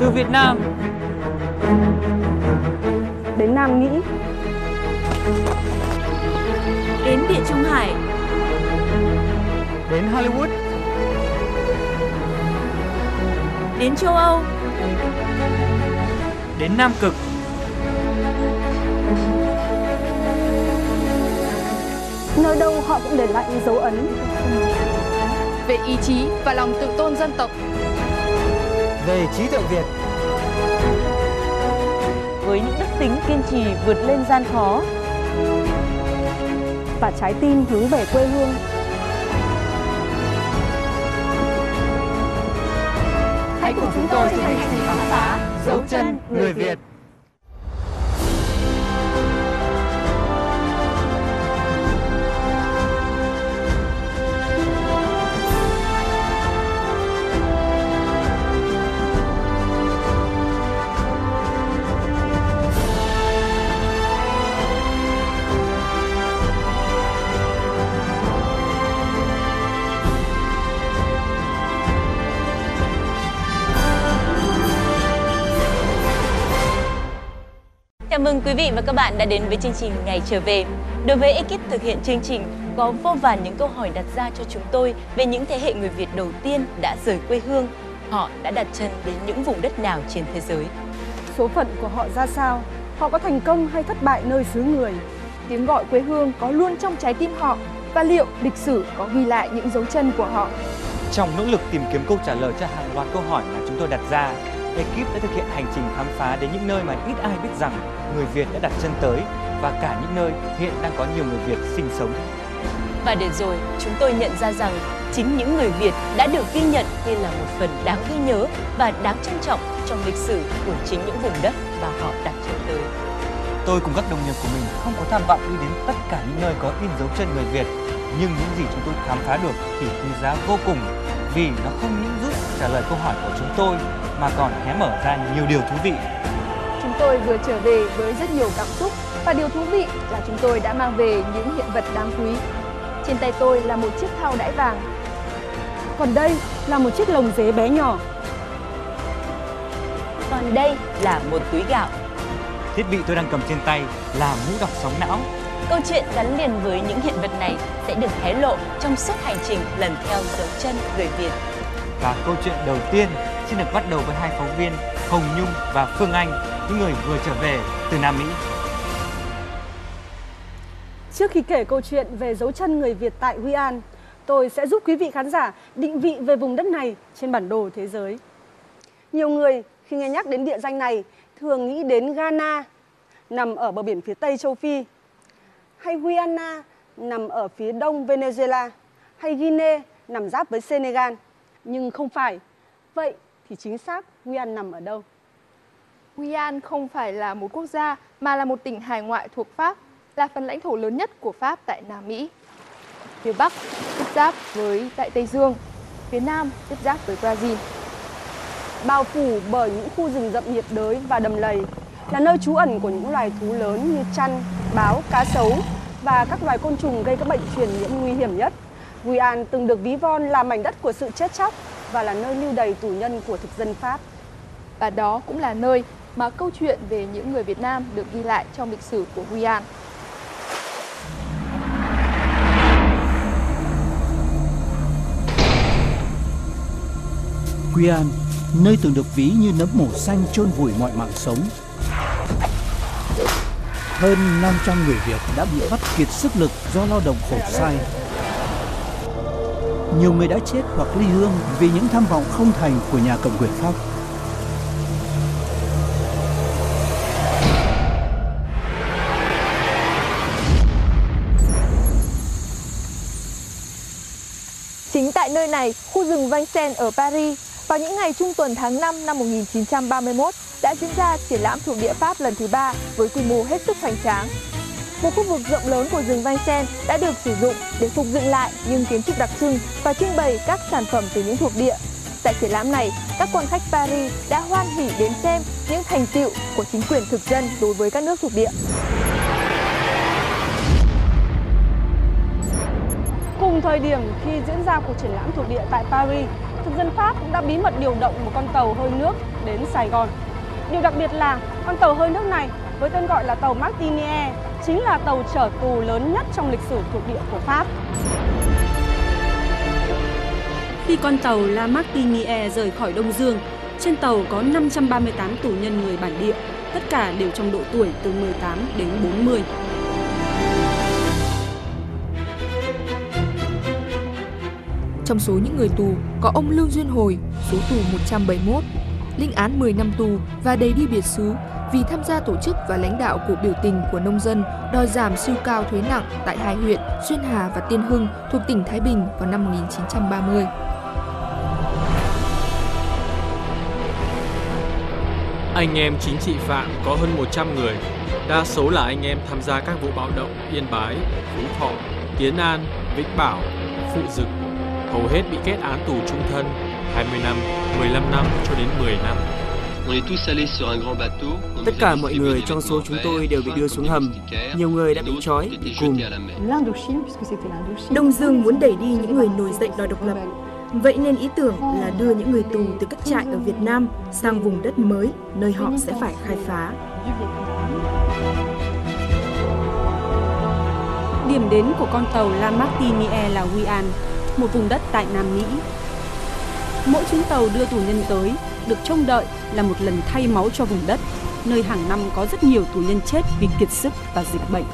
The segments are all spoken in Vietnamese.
Từ Việt Nam. Đến Nam Mỹ. Đến Địa Trung Hải. Đến Hollywood. Đến châu Âu. Đến Nam Cực. Nơi đâu họ cũng để lại những dấu ấn. Về ý chí và lòng tự tôn dân tộc. Về trí tuệ Việt. Với những đức tính kiên trì vượt lên gian khó. Và trái tim hướng về quê hương. Hãy cùng chúng tôi trên hành trình khám phá dấu chân người Việt. Quý vị và các bạn đã đến với chương trình Ngày trở về. Đối với ekip thực hiện chương trình, có vô vàn những câu hỏi đặt ra cho chúng tôi về những thế hệ người Việt đầu tiên đã rời quê hương. Họ đã đặt chân đến những vùng đất nào trên thế giới? Số phận của họ ra sao? Họ có thành công hay thất bại nơi xứ người? Tiếng gọi quê hương có luôn trong trái tim họ và liệu lịch sử có ghi lại những dấu chân của họ? Trong nỗ lực tìm kiếm câu trả lời cho hàng loạt câu hỏi mà chúng tôi đặt ra, ekip đã thực hiện hành trình khám phá đến những nơi mà ít ai biết rằng người Việt đã đặt chân tới và cả những nơi hiện đang có nhiều người Việt sinh sống. Và để rồi, chúng tôi nhận ra rằng chính những người Việt đã được ghi nhận như là một phần đáng ghi nhớ và đáng trân trọng trong lịch sử của chính những vùng đất mà họ đặt chân tới. Tôi cùng các đồng nghiệp của mình không có tham vọng đi đến tất cả những nơi có in dấu chân người Việt, nhưng những gì chúng tôi khám phá được thì quý giá vô cùng vì nó không những giúp trả lời câu hỏi của chúng tôi mà còn hé mở ra nhiều điều thú vị. Tôi vừa trở về với rất nhiều cảm xúc và điều thú vị là chúng tôi đã mang về những hiện vật đáng quý. Trên tay tôi là một chiếc thau đãi vàng. Còn đây là một chiếc lồng dế bé nhỏ. Còn đây là một túi gạo. Thiết bị tôi đang cầm trên tay là mũ đọc sóng não. Câu chuyện gắn liền với những hiện vật này sẽ được hé lộ trong suốt hành trình lần theo dấu chân người Việt. Và câu chuyện đầu tiên xin được bắt đầu với hai phóng viên Hồng Nhung và Phương Anh, những người vừa trở về từ Nam Mỹ. Trước khi kể câu chuyện về dấu chân người Việt tại Huy An, tôi sẽ giúp quý vị khán giả định vị về vùng đất này trên bản đồ thế giới. Nhiều người khi nghe nhắc đến địa danh này thường nghĩ đến Ghana, nằm ở bờ biển phía tây châu Phi, hay Guyana, nằm ở phía đông Venezuela, hay Guinea, nằm giáp với Senegal. Nhưng không phải. Vậy thì chính xác Guyana nằm ở đâu? Guyan không phải là một quốc gia mà là một tỉnh hải ngoại thuộc Pháp, là phần lãnh thổ lớn nhất của Pháp tại Nam Mỹ. Phía Bắc tiếp giáp với Đại Tây Dương, phía Nam tiếp giáp với Brazil. Bao phủ bởi những khu rừng rậm nhiệt đới và đầm lầy, là nơi trú ẩn của những loài thú lớn như chăn, báo, cá sấu và các loài côn trùng gây các bệnh truyền nhiễm nguy hiểm nhất. Guyan từng được ví von là mảnh đất của sự chết chóc và là nơi lưu đầy tù nhân của thực dân Pháp. Và đó cũng là nơi mà câu chuyện về những người Việt Nam được ghi lại trong lịch sử của Guyana. Guyana, nơi từng được ví như nấm mồ xanh chôn vùi mọi mạng sống. Hơn 500 người Việt đã bị bắt kiệt sức lực do lao động khổ sai. Nhiều người đã chết hoặc ly hương vì những tham vọng không thành của nhà cầm quyền Pháp. Này, khu rừng Vincennes ở Paris, vào những ngày trung tuần tháng 5 năm 1931 đã diễn ra triển lãm thuộc địa Pháp lần thứ ba với quy mô hết sức hoành tráng. Một khu vực rộng lớn của rừng Vincennes đã được sử dụng để phục dựng lại những kiến trúc đặc trưng và trưng bày các sản phẩm từ những thuộc địa. Tại triển lãm này, các quan khách Paris đã hoan hỉ đến xem những thành tựu của chính quyền thực dân đối với các nước thuộc địa. Cùng thời điểm khi diễn ra cuộc triển lãm thuộc địa tại Paris, thực dân Pháp cũng đã bí mật điều động một con tàu hơi nước đến Sài Gòn. Điều đặc biệt là con tàu hơi nước này với tên gọi là tàu Martinier chính là tàu chở tù lớn nhất trong lịch sử thuộc địa của Pháp. Khi con tàu La Martinier rời khỏi Đông Dương, trên tàu có 538 tù nhân người bản địa, tất cả đều trong độ tuổi từ 18 đến 40. Trong số những người tù có ông Lương Duyên Hồi, số tù 171, linh án 10 năm tù và đầy đi biệt xứ vì tham gia tổ chức và lãnh đạo cuộc biểu tình của nông dân đòi giảm siêu cao thuế nặng tại hai huyện xuyên Hà và Tiên Hưng thuộc tỉnh Thái Bình vào năm 1930. Anh em chính trị phạm có hơn 100 người, đa số là anh em tham gia các vụ bạo động Yên Bái, Phú Thọ, Kiến An, Vĩnh Bảo, Phụ Dực. Hầu hết bị kết án tù trung thân, 20 năm, 15 năm cho đến 10 năm. Tất cả mọi người trong số chúng tôi đều bị đưa xuống hầm. Nhiều người đã bị trói, bị cùm. Đông Dương muốn đẩy đi những người nổi dậy đòi độc lập. Vậy nên ý tưởng là đưa những người tù từ các trại ở Việt Nam sang vùng đất mới, nơi họ sẽ phải khai phá. Điểm đến của con tàu La Martiniere là Guian, một vùng đất tại Nam Mỹ. Mỗi chuyến tàu đưa tù nhân tới được trông đợi là một lần thay máu cho vùng đất, nơi hàng năm có rất nhiều tù nhân chết vì kiệt sức và dịch bệnh.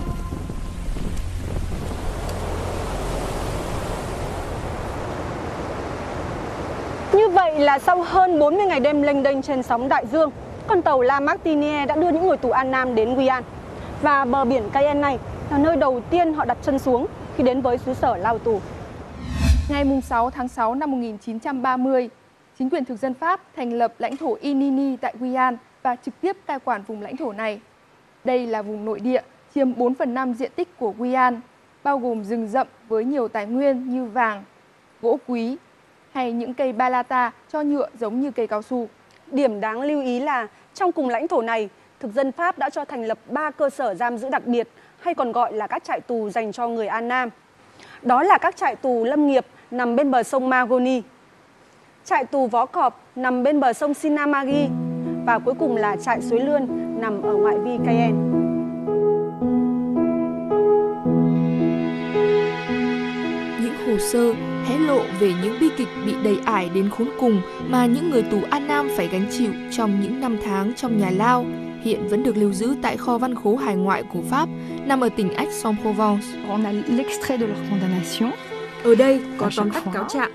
Như vậy là sau hơn 40 ngày đêm lênh đênh trên sóng đại dương, con tàu La Martinier đã đưa những người tù An Nam đến Guyan. Và bờ biển Cayenne này là nơi đầu tiên họ đặt chân xuống khi đến với xứ sở lao tù. Ngày 6 tháng 6 năm 1930, chính quyền thực dân Pháp thành lập lãnh thổ Inini tại Guyan và trực tiếp cai quản vùng lãnh thổ này. Đây là vùng nội địa chiếm 4 phần 5 diện tích của Guyan, bao gồm rừng rậm với nhiều tài nguyên như vàng, gỗ quý hay những cây balata cho nhựa giống như cây cao su. Điểm đáng lưu ý là trong cùng lãnh thổ này, thực dân Pháp đã cho thành lập 3 cơ sở giam giữ đặc biệt hay còn gọi là các trại tù dành cho người An Nam. Đó là các trại tù lâm nghiệp nằm bên bờ sông Magoni, trại tù Vó Cọp nằm bên bờ sông Sinamagi và cuối cùng là trại Suối Lươn nằm ở ngoại vi Cayenne. Những hồ sơ hé lộ về những bi kịch bị đầy ải đến khốn cùng mà những người tù An Nam phải gánh chịu trong những năm tháng trong nhà lao hiện vẫn được lưu giữ tại kho văn khố hải ngoại của Pháp nằm ở tỉnh Aix-en-Provence. Ở đây có tóm tắt cáo trạng,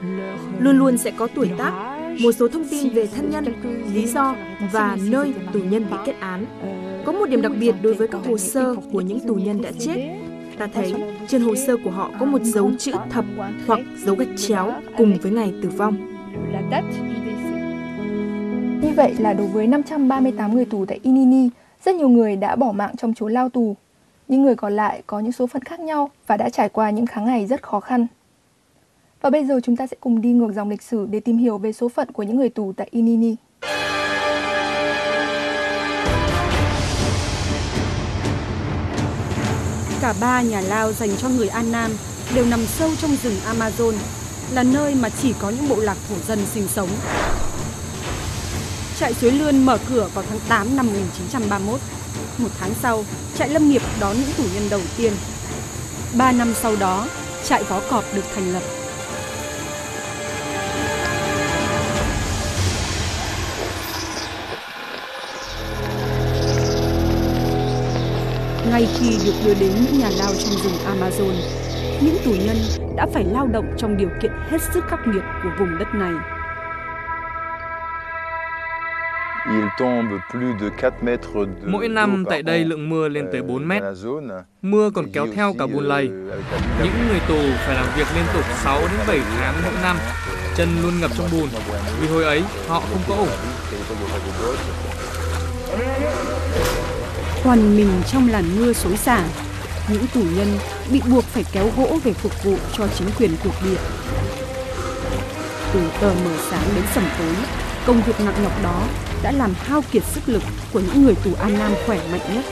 luôn luôn sẽ có tuổi tác, một số thông tin về thân nhân, lý do và nơi tù nhân bị kết án. Có một điểm đặc biệt đối với các hồ sơ của những tù nhân đã chết. Ta thấy trên hồ sơ của họ có một dấu chữ thập hoặc dấu gạch chéo cùng với ngày tử vong. Như vậy là đối với 538 người tù tại Inini, rất nhiều người đã bỏ mạng trong chốn lao tù. Những người còn lại có những số phận khác nhau và đã trải qua những tháng ngày rất khó khăn. Và bây giờ chúng ta sẽ cùng đi ngược dòng lịch sử để tìm hiểu về số phận của những người tù tại Inini. Cả ba nhà lao dành cho người An Nam đều nằm sâu trong rừng Amazon, là nơi mà chỉ có những bộ lạc thổ dân sinh sống. Trại Suối Lươn mở cửa vào tháng 8 năm 1931. Một tháng sau, trại lâm nghiệp đón những tù nhân đầu tiên. Ba năm sau đó, trại Vó Cọp được thành lập. Ngay khi được đưa đến những nhà lao trong rừng Amazon, những tù nhân đã phải lao động trong điều kiện hết sức khắc nghiệt của vùng đất này. Mỗi năm tại đây lượng mưa lên tới 4 mét. Mưa còn kéo theo cả bùn lầy. Những người tù phải làm việc liên tục 6 đến 7 tháng mỗi năm. Chân luôn ngập trong bùn. Vì hồi ấy họ không có ủng. Hoàn mình trong làn mưa xối xả, những tù nhân bị buộc phải kéo gỗ về phục vụ cho chính quyền thuộc địa. Từ tờ mờ sáng đến sầm tối, công việc nặng nhọc đó đã làm hao kiệt sức lực của những người tù An Nam khỏe mạnh nhất.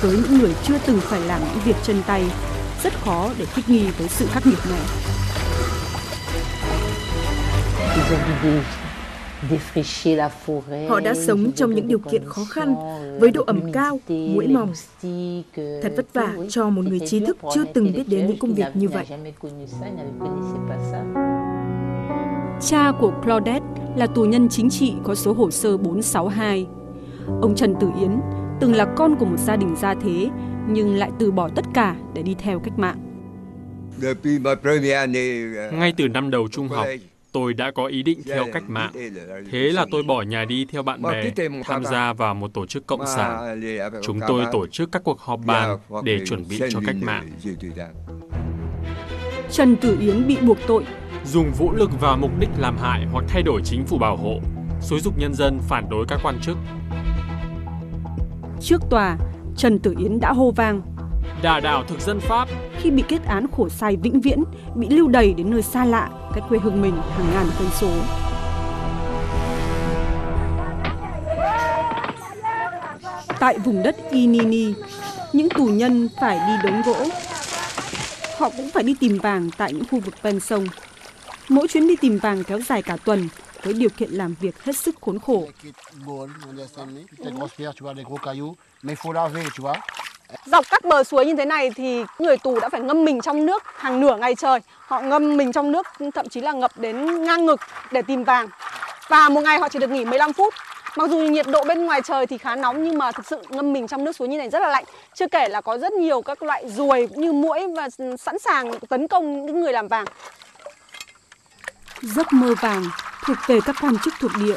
Với những người chưa từng phải làm những việc chân tay, rất khó để thích nghi với sự khắc nghiệt này. Họ đã sống trong những điều kiện khó khăn, với độ ẩm cao, mũi mỏng. Thật vất vả cho một người trí thức chưa từng biết đến những công việc như vậy. Cha của Claudette là tù nhân chính trị có số hồ sơ 462. Ông Trần Tử Yến từng là con của một gia đình gia thế nhưng lại từ bỏ tất cả để đi theo cách mạng. Ngay từ năm đầu trung học, tôi đã có ý định theo cách mạng. Thế là tôi bỏ nhà đi theo bạn bè, tham gia vào một tổ chức cộng sản. Chúng tôi tổ chức các cuộc họp bàn để chuẩn bị cho cách mạng. Trần Tử Yến bị buộc tội dùng vũ lực vào mục đích làm hại hoặc thay đổi chính phủ bảo hộ, xúi dục nhân dân phản đối các quan chức. Trước tòa, Trần Tử Yến đã hô vang đà đảo thực dân Pháp khi bị kết án khổ sai vĩnh viễn, bị lưu đày đến nơi xa lạ, cách quê hương mình hàng ngàn cây số. Tại vùng đất Inini, những tù nhân phải đi đốn gỗ. Họ cũng phải đi tìm vàng tại những khu vực ven sông. Mỗi chuyến đi tìm vàng kéo dài cả tuần với điều kiện làm việc hết sức khốn khổ. Dọc các bờ suối như thế này thì người tù đã phải ngâm mình trong nước hàng nửa ngày trời. Họ ngâm mình trong nước thậm chí là ngập đến ngang ngực để tìm vàng. Và một ngày họ chỉ được nghỉ 15 phút. Mặc dù nhiệt độ bên ngoài trời thì khá nóng nhưng mà thực sự ngâm mình trong nước suối như này rất là lạnh. Chưa kể là có rất nhiều các loại ruồi cũng như muỗi và sẵn sàng tấn công những người làm vàng. Giấc mơ vàng thuộc về các quan chức thuộc địa,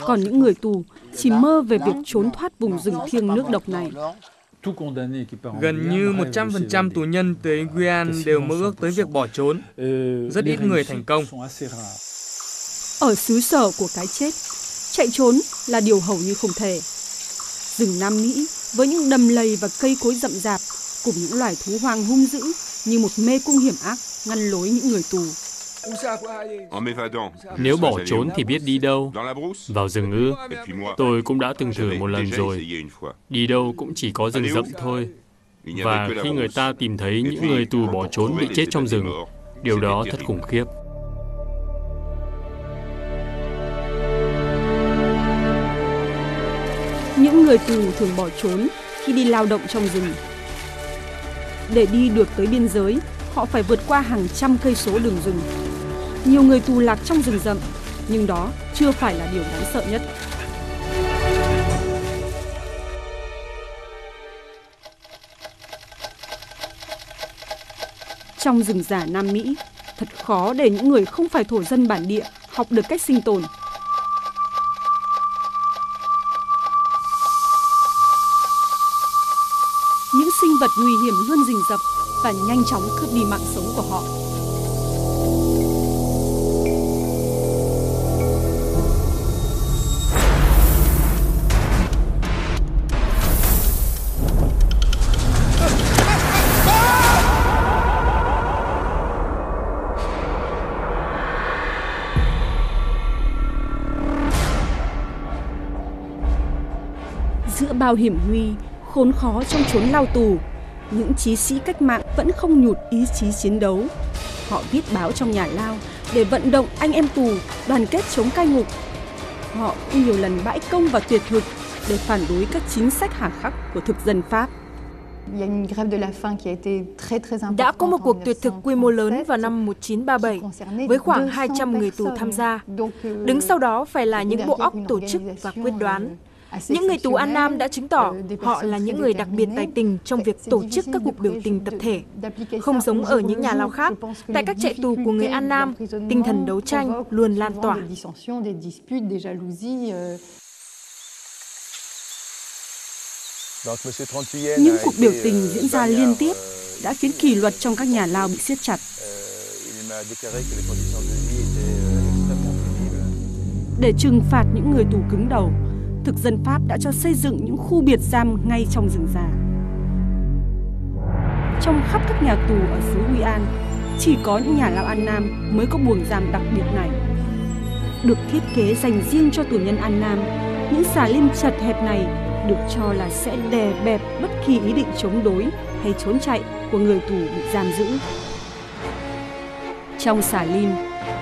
còn những người tù chỉ mơ về việc trốn thoát vùng rừng thiêng nước độc này. Gần như 100% tù nhân tới Guyana đều mơ ước tới việc bỏ trốn. Rất ít người thành công. Ở xứ sở của cái chết, chạy trốn là điều hầu như không thể. Rừng Nam Mỹ với những đầm lầy và cây cối rậm rạp cùng những loài thú hoang hung dữ như một mê cung hiểm ác ngăn lối những người tù. Nếu bỏ trốn thì biết đi đâu? Vào rừng ư? Tôi cũng đã từng thử một lần rồi. Đi đâu cũng chỉ có rừng rậm thôi. Và khi người ta tìm thấy những người tù bỏ trốn bị chết trong rừng, điều đó thật khủng khiếp. Những người tù thường bỏ trốn khi đi lao động trong rừng. Để đi được tới biên giới, họ phải vượt qua hàng trăm cây số đường rừng nhiều người tù lạc trong rừng rậm, nhưng đó chưa phải là điều đáng sợ nhất. Trong rừng già Nam Mỹ, thật khó để những người không phải thổ dân bản địa học được cách sinh tồn. Những sinh vật nguy hiểm luôn rình rập và nhanh chóng cướp đi mạng sống của họ. Bao hiểm nguy, khốn khó trong chốn lao tù, những chí sĩ cách mạng vẫn không nhụt ý chí chiến đấu. Họ viết báo trong nhà lao để vận động anh em tù đoàn kết chống cai ngục. Họ cũng nhiều lần bãi công và tuyệt thực để phản đối các chính sách hà khắc của thực dân Pháp. Đã có một cuộc tuyệt thực quy mô lớn vào năm 1937 với khoảng 200 người tù tham gia. Đứng sau đó phải là những bộ óc tổ chức và quyết đoán. Những người tù An Nam đã chứng tỏ họ là những người đặc biệt tài tình trong việc tổ chức các cuộc biểu tình tập thể. Không giống ở những nhà lao khác, tại các trại tù của người An Nam, tinh thần đấu tranh luôn lan tỏa. Những cuộc biểu tình diễn ra liên tiếp đã khiến kỷ luật trong các nhà lao bị siết chặt. Để trừng phạt những người tù cứng đầu, thực dân Pháp đã cho xây dựng những khu biệt giam ngay trong rừng già. Trong khắp các nhà tù ở xứ Huy An, chỉ có những nhà lao An Nam mới có buồng giam đặc biệt này. Được thiết kế dành riêng cho tù nhân An Nam, những xà lim chật hẹp này được cho là sẽ đè bẹp bất kỳ ý định chống đối hay trốn chạy của người tù bị giam giữ. Trong xà lim,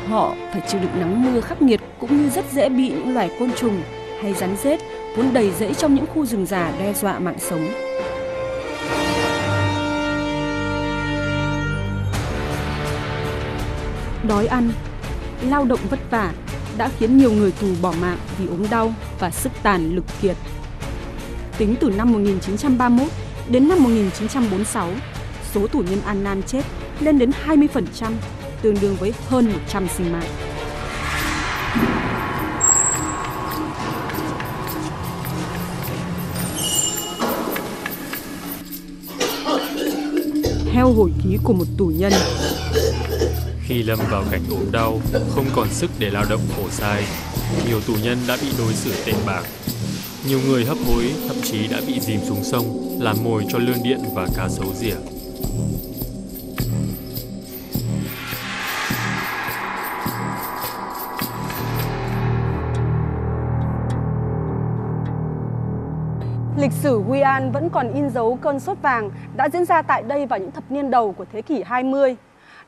Họ phải chịu đựng nắng mưa khắc nghiệt cũng như rất dễ bị những loài côn trùng hay rắn rết vốn đầy rẫy trong những khu rừng già đe dọa mạng sống. Đói ăn, lao động vất vả đã khiến nhiều người tù bỏ mạng vì ốm đau và sức tàn lực kiệt. Tính từ năm 1931 đến năm 1946, số tù nhân An Nam chết lên đến 20%, tương đương với hơn 100 sinh mạng. Theo hồi ký của một tù nhân, khi lâm vào cảnh ốm đau, không còn sức để lao động khổ sai, nhiều tù nhân đã bị đối xử tệ bạc. Nhiều người hấp hối thậm chí đã bị dìm xuống sông, làm mồi cho lươn điện và cá sấu rỉa. Lịch sử An vẫn còn in dấu cơn sốt vàng đã diễn ra tại đây vào những thập niên đầu của thế kỷ 20.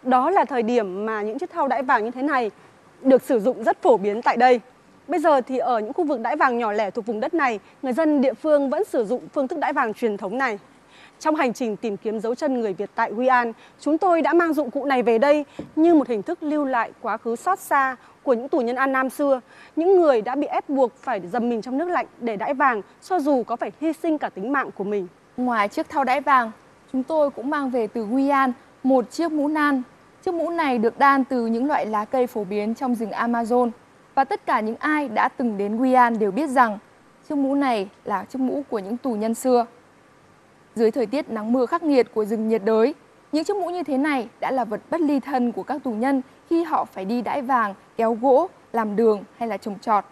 Đó là thời điểm mà những chiếc thau đãi vàng như thế này được sử dụng rất phổ biến tại đây. Bây giờ thì ở những khu vực đãi vàng nhỏ lẻ thuộc vùng đất này, người dân địa phương vẫn sử dụng phương thức đãi vàng truyền thống này. Trong hành trình tìm kiếm dấu chân người Việt tại Huy An, chúng tôi đã mang dụng cụ này về đây như một hình thức lưu lại quá khứ xót xa của những tù nhân An Nam xưa, những người đã bị ép buộc phải dầm mình trong nước lạnh để đãi vàng cho dù có phải hy sinh cả tính mạng của mình. Ngoài chiếc thau đãi vàng, chúng tôi cũng mang về từ Guyan một chiếc mũ nan Chiếc mũ này được đan từ những loại lá cây phổ biến trong rừng Amazon. Và tất cả những ai đã từng đến Guyan đều biết rằng chiếc mũ này là chiếc mũ của những tù nhân xưa. Dưới thời tiết nắng mưa khắc nghiệt của rừng nhiệt đới, những chiếc mũ như thế này đã là vật bất ly thân của các tù nhân khi họ phải đi đãi vàng, kéo gỗ, làm đường hay là trồng trọt.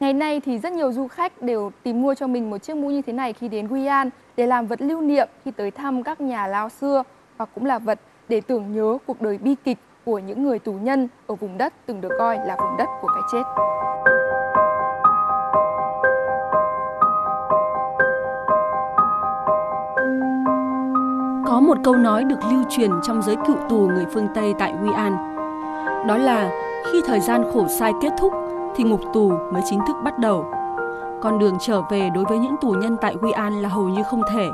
Ngày nay thì rất nhiều du khách đều tìm mua cho mình một chiếc mũ như thế này khi đến Guyan để làm vật lưu niệm khi tới thăm các nhà lao xưa và cũng là vật để tưởng nhớ cuộc đời bi kịch của những người tù nhân ở vùng đất từng được coi là vùng đất của cái chết. Có một câu nói được lưu truyền trong giới cựu tù người phương Tây tại Huy An. Đó là khi thời gian khổ sai kết thúc thì ngục tù mới chính thức bắt đầu. Con đường trở về đối với những tù nhân tại Huy An là hầu như không thể.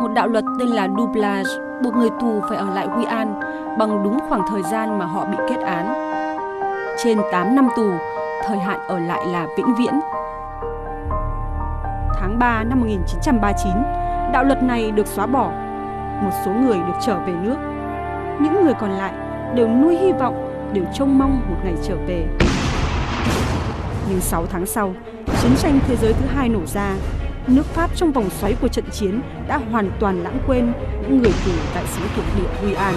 Một đạo luật tên là doublage buộc người tù phải ở lại Huy An bằng đúng khoảng thời gian mà họ bị kết án. Trên 8 năm tù, thời hạn ở lại là vĩnh viễn. Tháng 3 năm 1939, đạo luật này được xóa bỏ. Một số người được trở về nước. Những người còn lại đều nuôi hy vọng, đều trông mong một ngày trở về. Nhưng 6 tháng sau, chiến tranh thế giới thứ hai nổ ra nước Pháp trong vòng xoáy của trận chiến đã hoàn toàn lãng quên những người tù tại xứ thuộc địa Huy An.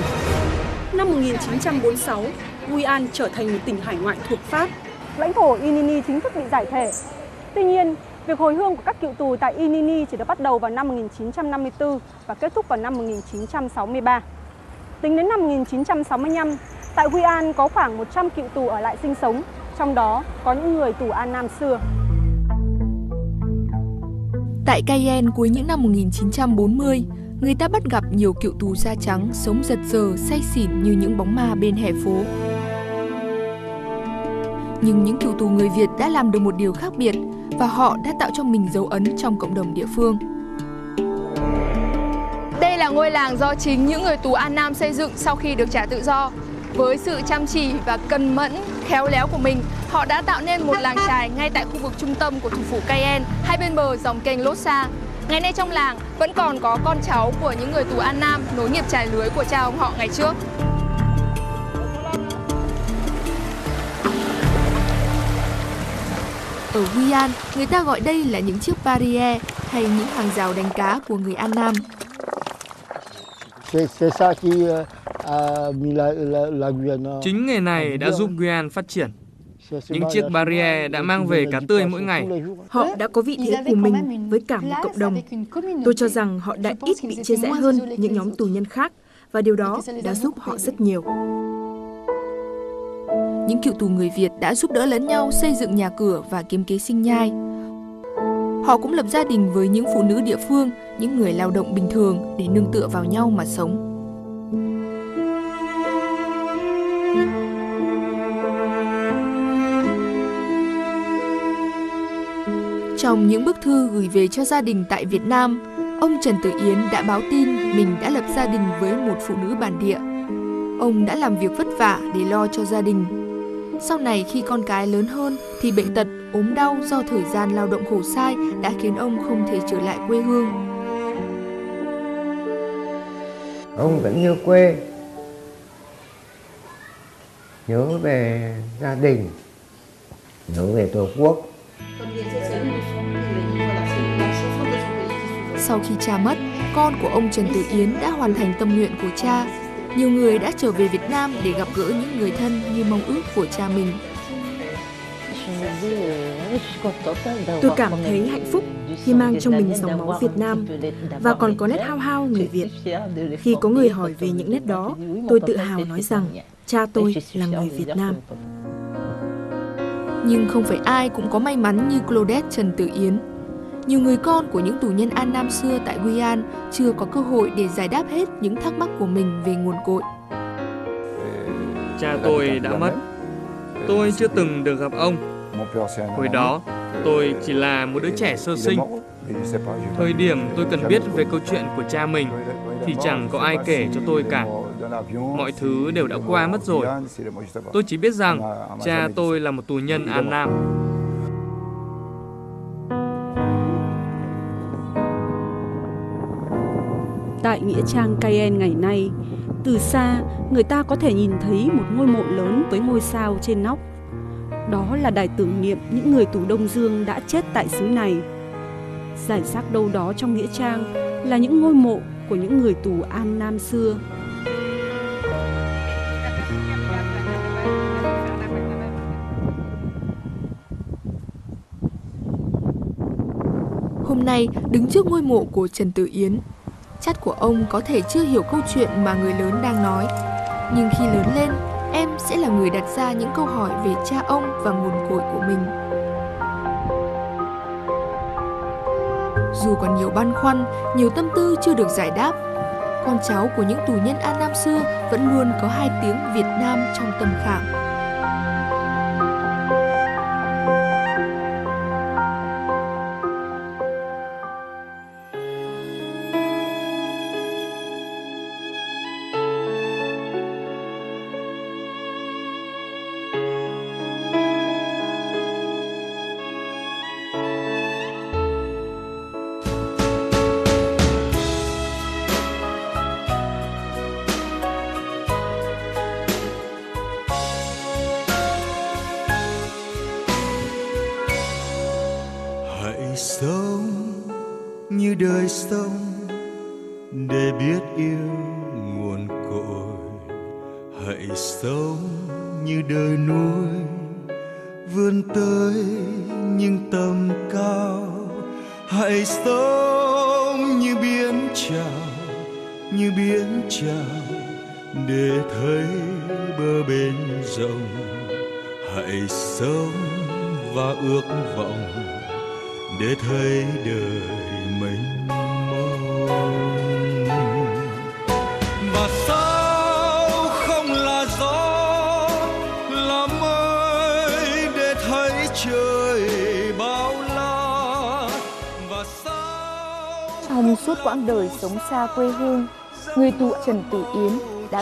Năm 1946, Huy An trở thành một tỉnh hải ngoại thuộc Pháp. Lãnh thổ Inini chính thức bị giải thể. Tuy nhiên, việc hồi hương của các cựu tù tại Inini chỉ được bắt đầu vào năm 1954 và kết thúc vào năm 1963. Tính đến năm 1965, tại Huy An có khoảng 100 cựu tù ở lại sinh sống, trong đó có những người tù An Nam xưa. Tại Cayenne cuối những năm 1940, người ta bắt gặp nhiều cựu tù da trắng sống giật giờ say xỉn như những bóng ma bên hè phố. Nhưng những cựu tù người Việt đã làm được một điều khác biệt và họ đã tạo cho mình dấu ấn trong cộng đồng địa phương. Đây là ngôi làng do chính những người tù An Nam xây dựng sau khi được trả tự do. Với sự chăm chỉ và cần mẫn, khéo léo của mình, họ đã tạo nên một làng trài ngay tại khu vực trung tâm của thủ phủ Cayenne, hai bên bờ dòng kênh Losa. Ngày nay trong làng vẫn còn có con cháu của những người tù An Nam nối nghiệp trải lưới của cha ông họ ngày trước. Ở Guyane, người ta gọi đây là những chiếc barrière hay những hàng rào đánh cá của người An Nam. Chính nghề này đã giúp Guyane phát triển. Những chiếc barrier đã mang về cá tươi mỗi ngày. Họ đã có vị thế của mình với cả một cộng đồng. Tôi cho rằng họ đã ít bị chia rẽ hơn những nhóm tù nhân khác và điều đó đã giúp họ rất nhiều. Những cựu tù người Việt đã giúp đỡ lẫn nhau xây dựng nhà cửa và kiếm kế sinh nhai. Họ cũng lập gia đình với những phụ nữ địa phương, những người lao động bình thường để nương tựa vào nhau mà sống. Trong những bức thư gửi về cho gia đình tại Việt Nam, ông Trần Tử Yến đã báo tin mình đã lập gia đình với một phụ nữ bản địa. Ông đã làm việc vất vả để lo cho gia đình. Sau này khi con cái lớn hơn thì bệnh tật, ốm đau do thời gian lao động khổ sai đã khiến ông không thể trở lại quê hương. Ông vẫn nhớ quê, nhớ về gia đình, nhớ về Tổ quốc. Sau khi cha mất, con của ông Trần Tử Yến đã hoàn thành tâm nguyện của cha. Nhiều người đã trở về Việt Nam để gặp gỡ những người thân như mong ước của cha mình. Tôi cảm thấy hạnh phúc khi mang trong mình dòng máu Việt Nam và còn có nét hao hao người Việt. Khi có người hỏi về những nét đó, tôi tự hào nói rằng cha tôi là người Việt Nam. Nhưng không phải ai cũng có may mắn như Claudette Trần Tử Yến. Nhiều người con của những tù nhân An Nam xưa tại Guyan chưa có cơ hội để giải đáp hết những thắc mắc của mình về nguồn cội. Cha tôi đã mất. Tôi chưa từng được gặp ông. Hồi đó, tôi chỉ là một đứa trẻ sơ sinh. Thời điểm tôi cần biết về câu chuyện của cha mình thì chẳng có ai kể cho tôi cả. Mọi thứ đều đã qua mất rồi. Tôi chỉ biết rằng cha tôi là một tù nhân An Nam. Tại Nghĩa Trang Cayenne ngày nay, từ xa người ta có thể nhìn thấy một ngôi mộ lớn với ngôi sao trên nóc. Đó là đài tưởng niệm những người tù Đông Dương đã chết tại xứ này. Giải rác đâu đó trong Nghĩa Trang là những ngôi mộ của những người tù An Nam xưa. Hôm nay, đứng trước ngôi mộ của Trần Tử Yến, Chắc của ông có thể chưa hiểu câu chuyện mà người lớn đang nói. Nhưng khi lớn lên, em sẽ là người đặt ra những câu hỏi về cha ông và nguồn cội của mình. Dù còn nhiều băn khoăn, nhiều tâm tư chưa được giải đáp, con cháu của những tù nhân An Nam xưa vẫn luôn có hai tiếng Việt Nam trong tâm khảm.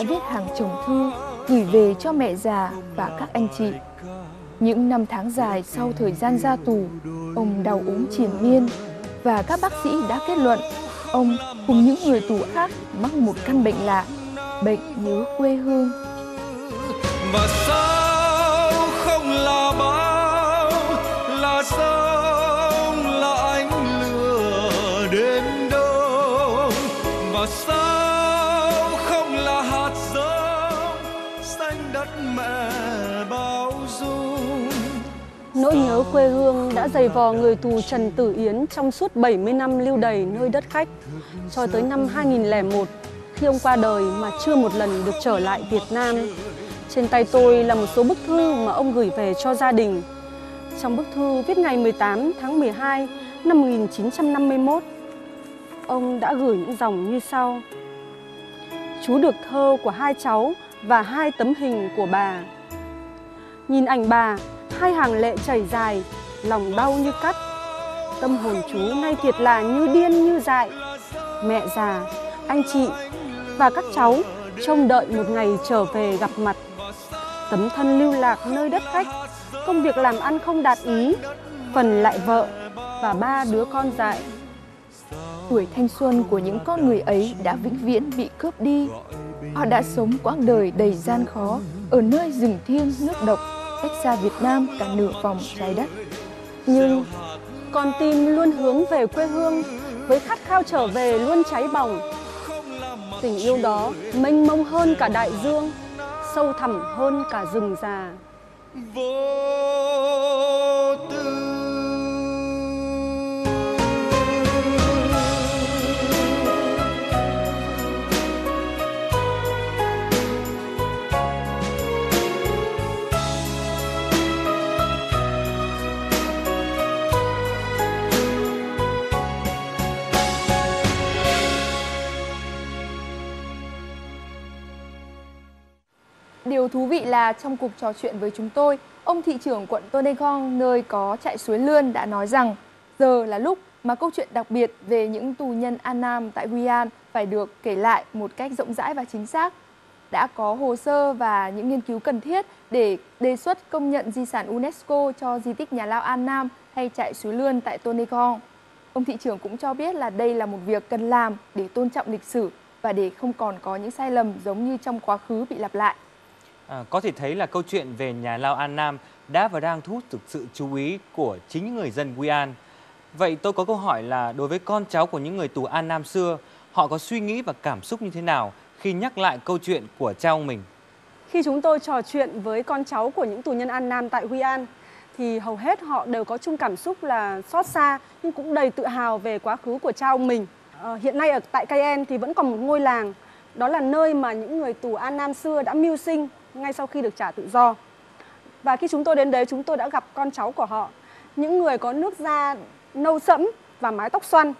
Đã viết hàng chồng thư gửi về cho mẹ già và các anh chị. Những năm tháng dài sau thời gian ra tù, ông đau ốm triền miên và các bác sĩ đã kết luận ông cùng những người tù khác mắc một căn bệnh lạ, bệnh nhớ quê hương. và sao quê hương đã dày vò người tù Trần Tử Yến trong suốt 70 năm lưu đày nơi đất khách, cho tới năm 2001 khi ông qua đời mà chưa một lần được trở lại Việt Nam. Trên tay tôi là một số bức thư mà ông gửi về cho gia đình. Trong bức thư viết ngày 18 tháng 12 năm 1951, ông đã gửi những dòng như sau. Chú được thơ của hai cháu và hai tấm hình của bà. Nhìn ảnh bà, hai hàng lệ chảy dài, lòng đau như cắt. tâm hồn chú nay thiệt là như điên như dại. Mẹ già, anh chị và các cháu trông đợi một ngày trở về gặp mặt. Tấm thân lưu lạc nơi đất khách, công việc làm ăn không đạt ý, phần lại vợ và ba đứa con dại. Tuổi thanh xuân của những con người ấy đã vĩnh viễn bị cướp đi. Họ đã sống quãng đời đầy gian khó ở nơi rừng thiêng nước độc, cách xa Việt Nam cả nửa vòng trái đất. Nhưng con tim luôn hướng về quê hương với khát khao trở về luôn cháy bỏng. Tình yêu đó mênh mông hơn cả đại dương, sâu thẳm hơn cả rừng già. vô Điều thú vị là trong cuộc trò chuyện với chúng tôi, ông thị trưởng quận Tô Đê Khong nơi có chạy suối lươn đã nói rằng giờ là lúc mà câu chuyện đặc biệt về những tù nhân An Nam tại Guyana phải được kể lại một cách rộng rãi và chính xác. Đã có hồ sơ và những nghiên cứu cần thiết để đề xuất công nhận di sản UNESCO cho di tích nhà lao An Nam hay chạy suối lươn tại Tô Đê Khong. Ông thị trưởng cũng cho biết là đây là một việc cần làm để tôn trọng lịch sử và để không còn có những sai lầm giống như trong quá khứ bị lặp lại. À, có thể thấy là câu chuyện về nhà lao An Nam đã và đang thu hút thực sự chú ý của chính những người dân Guyana. Vậy tôi có câu hỏi là đối với con cháu của những người tù An Nam xưa, họ có suy nghĩ và cảm xúc như thế nào khi nhắc lại câu chuyện của cha ông mình? Khi chúng tôi trò chuyện với con cháu của những tù nhân An Nam tại Huy An thì hầu hết họ đều có chung cảm xúc là xót xa nhưng cũng đầy tự hào về quá khứ của cha ông mình. À, hiện nay ở tại Cayenne thì vẫn còn một ngôi làng, đó là nơi mà những người tù An Nam xưa đã mưu sinh ngay sau khi được trả tự do. Và khi chúng tôi đến đấy chúng tôi đã gặp con cháu của họ, những người có nước da nâu sẫm và mái tóc xoăn.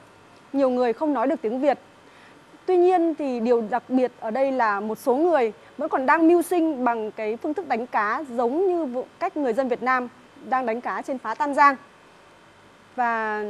Nhiều người không nói được tiếng Việt. Tuy nhiên thì điều đặc biệt ở đây là một số người vẫn còn đang mưu sinh bằng cái phương thức đánh cá giống như cách người dân Việt Nam đang đánh cá trên phá Tam Giang. Và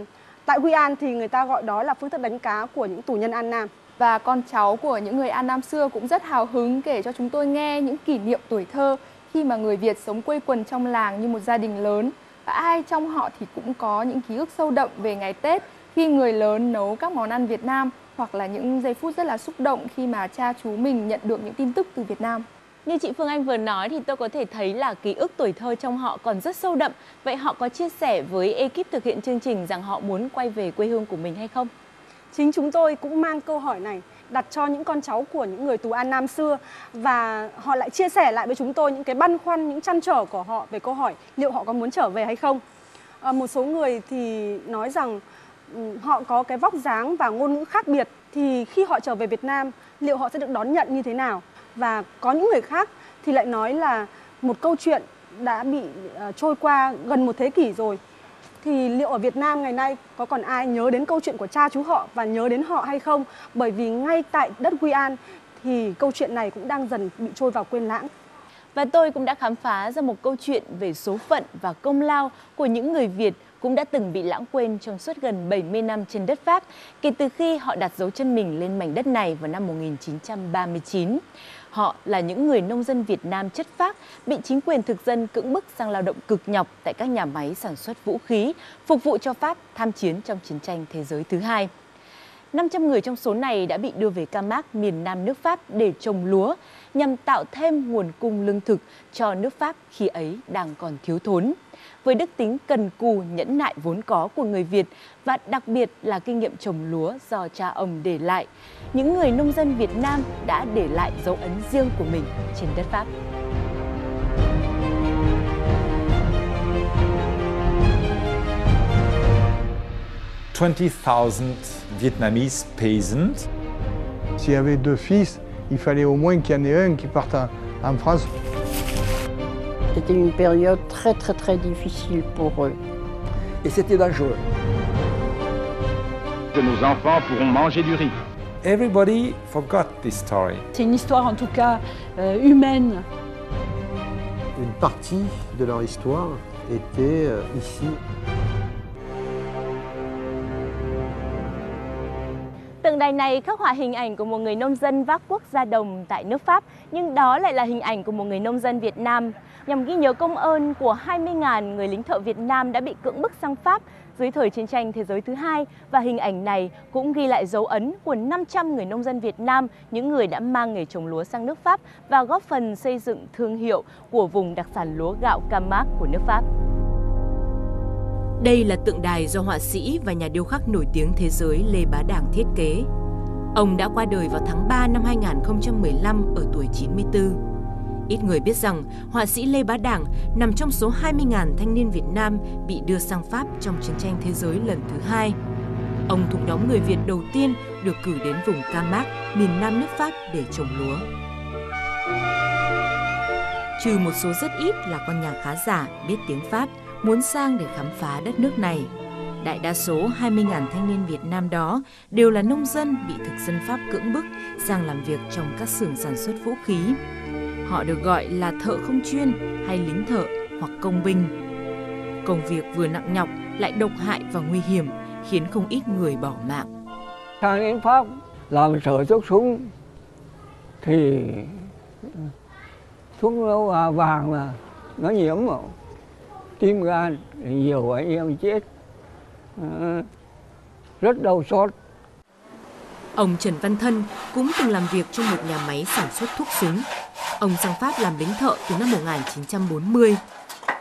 tại Quy An thì người ta gọi đó là phương thức đánh cá của những tù nhân An Nam và con cháu của những người An Nam xưa cũng rất hào hứng kể cho chúng tôi nghe những kỷ niệm tuổi thơ khi mà người Việt sống quây quần trong làng như một gia đình lớn. Và ai trong họ thì cũng có những ký ức sâu đậm về ngày Tết khi người lớn nấu các món ăn Việt Nam hoặc là những giây phút rất là xúc động khi mà cha chú mình nhận được những tin tức từ Việt Nam. Như chị Phương Anh vừa nói thì tôi có thể thấy là ký ức tuổi thơ trong họ còn rất sâu đậm. Vậy họ có chia sẻ với ekip thực hiện chương trình rằng họ muốn quay về quê hương của mình hay không? Chính chúng tôi cũng mang câu hỏi này đặt cho những con cháu của những người tù An Nam xưa và họ lại chia sẻ lại với chúng tôi những cái băn khoăn, những chăn trở của họ về câu hỏi liệu họ có muốn trở về hay không. À, một số người thì nói rằng ừ, họ có cái vóc dáng và ngôn ngữ khác biệt thì khi họ trở về Việt Nam liệu họ sẽ được đón nhận như thế nào và có những người khác thì lại nói là một câu chuyện đã bị uh, trôi qua gần một thế kỷ rồi thì liệu ở Việt Nam ngày nay có còn ai nhớ đến câu chuyện của cha chú họ và nhớ đến họ hay không? Bởi vì ngay tại đất Quy An thì câu chuyện này cũng đang dần bị trôi vào quên lãng. Và tôi cũng đã khám phá ra một câu chuyện về số phận và công lao của những người Việt cũng đã từng bị lãng quên trong suốt gần 70 năm trên đất Pháp kể từ khi họ đặt dấu chân mình lên mảnh đất này vào năm 1939. Họ là những người nông dân Việt Nam chất phác bị chính quyền thực dân cưỡng bức sang lao động cực nhọc tại các nhà máy sản xuất vũ khí, phục vụ cho Pháp tham chiến trong chiến tranh thế giới thứ hai. 500 người trong số này đã bị đưa về Camac, miền Nam nước Pháp để trồng lúa nhằm tạo thêm nguồn cung lương thực cho nước Pháp khi ấy đang còn thiếu thốn với đức tính cần cù nhẫn nại vốn có của người Việt và đặc biệt là kinh nghiệm trồng lúa do cha ông để lại. Những người nông dân Việt Nam đã để lại dấu ấn riêng của mình trên đất Pháp. Twenty thousand Vietnamese peasants. S'il y avait deux fils, il fallait au moins qu'il y en ait un qui parte en France c'était une période très très très difficile pour eux. Et c'était dangereux. Que nos enfants pourront manger du riz. Everybody forgot this story. C'est une histoire en tout cas euh, humaine. Une partie de leur histoire était euh, ici. Tượng đài này khắc họa hình ảnh của một người nông dân vác cuốc ra đồng tại nước Pháp, nhưng đó lại là hình ảnh của một người nông dân Việt Nam, nhằm ghi nhớ công ơn của 20.000 người lính thợ Việt Nam đã bị cưỡng bức sang Pháp dưới thời chiến tranh thế giới thứ hai và hình ảnh này cũng ghi lại dấu ấn của 500 người nông dân Việt Nam, những người đã mang nghề trồng lúa sang nước Pháp và góp phần xây dựng thương hiệu của vùng đặc sản lúa gạo Camargue của nước Pháp. Đây là tượng đài do họa sĩ và nhà điêu khắc nổi tiếng thế giới Lê Bá Đảng thiết kế. Ông đã qua đời vào tháng 3 năm 2015 ở tuổi 94. Ít người biết rằng họa sĩ Lê Bá Đảng nằm trong số 20.000 thanh niên Việt Nam bị đưa sang Pháp trong chiến tranh thế giới lần thứ hai. Ông thuộc nhóm người Việt đầu tiên được cử đến vùng Camargue, miền nam nước Pháp để trồng lúa. Trừ một số rất ít là con nhà khá giả biết tiếng Pháp, muốn sang để khám phá đất nước này. Đại đa số 20.000 thanh niên Việt Nam đó đều là nông dân bị thực dân Pháp cưỡng bức sang làm việc trong các xưởng sản xuất vũ khí. Họ được gọi là thợ không chuyên hay lính thợ hoặc công binh. Công việc vừa nặng nhọc lại độc hại và nguy hiểm, khiến không ít người bỏ mạng. Sang đến Pháp làm sở thuốc súng thì thuốc nó vàng mà nó nhiễm mà tim gan nhiều anh em chết ờ, rất đau xót Ông Trần Văn Thân cũng từng làm việc trong một nhà máy sản xuất thuốc súng. Ông sang Pháp làm lính thợ từ năm 1940.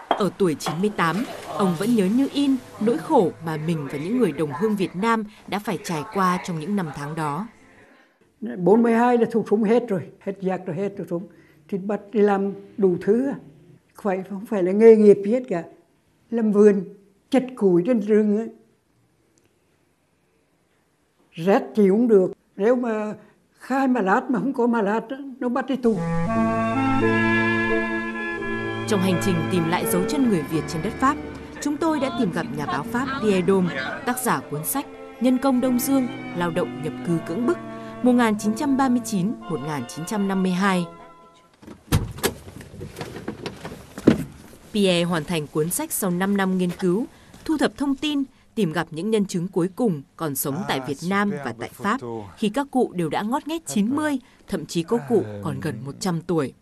Ở tuổi 98, ông vẫn nhớ như in nỗi khổ mà mình và những người đồng hương Việt Nam đã phải trải qua trong những năm tháng đó. 42 là thuộc súng hết rồi, hết giặc rồi, hết thuộc súng. Thì bắt đi làm đủ thứ à. phải không phải là nghề nghiệp gì hết cả làm vườn chặt củi trên rừng ấy rét chịu cũng được. Nếu mà khai mà lát mà không có mà lát nó bắt đi tù. Trong hành trình tìm lại dấu chân người Việt trên đất Pháp chúng tôi đã tìm gặp nhà báo Pháp Pierre Dom tác giả cuốn sách Nhân công Đông Dương lao động nhập cư cưỡng bức 1939-1952 Pierre hoàn thành cuốn sách sau 5 năm nghiên cứu, thu thập thông tin, tìm gặp những nhân chứng cuối cùng còn sống tại Việt Nam và tại Pháp khi các cụ đều đã ngót nghét 90, thậm chí có cụ còn gần 100 tuổi.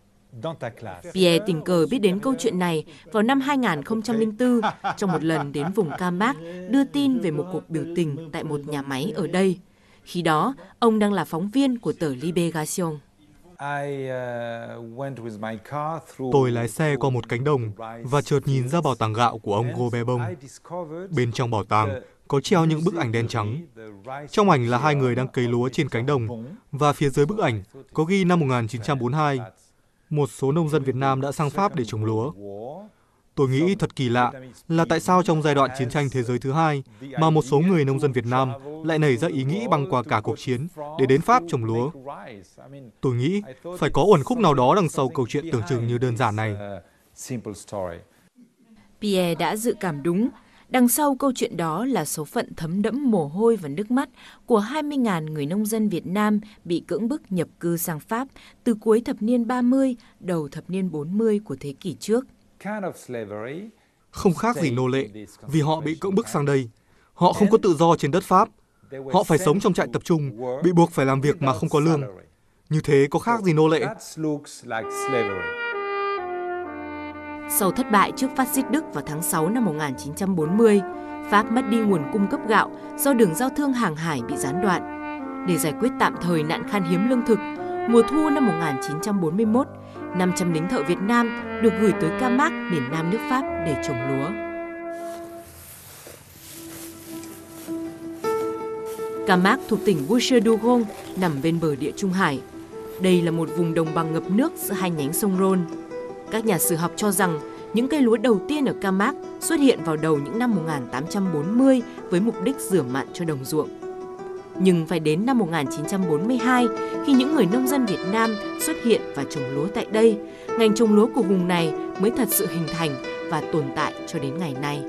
Pierre tình cờ biết đến câu chuyện này vào năm 2004 trong một lần đến vùng Camargue đưa tin về một cuộc biểu tình tại một nhà máy ở đây. Khi đó, ông đang là phóng viên của tờ Libération. Uh, Tôi lái xe qua một cánh đồng và chợt nhìn ra bảo tàng gạo của ông Robert Bông. Bên trong bảo tàng có treo những bức ảnh đen trắng. Trong ảnh là hai người đang cấy lúa trên cánh đồng và phía dưới bức ảnh có ghi năm 1942. Một số nông dân Việt Nam đã sang Pháp để trồng lúa. Tôi nghĩ thật kỳ lạ là tại sao trong giai đoạn chiến tranh thế giới thứ hai mà một số người nông dân Việt Nam lại nảy ra ý nghĩ băng qua cả cuộc chiến để đến Pháp trồng lúa. Tôi nghĩ phải có uẩn khúc nào đó đằng sau câu chuyện tưởng chừng như đơn giản này. Pierre đã dự cảm đúng. Đằng sau câu chuyện đó là số phận thấm đẫm mồ hôi và nước mắt của 20.000 người nông dân Việt Nam bị cưỡng bức nhập cư sang Pháp từ cuối thập niên 30, đầu thập niên 40 của thế kỷ trước. Không khác gì nô lệ, vì họ bị cưỡng bức sang đây. Họ không có tự do trên đất Pháp. Họ phải sống trong trại tập trung, bị buộc phải làm việc mà không có lương. Như thế có khác gì nô lệ? Sau thất bại trước phát xít Đức vào tháng 6 năm 1940, Pháp mất đi nguồn cung cấp gạo do đường giao thương hàng hải bị gián đoạn. Để giải quyết tạm thời nạn khan hiếm lương thực, mùa thu năm 1941, 500 lính thợ Việt Nam được gửi tới Camargue, miền nam nước Pháp để trồng lúa. Camargue thuộc tỉnh Bouches-du-Rhône nằm bên bờ địa Trung Hải. Đây là một vùng đồng bằng ngập nước giữa hai nhánh sông Rhône. Các nhà sử học cho rằng những cây lúa đầu tiên ở Camargue xuất hiện vào đầu những năm 1840 với mục đích rửa mặn cho đồng ruộng. Nhưng phải đến năm 1942, khi những người nông dân Việt Nam xuất hiện và trồng lúa tại đây, ngành trồng lúa của vùng này mới thật sự hình thành và tồn tại cho đến ngày nay.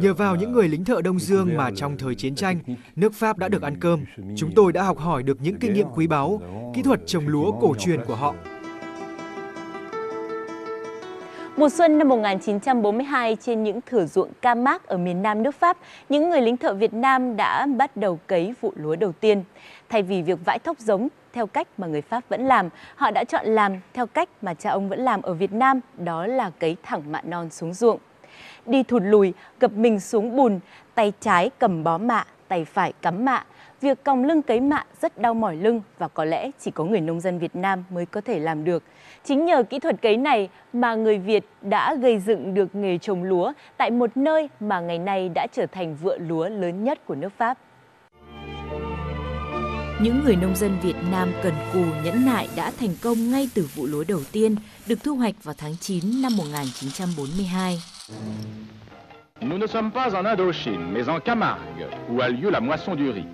Nhờ vào những người lính thợ Đông Dương mà trong thời chiến tranh, nước Pháp đã được ăn cơm, chúng tôi đã học hỏi được những kinh nghiệm quý báu, kỹ thuật trồng lúa cổ truyền của họ Mùa xuân năm 1942 trên những thửa ruộng Camargue ở miền Nam nước Pháp, những người lính thợ Việt Nam đã bắt đầu cấy vụ lúa đầu tiên. Thay vì việc vãi thóc giống theo cách mà người Pháp vẫn làm, họ đã chọn làm theo cách mà cha ông vẫn làm ở Việt Nam, đó là cấy thẳng mạ non xuống ruộng. Đi thụt lùi, gập mình xuống bùn, tay trái cầm bó mạ, tay phải cắm mạ. Việc còng lưng cấy mạ rất đau mỏi lưng và có lẽ chỉ có người nông dân Việt Nam mới có thể làm được. Chính nhờ kỹ thuật cấy này mà người Việt đã gây dựng được nghề trồng lúa tại một nơi mà ngày nay đã trở thành vựa lúa lớn nhất của nước Pháp. Những người nông dân Việt Nam cần cù nhẫn nại đã thành công ngay từ vụ lúa đầu tiên được thu hoạch vào tháng 9 năm 1942. Nous ne sommes pas en Indochine, mais en Camargue, où a lieu la moisson du riz.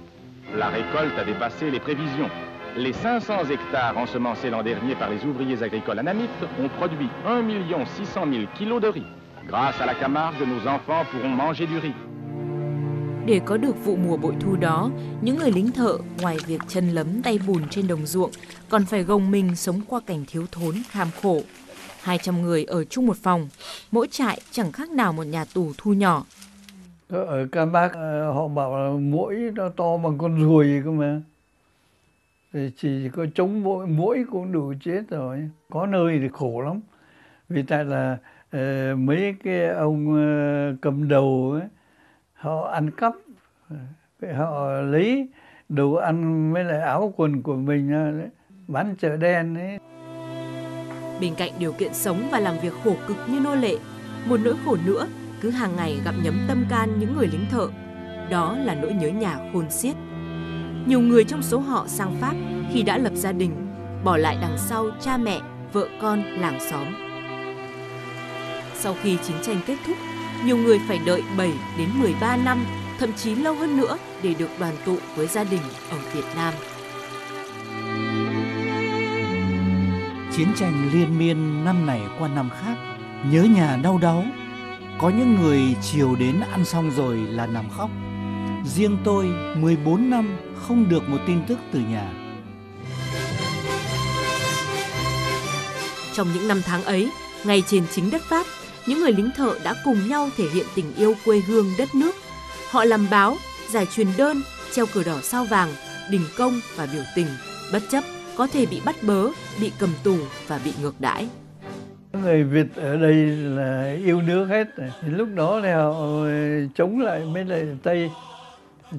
La récolte a dépassé les prévisions. Les 500 hectares ensemencés l'an dernier par les ouvriers agricoles anamites ont produit 1 600 000 kilos de riz. Grâce à la Camargue, nos enfants pourront manger du riz. Để có được vụ mùa bội thu đó, những người lính thợ ngoài việc chân lấm tay bùn trên đồng ruộng còn phải gồng mình sống qua cảnh thiếu thốn kham khổ. 200 người ở chung một phòng, mỗi trại chẳng khác nào một nhà tù thu nhỏ. Ở Cam Bắc họ bảo là mỗi nó to bằng con ruồi cơ mà. Thì chỉ có chống mũi mũi cũng đủ chết rồi. Có nơi thì khổ lắm. Vì tại là uh, mấy cái ông uh, cầm đầu ấy, họ ăn cắp ờ, họ lấy đồ ăn với lại áo quần của mình bán chợ đen ấy bên cạnh điều kiện sống và làm việc khổ cực như nô lệ một nỗi khổ nữa cứ hàng ngày gặp nhấm tâm can những người lính thợ đó là nỗi nhớ nhà khôn xiết nhiều người trong số họ sang pháp khi đã lập gia đình bỏ lại đằng sau cha mẹ vợ con làng xóm sau khi chiến tranh kết thúc nhiều người phải đợi 7 đến 13 năm, thậm chí lâu hơn nữa để được đoàn tụ với gia đình ở Việt Nam. Chiến tranh liên miên năm này qua năm khác, nhớ nhà đau đáu. Có những người chiều đến ăn xong rồi là nằm khóc. Riêng tôi 14 năm không được một tin tức từ nhà. Trong những năm tháng ấy, ngay trên chính đất Pháp, những người lính thợ đã cùng nhau thể hiện tình yêu quê hương đất nước. Họ làm báo, giải truyền đơn, treo cờ đỏ sao vàng, đình công và biểu tình, bất chấp có thể bị bắt bớ, bị cầm tù và bị ngược đãi. Người Việt ở đây là yêu nước hết. Thì lúc đó thì họ chống lại mấy lại Tây,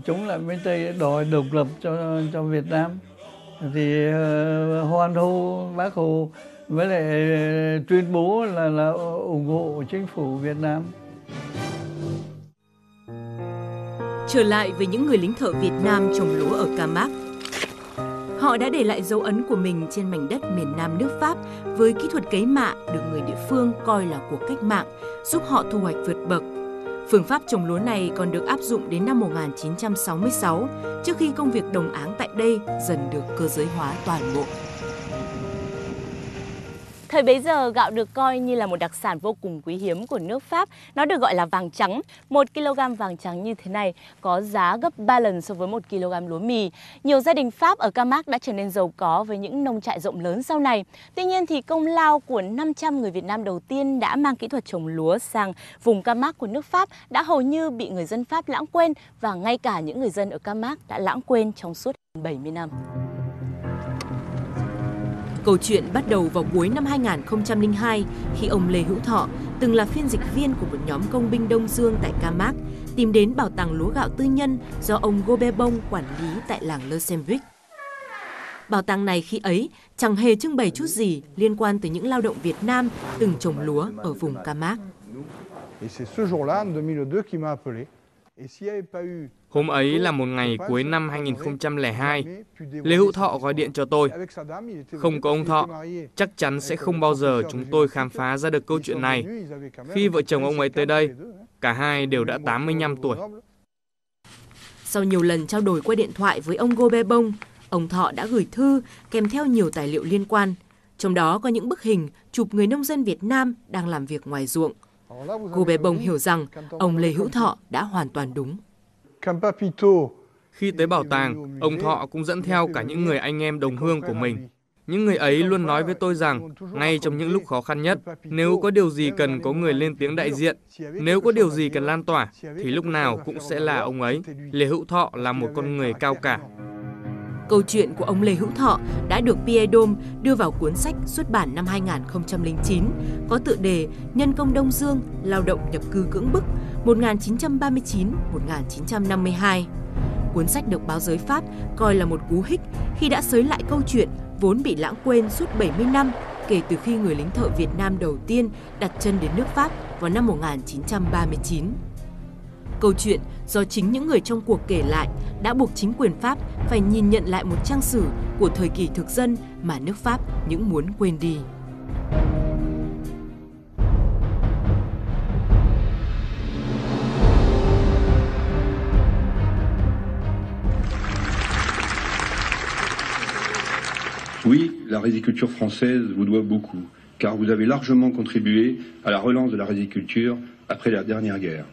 chống lại miền Tây đòi độc lập cho cho Việt Nam. Thì uh, hoan hô bác Hồ với lại ờ, tuyên bố là là ủng hộ chính phủ Việt Nam. Trở lại với những người lính thợ Việt Nam trồng lúa ở Camac. Họ đã để lại dấu ấn của mình trên mảnh đất miền Nam nước Pháp với kỹ thuật cấy mạ được người địa phương coi là cuộc cách mạng, giúp họ thu hoạch vượt bậc. Phương pháp trồng lúa này còn được áp dụng đến năm 1966, trước khi công việc đồng áng tại đây dần được cơ giới hóa toàn bộ. Thời bấy giờ, gạo được coi như là một đặc sản vô cùng quý hiếm của nước Pháp. Nó được gọi là vàng trắng. 1 kg vàng trắng như thế này có giá gấp 3 lần so với 1 kg lúa mì. Nhiều gia đình Pháp ở Camac đã trở nên giàu có với những nông trại rộng lớn sau này. Tuy nhiên thì công lao của 500 người Việt Nam đầu tiên đã mang kỹ thuật trồng lúa sang vùng Camac của nước Pháp đã hầu như bị người dân Pháp lãng quên và ngay cả những người dân ở Camac đã lãng quên trong suốt 70 năm. Câu chuyện bắt đầu vào cuối năm 2002 khi ông Lê Hữu Thọ, từng là phiên dịch viên của một nhóm công binh Đông Dương tại Camac, tìm đến bảo tàng lúa gạo tư nhân do ông Gobe Bông quản lý tại làng Le Bảo tàng này khi ấy chẳng hề trưng bày chút gì liên quan tới những lao động Việt Nam từng trồng lúa ở vùng Camac. Et c'est ce jour-là, en 2002, qui m'a appelé. Hôm ấy là một ngày cuối năm 2002. Lê Hữu Thọ gọi điện cho tôi. Không có ông Thọ, chắc chắn sẽ không bao giờ chúng tôi khám phá ra được câu chuyện này. Khi vợ chồng ông ấy tới đây, cả hai đều đã 85 tuổi. Sau nhiều lần trao đổi qua điện thoại với ông Gobe Bông, ông Thọ đã gửi thư kèm theo nhiều tài liệu liên quan. Trong đó có những bức hình chụp người nông dân Việt Nam đang làm việc ngoài ruộng. Cô bé Bông hiểu rằng ông Lê Hữu Thọ đã hoàn toàn đúng. Khi tới bảo tàng, ông Thọ cũng dẫn theo cả những người anh em đồng hương của mình. Những người ấy luôn nói với tôi rằng, ngay trong những lúc khó khăn nhất, nếu có điều gì cần có người lên tiếng đại diện, nếu có điều gì cần lan tỏa, thì lúc nào cũng sẽ là ông ấy. Lê Hữu Thọ là một con người cao cả. Câu chuyện của ông Lê Hữu Thọ đã được Pierre đưa vào cuốn sách xuất bản năm 2009 có tựa đề Nhân công Đông Dương, lao động nhập cư cưỡng bức 1939-1952. Cuốn sách được báo giới Pháp coi là một cú hích khi đã xới lại câu chuyện vốn bị lãng quên suốt 70 năm kể từ khi người lính thợ Việt Nam đầu tiên đặt chân đến nước Pháp vào năm 1939. Câu chuyện do chính những người trong cuộc kể lại đã buộc chính quyền Pháp phải nhìn nhận lại một trang sử của thời kỳ thực dân mà nước Pháp những muốn quên đi. Oui, la riziculture française vous doit beaucoup, car vous avez largement contribué à la relance de la riziculture après la dernière guerre.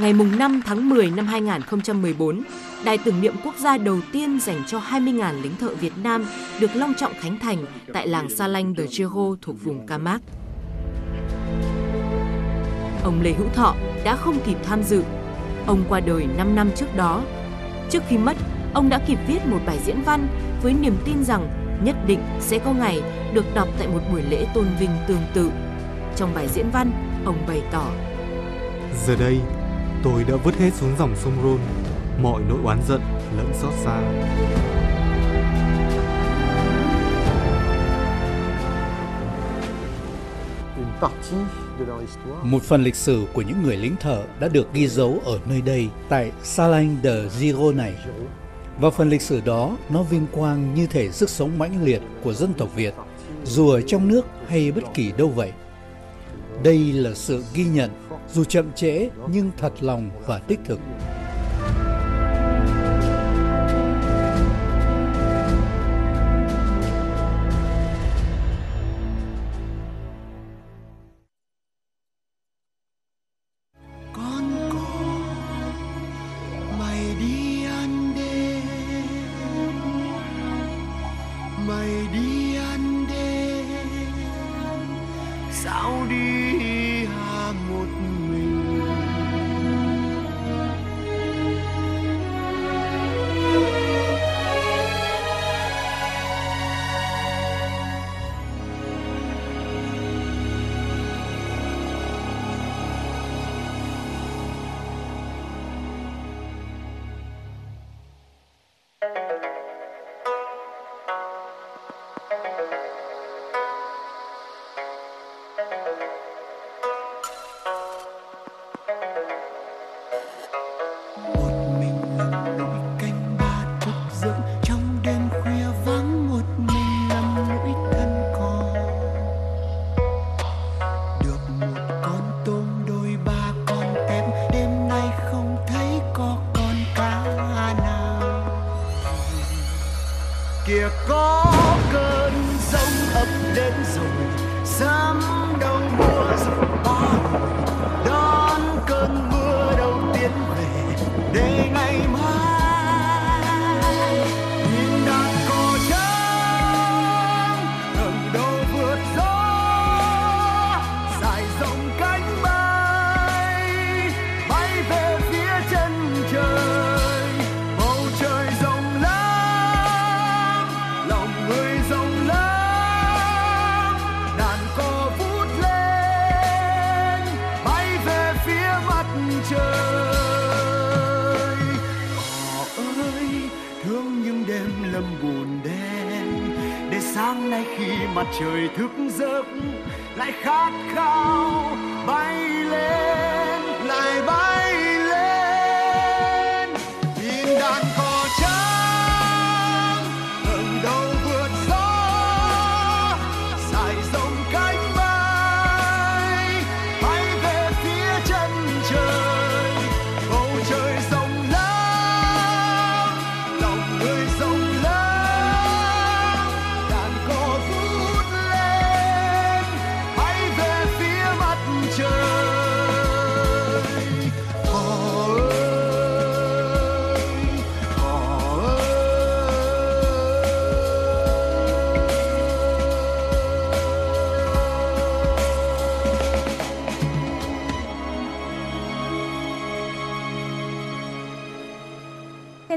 Ngày mùng 5 tháng 10 năm 2014, đài tưởng niệm quốc gia đầu tiên dành cho 20.000 lính thợ Việt Nam được long trọng khánh thành tại làng Sa Lanh de Chero thuộc vùng Camac. Ông Lê Hữu Thọ đã không kịp tham dự. Ông qua đời 5 năm trước đó. Trước khi mất, ông đã kịp viết một bài diễn văn với niềm tin rằng nhất định sẽ có ngày được đọc tại một buổi lễ tôn vinh tương tự. Trong bài diễn văn, ông bày tỏ Giờ đây, tôi đã vứt hết xuống dòng sông Rôn, mọi nỗi oán giận lẫn xót xa. Một phần lịch sử của những người lính thợ đã được ghi dấu ở nơi đây tại Salagne de Giro này. Và phần lịch sử đó nó vinh quang như thể sức sống mãnh liệt của dân tộc Việt, dù ở trong nước hay bất kỳ đâu vậy. Đây là sự ghi nhận, dù chậm trễ nhưng thật lòng và tích thực.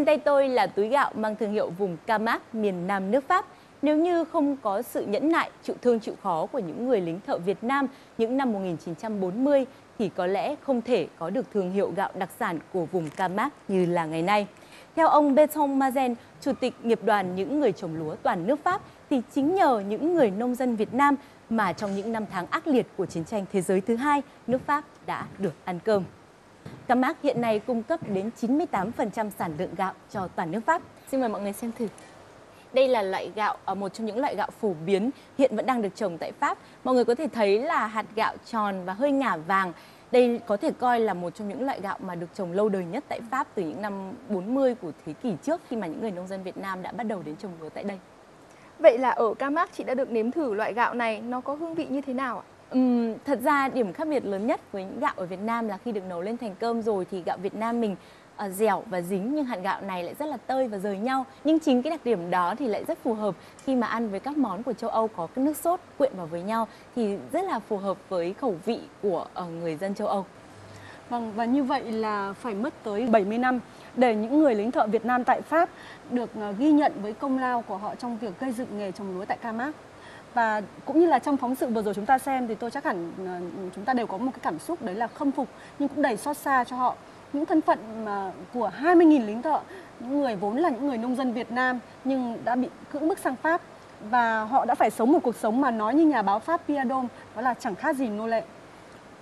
Trên tay tôi là túi gạo mang thương hiệu vùng Camac, miền Nam nước Pháp. Nếu như không có sự nhẫn nại, chịu thương chịu khó của những người lính thợ Việt Nam những năm 1940 thì có lẽ không thể có được thương hiệu gạo đặc sản của vùng Camac như là ngày nay. Theo ông Bertrand Mazen, Chủ tịch nghiệp đoàn những người trồng lúa toàn nước Pháp, thì chính nhờ những người nông dân Việt Nam mà trong những năm tháng ác liệt của chiến tranh thế giới thứ hai, nước Pháp đã được ăn cơm. Camac hiện nay cung cấp đến 98% sản lượng gạo cho toàn nước Pháp. Xin mời mọi người xem thử. Đây là loại gạo à, một trong những loại gạo phổ biến hiện vẫn đang được trồng tại Pháp. Mọi người có thể thấy là hạt gạo tròn và hơi ngả vàng. Đây có thể coi là một trong những loại gạo mà được trồng lâu đời nhất tại Pháp từ những năm 40 của thế kỷ trước khi mà những người nông dân Việt Nam đã bắt đầu đến trồng lúa tại đây. Vậy là ở Camac chị đã được nếm thử loại gạo này, nó có hương vị như thế nào ạ? Uhm, thật ra điểm khác biệt lớn nhất với những gạo ở Việt Nam là khi được nấu lên thành cơm rồi thì gạo Việt Nam mình uh, dẻo và dính nhưng hạt gạo này lại rất là tơi và rời nhau. Nhưng chính cái đặc điểm đó thì lại rất phù hợp khi mà ăn với các món của châu Âu có cái nước sốt quyện vào với nhau thì rất là phù hợp với khẩu vị của uh, người dân châu Âu. Vâng, và như vậy là phải mất tới 70 năm để những người lính thợ Việt Nam tại Pháp được uh, ghi nhận với công lao của họ trong việc gây dựng nghề trồng lúa tại Camac và cũng như là trong phóng sự vừa rồi chúng ta xem thì tôi chắc hẳn ờ, chúng ta đều có một cái cảm xúc đấy là khâm phục nhưng cũng đầy xót xa cho họ những thân phận mà của 20.000 lính thợ những người vốn là những người nông dân Việt Nam nhưng đã bị cưỡng bức sang Pháp và họ đã phải sống một cuộc sống mà nói như nhà báo Pháp Pierre Dom đó là chẳng khác gì nô lệ.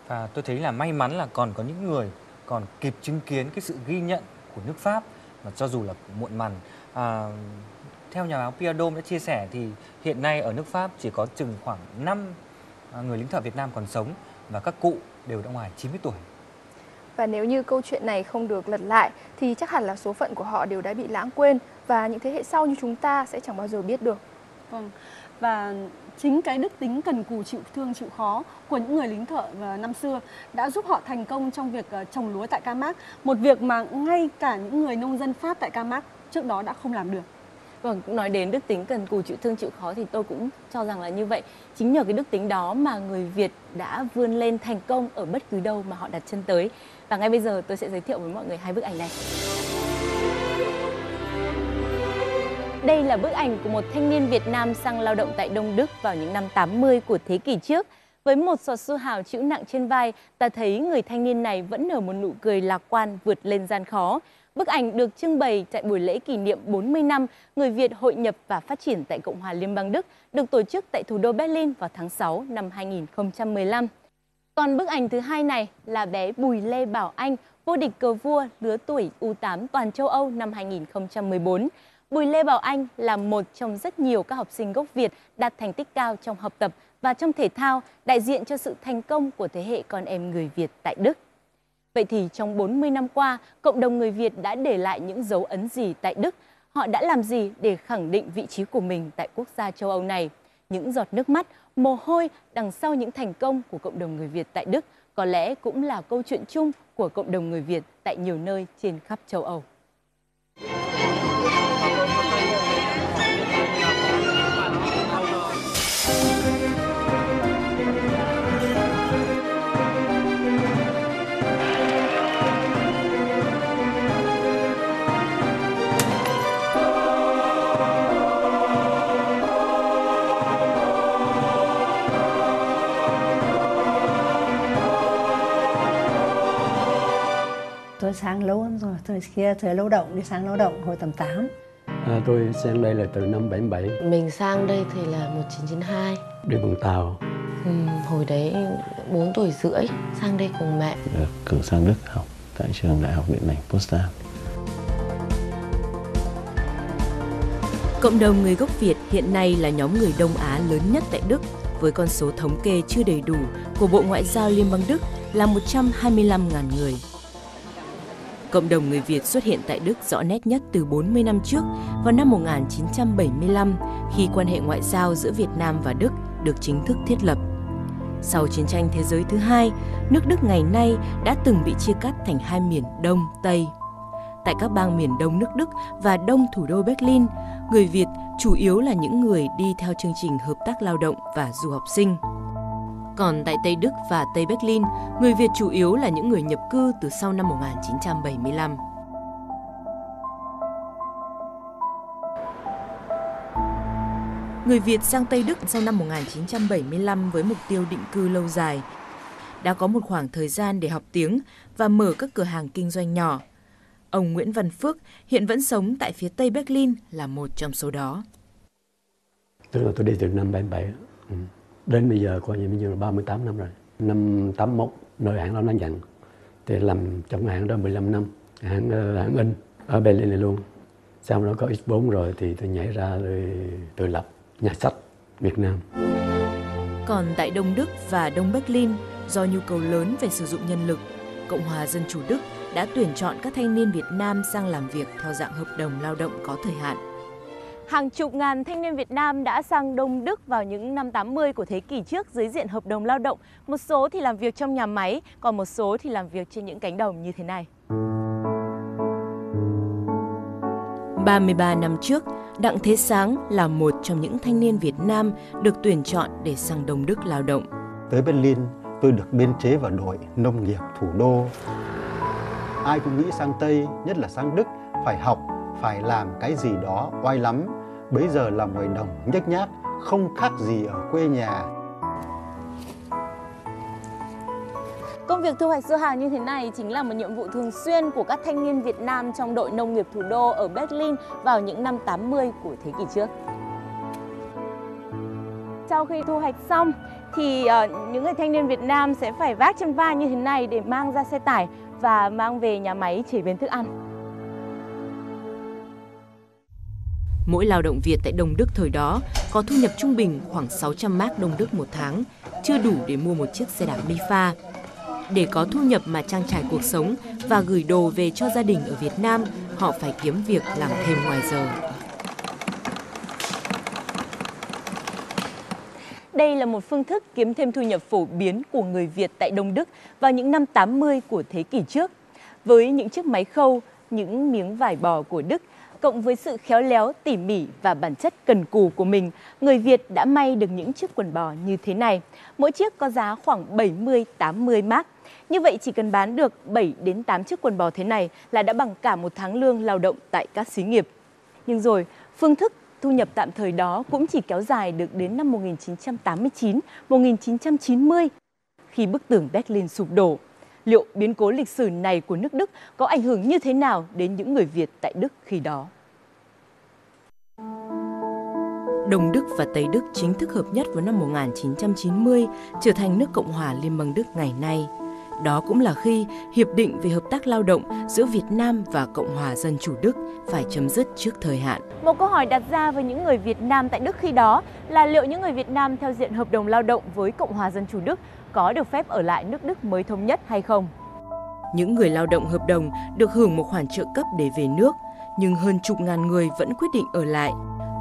Và tôi thấy là may mắn là còn có những người còn kịp chứng kiến cái sự ghi nhận của nước Pháp mà cho dù là muộn màn à, theo nhà báo Pierre Dom đã chia sẻ thì hiện nay ở nước Pháp chỉ có chừng khoảng 5 à, người lính thợ Việt Nam còn sống và các cụ đều đã ngoài 90 tuổi. Và nếu như câu chuyện này không được lật lại thì chắc hẳn là số phận của họ đều đã bị lãng quên và những thế hệ sau như chúng ta sẽ chẳng bao giờ biết được. Vâng. Và chính cái đức tính cần cù chịu thương chịu khó của những người lính thợ năm xưa đã giúp họ thành công trong việc ờ, trồng lúa tại Camac, một việc mà ngay cả những người nông dân Pháp tại Camac trước đó đã không làm được. Vâng, cũng nói đến đức tính cần cù chịu thương chịu khó thì tôi cũng cho rằng là như vậy. Chính nhờ cái đức tính đó mà người Việt đã vươn lên thành công ở bất cứ đâu mà họ đặt chân tới. Và ngay bây giờ tôi sẽ giới thiệu với mọi người hai bức ảnh này. Đây là bức ảnh của một thanh niên Việt Nam sang lao động tại Đông Đức vào những năm 80 của thế kỷ trước. Với một sọt su hào chịu nặng trên vai, ta thấy người thanh niên này vẫn nở một nụ cười lạc quan vượt lên gian khó. Bức ảnh được trưng bày tại buổi lễ kỷ niệm 40 năm người Việt hội nhập và phát triển tại Cộng hòa Liên bang Đức được tổ chức tại thủ đô Berlin vào tháng 6 năm 2015. Còn bức ảnh thứ hai này là bé Bùi Lê Bảo Anh, vô địch cờ vua lứa tuổi U8 toàn châu Âu năm 2014. Bùi Lê Bảo Anh là một trong rất nhiều các học sinh gốc Việt đạt thành tích cao trong học tập và trong thể thao, đại diện cho sự thành công của thế hệ con em người Việt tại Đức. Vậy thì trong 40 năm qua, cộng đồng người Việt đã để lại những dấu ấn gì tại Đức? Họ đã làm gì để khẳng định vị trí của mình tại quốc gia châu Âu này? Những giọt nước mắt, mồ hôi đằng sau những thành công của cộng đồng người Việt tại Đức có lẽ cũng là câu chuyện chung của cộng đồng người Việt tại nhiều nơi trên khắp châu Âu. Tôi sang lâu lắm rồi. Tôi kia thời lao động đi sang lao động hồi tầm 8 à, tôi sang đây là từ năm 77 mình sang đây thì là 1992 đi bằng tàu. Ừ, hồi đấy 4 tuổi rưỡi sang đây cùng mẹ. Được cử sang Đức học tại trường đại học điện ảnh Potsdam. Cộng đồng người gốc Việt hiện nay là nhóm người Đông Á lớn nhất tại Đức, với con số thống kê chưa đầy đủ của Bộ Ngoại giao Liên bang Đức là 125.000 người. Cộng đồng người Việt xuất hiện tại Đức rõ nét nhất từ 40 năm trước, vào năm 1975, khi quan hệ ngoại giao giữa Việt Nam và Đức được chính thức thiết lập. Sau chiến tranh thế giới thứ hai, nước Đức ngày nay đã từng bị chia cắt thành hai miền Đông, Tây. Tại các bang miền Đông nước Đức và Đông thủ đô Berlin, người Việt chủ yếu là những người đi theo chương trình hợp tác lao động và du học sinh. Còn tại Tây Đức và Tây Berlin, người Việt chủ yếu là những người nhập cư từ sau năm 1975. Người Việt sang Tây Đức sau năm 1975 với mục tiêu định cư lâu dài. Đã có một khoảng thời gian để học tiếng và mở các cửa hàng kinh doanh nhỏ. Ông Nguyễn Văn Phước hiện vẫn sống tại phía Tây Berlin là một trong số đó. Tức là tôi đi từ năm 77 đến bây giờ coi như bây giờ là 38 năm rồi. Năm 81 nơi hãng đó nó nhận thì làm trong hãng đó 15 năm hãng ờ, hãng in ở Berlin này luôn. Sau đó có X4 rồi thì tôi nhảy ra rồi tôi lập nhà sách Việt Nam. Còn tại Đông Đức và Đông Berlin do nhu cầu lớn về sử dụng nhân lực Cộng hòa Dân chủ Đức đã tuyển chọn các thanh niên Việt Nam sang làm việc theo dạng hợp đồng lao động có thời hạn. Hàng chục ngàn thanh niên Việt Nam đã sang Đông Đức vào những năm 80 của thế kỷ trước dưới diện hợp đồng lao động. Một số thì làm việc trong nhà máy, còn một số thì làm việc trên những cánh đồng như thế này. 33 năm trước, Đặng Thế Sáng là một trong những thanh niên Việt Nam được tuyển chọn để sang Đông Đức lao động. Tới Berlin, tôi được biên chế vào đội nông nghiệp thủ đô. Ai cũng nghĩ sang Tây, nhất là sang Đức, phải học, phải làm cái gì đó oai lắm, bấy giờ là ngoài đồng nhếch nhác, không khác gì ở quê nhà. Công việc thu hoạch dưa hàng như thế này chính là một nhiệm vụ thường xuyên của các thanh niên Việt Nam trong đội nông nghiệp thủ đô ở Berlin vào những năm 80 của thế kỷ trước. Sau khi thu hoạch xong thì ờ, những người thanh niên Việt Nam sẽ phải vác trên vai như thế này để mang ra xe tải và mang về nhà máy chế biến thức ăn. Mỗi lao động Việt tại Đông Đức thời đó có thu nhập trung bình khoảng 600 mark Đông Đức một tháng, chưa đủ để mua một chiếc xe đạp đi pha. Để có thu nhập mà trang trải cuộc sống và gửi đồ về cho gia đình ở Việt Nam, họ phải kiếm việc làm thêm ngoài giờ. Đây là một phương thức kiếm thêm thu nhập phổ biến của người Việt tại Đông Đức vào những năm 80 của thế kỷ trước. Với những chiếc máy khâu, những miếng vải bò của Đức cộng với sự khéo léo, tỉ mỉ và bản chất cần cù của mình, người Việt đã may được những chiếc quần bò như thế này. Mỗi chiếc có giá khoảng 70-80 mark. Như vậy chỉ cần bán được 7 đến 8 chiếc quần bò thế này là đã bằng cả một tháng lương lao động tại các xí nghiệp. Nhưng rồi, phương thức thu nhập tạm thời đó cũng chỉ kéo dài được đến năm 1989, 1990 khi bức tường Berlin sụp đổ liệu biến cố lịch sử này của nước Đức có ảnh hưởng như thế nào đến những người Việt tại Đức khi đó. Đông Đức và Tây Đức chính thức hợp nhất vào năm 1990, trở thành nước Cộng hòa Liên bang Đức ngày nay. Đó cũng là khi hiệp định về hợp tác lao động giữa Việt Nam và Cộng hòa Dân chủ Đức phải chấm dứt trước thời hạn. Một câu hỏi đặt ra với những người Việt Nam tại Đức khi đó là liệu những người Việt Nam theo diện hợp đồng lao động với Cộng hòa Dân chủ Đức có được phép ở lại nước Đức mới thống nhất hay không. Những người lao động hợp đồng được hưởng một khoản trợ cấp để về nước, nhưng hơn chục ngàn người vẫn quyết định ở lại.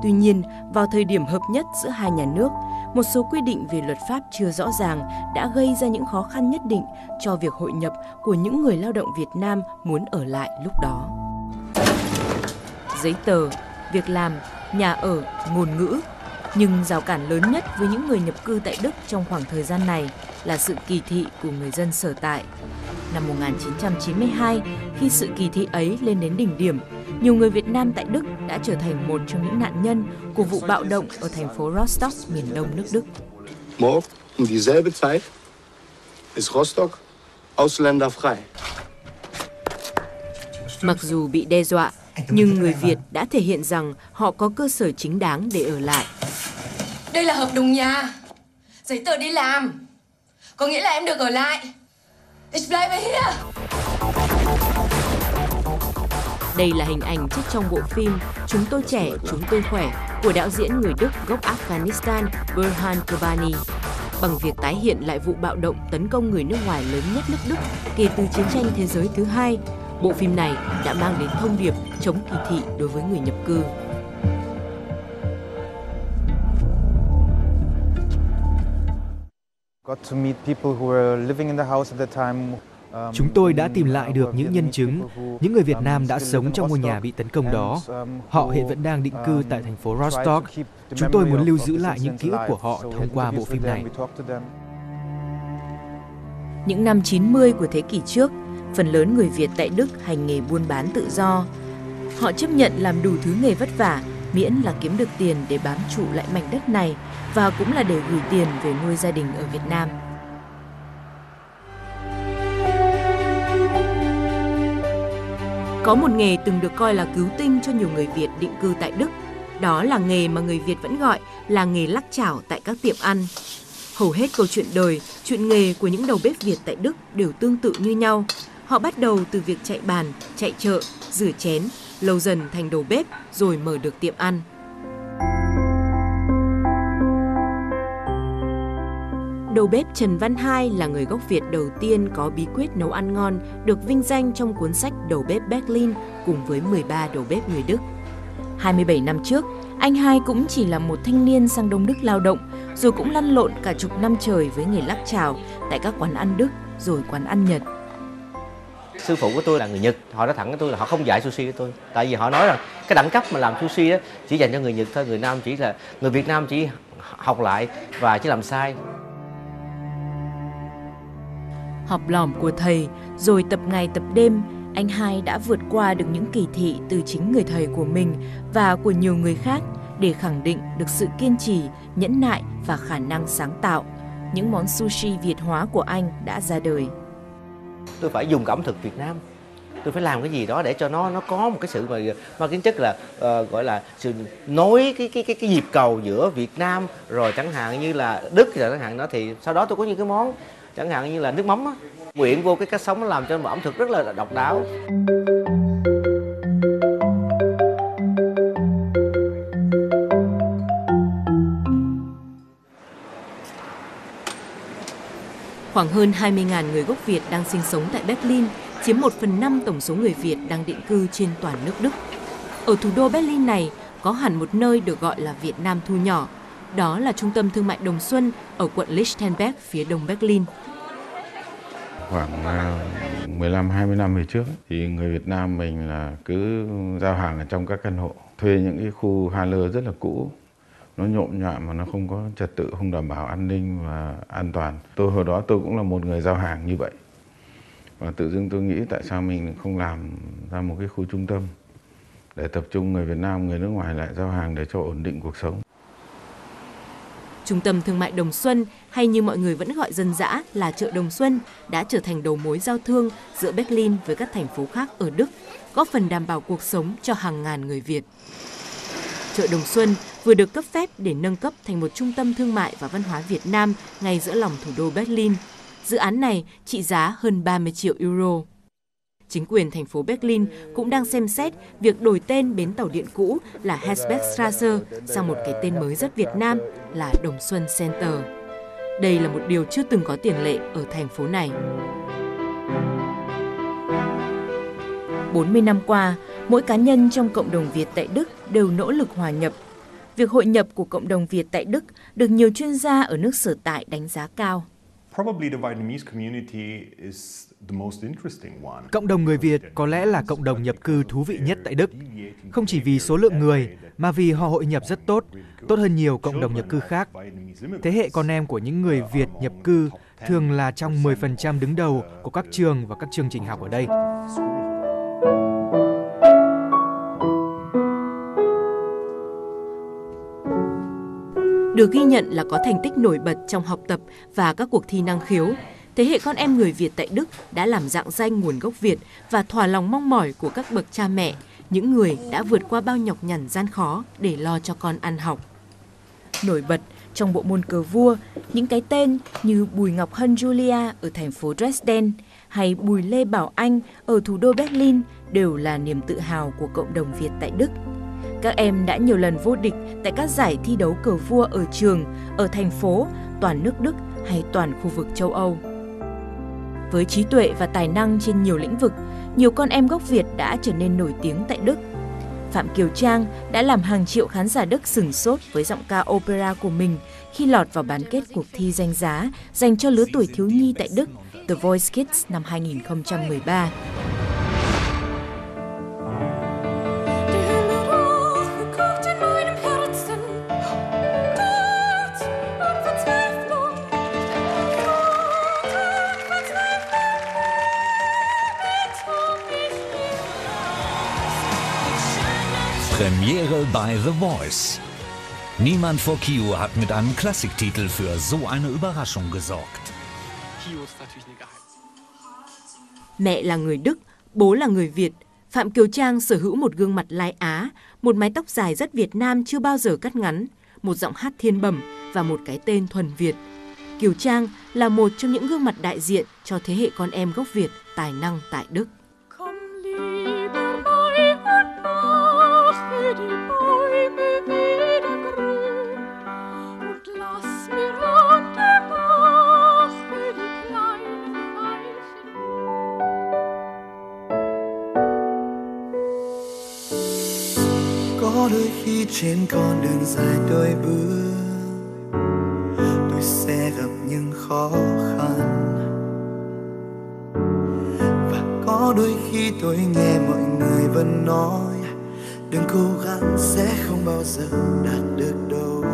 Tuy nhiên, vào thời điểm hợp nhất giữa hai nhà nước, một số quy định về luật pháp chưa rõ ràng đã gây ra những khó khăn nhất định cho việc hội nhập của những người lao động Việt Nam muốn ở lại lúc đó. Giấy tờ, việc làm, nhà ở, ngôn ngữ nhưng rào cản lớn nhất với những người nhập cư tại Đức trong khoảng thời gian này là sự kỳ thị của người dân sở tại. Năm 1992, khi sự kỳ thị ấy lên đến đỉnh điểm, nhiều người Việt Nam tại Đức đã trở thành một trong những nạn nhân của vụ bạo động ở thành phố Rostock, miền đông nước Đức. Morgen um dieselbe Zeit ist Rostock ausländerfrei. Mặc dù bị đe dọa, nhưng người Việt đã thể hiện rằng họ có cơ sở chính đáng để ở lại. Đây là hợp đồng nhà, giấy tờ đi làm, có nghĩa là em được ở lại. Ich bleibe hier. Đây là hình ảnh trích trong bộ phim Chúng tôi trẻ, chúng tôi khỏe của đạo diễn người Đức gốc Afghanistan Burhan Kobani bằng việc tái hiện lại vụ bạo động tấn công người nước ngoài lớn nhất nước Đức kể từ chiến tranh thế giới thứ hai. Bộ phim này đã mang đến thông điệp chống kỳ thị đối với người nhập cư. Chúng tôi đã tìm lại được những nhân chứng, những người Việt Nam đã sống trong ngôi nhà bị tấn công đó. Họ hiện vẫn đang định cư tại thành phố Rostock. Chúng tôi muốn lưu giữ lại những ký ức của họ thông qua bộ phim này. Những năm 90 của thế kỷ trước, phần lớn người Việt tại Đức hành nghề buôn bán tự do. Họ chấp nhận làm đủ thứ nghề vất vả miễn là kiếm được tiền để bám trụ lại mảnh đất này và cũng là để gửi tiền về nuôi gia đình ở Việt Nam. Có một nghề từng được coi là cứu tinh cho nhiều người Việt định cư tại Đức. Đó là nghề mà người Việt vẫn gọi là nghề lắc chảo tại các tiệm ăn. Hầu hết câu chuyện đời, chuyện nghề của những đầu bếp Việt tại Đức đều tương tự như nhau. Họ bắt đầu từ việc chạy bàn, chạy chợ, rửa chén, lâu dần thành đầu bếp rồi mở được tiệm ăn. Đầu bếp Trần Văn Hai là người gốc Việt đầu tiên có bí quyết nấu ăn ngon, được vinh danh trong cuốn sách Đầu bếp Berlin cùng với 13 đầu bếp người Đức. 27 năm trước, anh Hai cũng chỉ là một thanh niên sang Đông Đức lao động, rồi cũng lăn lộn cả chục năm trời với nghề lắc chào tại các quán ăn Đức rồi quán ăn Nhật. Sư phụ của tôi là người Nhật, họ nói thẳng với tôi là họ không dạy sushi cho tôi. Tại vì họ nói rằng cái đẳng cấp mà làm sushi đó chỉ dành cho người Nhật thôi, người Nam chỉ là người Việt Nam chỉ học lại và chỉ làm sai. Học lỏm của thầy, rồi tập ngày tập đêm, anh Hai đã vượt qua được những kỳ thị từ chính người thầy của mình và của nhiều người khác để khẳng định được sự kiên trì, nhẫn nại và khả năng sáng tạo. Những món sushi Việt hóa của anh đã ra đời. Tôi phải dùng ẩm thực Việt Nam. Tôi phải làm cái gì đó để cho nó nó có một cái sự mà mang tính chất là uh, gọi là sự nối cái cái cái cái nhịp cầu giữa Việt Nam rồi chẳng hạn như là Đức rồi chẳng hạn đó thì sau đó tôi có những cái món chẳng hạn như là nước mắm á. Quyện vô cái cách sống nó làm cho ẩm thực rất là độc đáo. Khoảng hơn 20.000 người gốc Việt đang sinh sống tại Berlin, chiếm 1 phần 5 tổng số người Việt đang định cư trên toàn nước Đức. Ở thủ đô Berlin này có hẳn một nơi được gọi là Việt Nam thu nhỏ. Đó là trung tâm thương mại Đồng Xuân ở quận Lichtenberg phía đông Berlin. Khoảng à, 15-20 năm về trước thì người Việt Nam mình là cứ giao hàng ở trong các căn hộ, thuê những cái khu Haller rất là cũ nó nhộn nhạo mà nó không có trật tự không đảm bảo an ninh và an toàn. Tôi hồi đó tôi cũng là một người giao hàng như vậy. Và tự dưng tôi nghĩ tại sao mình không làm ra một cái khu trung tâm để tập trung người Việt Nam người nước ngoài lại giao hàng để cho ổn định cuộc sống. Trung tâm thương mại Đồng Xuân hay như mọi người vẫn gọi dân dã là chợ Đồng Xuân đã trở thành đầu mối giao thương giữa Berlin với các thành phố khác ở Đức, góp phần đảm bảo cuộc sống cho hàng ngàn người Việt. Chợ Đồng Xuân vừa được cấp phép để nâng cấp thành một trung tâm thương mại và văn hóa Việt Nam ngay giữa lòng thủ đô Berlin. Dự án này trị giá hơn 30 triệu euro. Chính quyền thành phố Berlin cũng đang xem xét việc đổi tên bến tàu điện cũ là Hesbergstrasse sang một cái tên mới rất Việt Nam là Đồng Xuân Center. Đây là một điều chưa từng có tiền lệ ở thành phố này. 40 năm qua, mỗi cá nhân trong cộng đồng Việt tại Đức đều nỗ lực hòa nhập. Việc hội nhập của cộng đồng Việt tại Đức được nhiều chuyên gia ở nước sở tại đánh giá cao. Cộng đồng người Việt có lẽ là cộng đồng nhập cư thú vị nhất tại Đức. Không chỉ vì số lượng người, mà vì họ hội nhập rất tốt, tốt hơn nhiều cộng đồng nhập cư khác. Thế hệ con em của những người Việt nhập cư thường là trong 10% đứng đầu của các trường và các chương trình học ở đây. Được ghi nhận là có thành tích nổi bật trong học tập và các cuộc thi năng khiếu. Thế hệ con em người Việt tại Đức đã làm dạng danh nguồn gốc Việt và thỏa lòng mong mỏi của các bậc cha mẹ, những người đã vượt qua bao nhọc nhằn gian khó để lo cho con ăn học. Nổi bật trong bộ môn cờ vua, những cái tên như Bùi Ngọc Hân Julia ở thành phố Dresden hay Bùi Lê Bảo Anh ở thủ đô Berlin đều là niềm tự hào của cộng đồng Việt tại Đức. Các em đã nhiều lần vô địch tại các giải thi đấu cờ vua ở trường, ở thành phố, toàn nước Đức hay toàn khu vực châu Âu. Với trí tuệ và tài năng trên nhiều lĩnh vực, nhiều con em gốc Việt đã trở nên nổi tiếng tại Đức. Phạm Kiều Trang đã làm hàng triệu khán giả Đức sửng sốt với giọng ca opera của mình khi lọt vào bán kết cuộc thi danh giá dành cho lứa tuổi thiếu nhi tại Đức The Voice Kids năm 2013. Premiere bei The Voice. Niemand vor Kio hat mit einem Klassiktitel für so eine Überraschung gesorgt. Mẹ là người Đức, bố là người Việt. Phạm Kiều Trang sở hữu một gương mặt lai Á, một mái tóc dài rất Việt Nam chưa bao giờ cắt ngắn, một giọng hát thiên bẩm và một cái tên thuần Việt. Kiều Trang là một trong những gương mặt đại diện cho thế hệ con em gốc Việt tài năng tại Đức. Trên con đường dài đôi bước. Tôi sẽ gặp những khó khăn. Và có đôi khi tôi nghe mọi người vẫn nói, đừng cố gắng, sẽ không bao giờ đạt được đâu.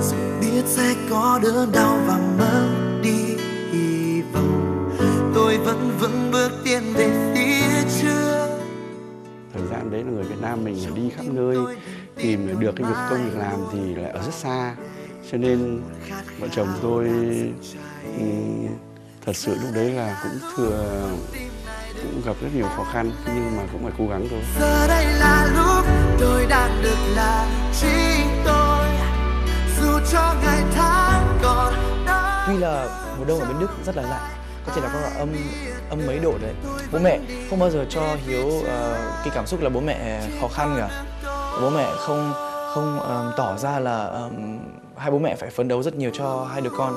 Dù biết sẽ có đứa đau cho nên vợ chồng tôi um, thật sự lúc đấy là cũng thừa cũng gặp rất nhiều khó khăn nhưng mà cũng phải cố gắng thôi giờ đây là lúc tôi đạt được là chính tôi dù cho ngày tháng còn Tuy là mùa đông ở bên Đức rất là lạnh, có thể là có âm âm mấy độ đấy. Bố mẹ không bao giờ cho Hiếu uh, cái cảm xúc là bố mẹ khó khăn cả. Bố mẹ không không um, tỏ ra là um, hai bố mẹ phải phấn đấu rất nhiều cho hai đứa con.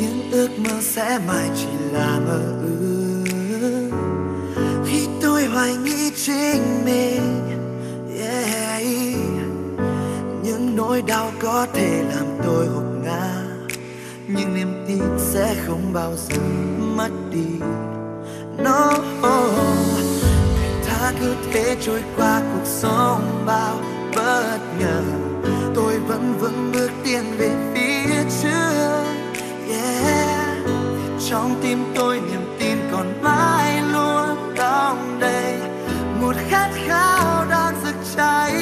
những ước mơ sẽ mãi chỉ là mơ ước khi tôi hoài nghi chính mình, yeah. những nỗi đau có thể làm tôi gục ngã, nhưng niềm tin sẽ không bao giờ mất đi nó no ngày cứ thế trôi qua cuộc sống bao bất ngờ. Tôi vẫn vững bước tiến về phía trước, yeah. Trong tim tôi niềm tin còn mãi luôn đong đầy. Một khát khao đang rực cháy.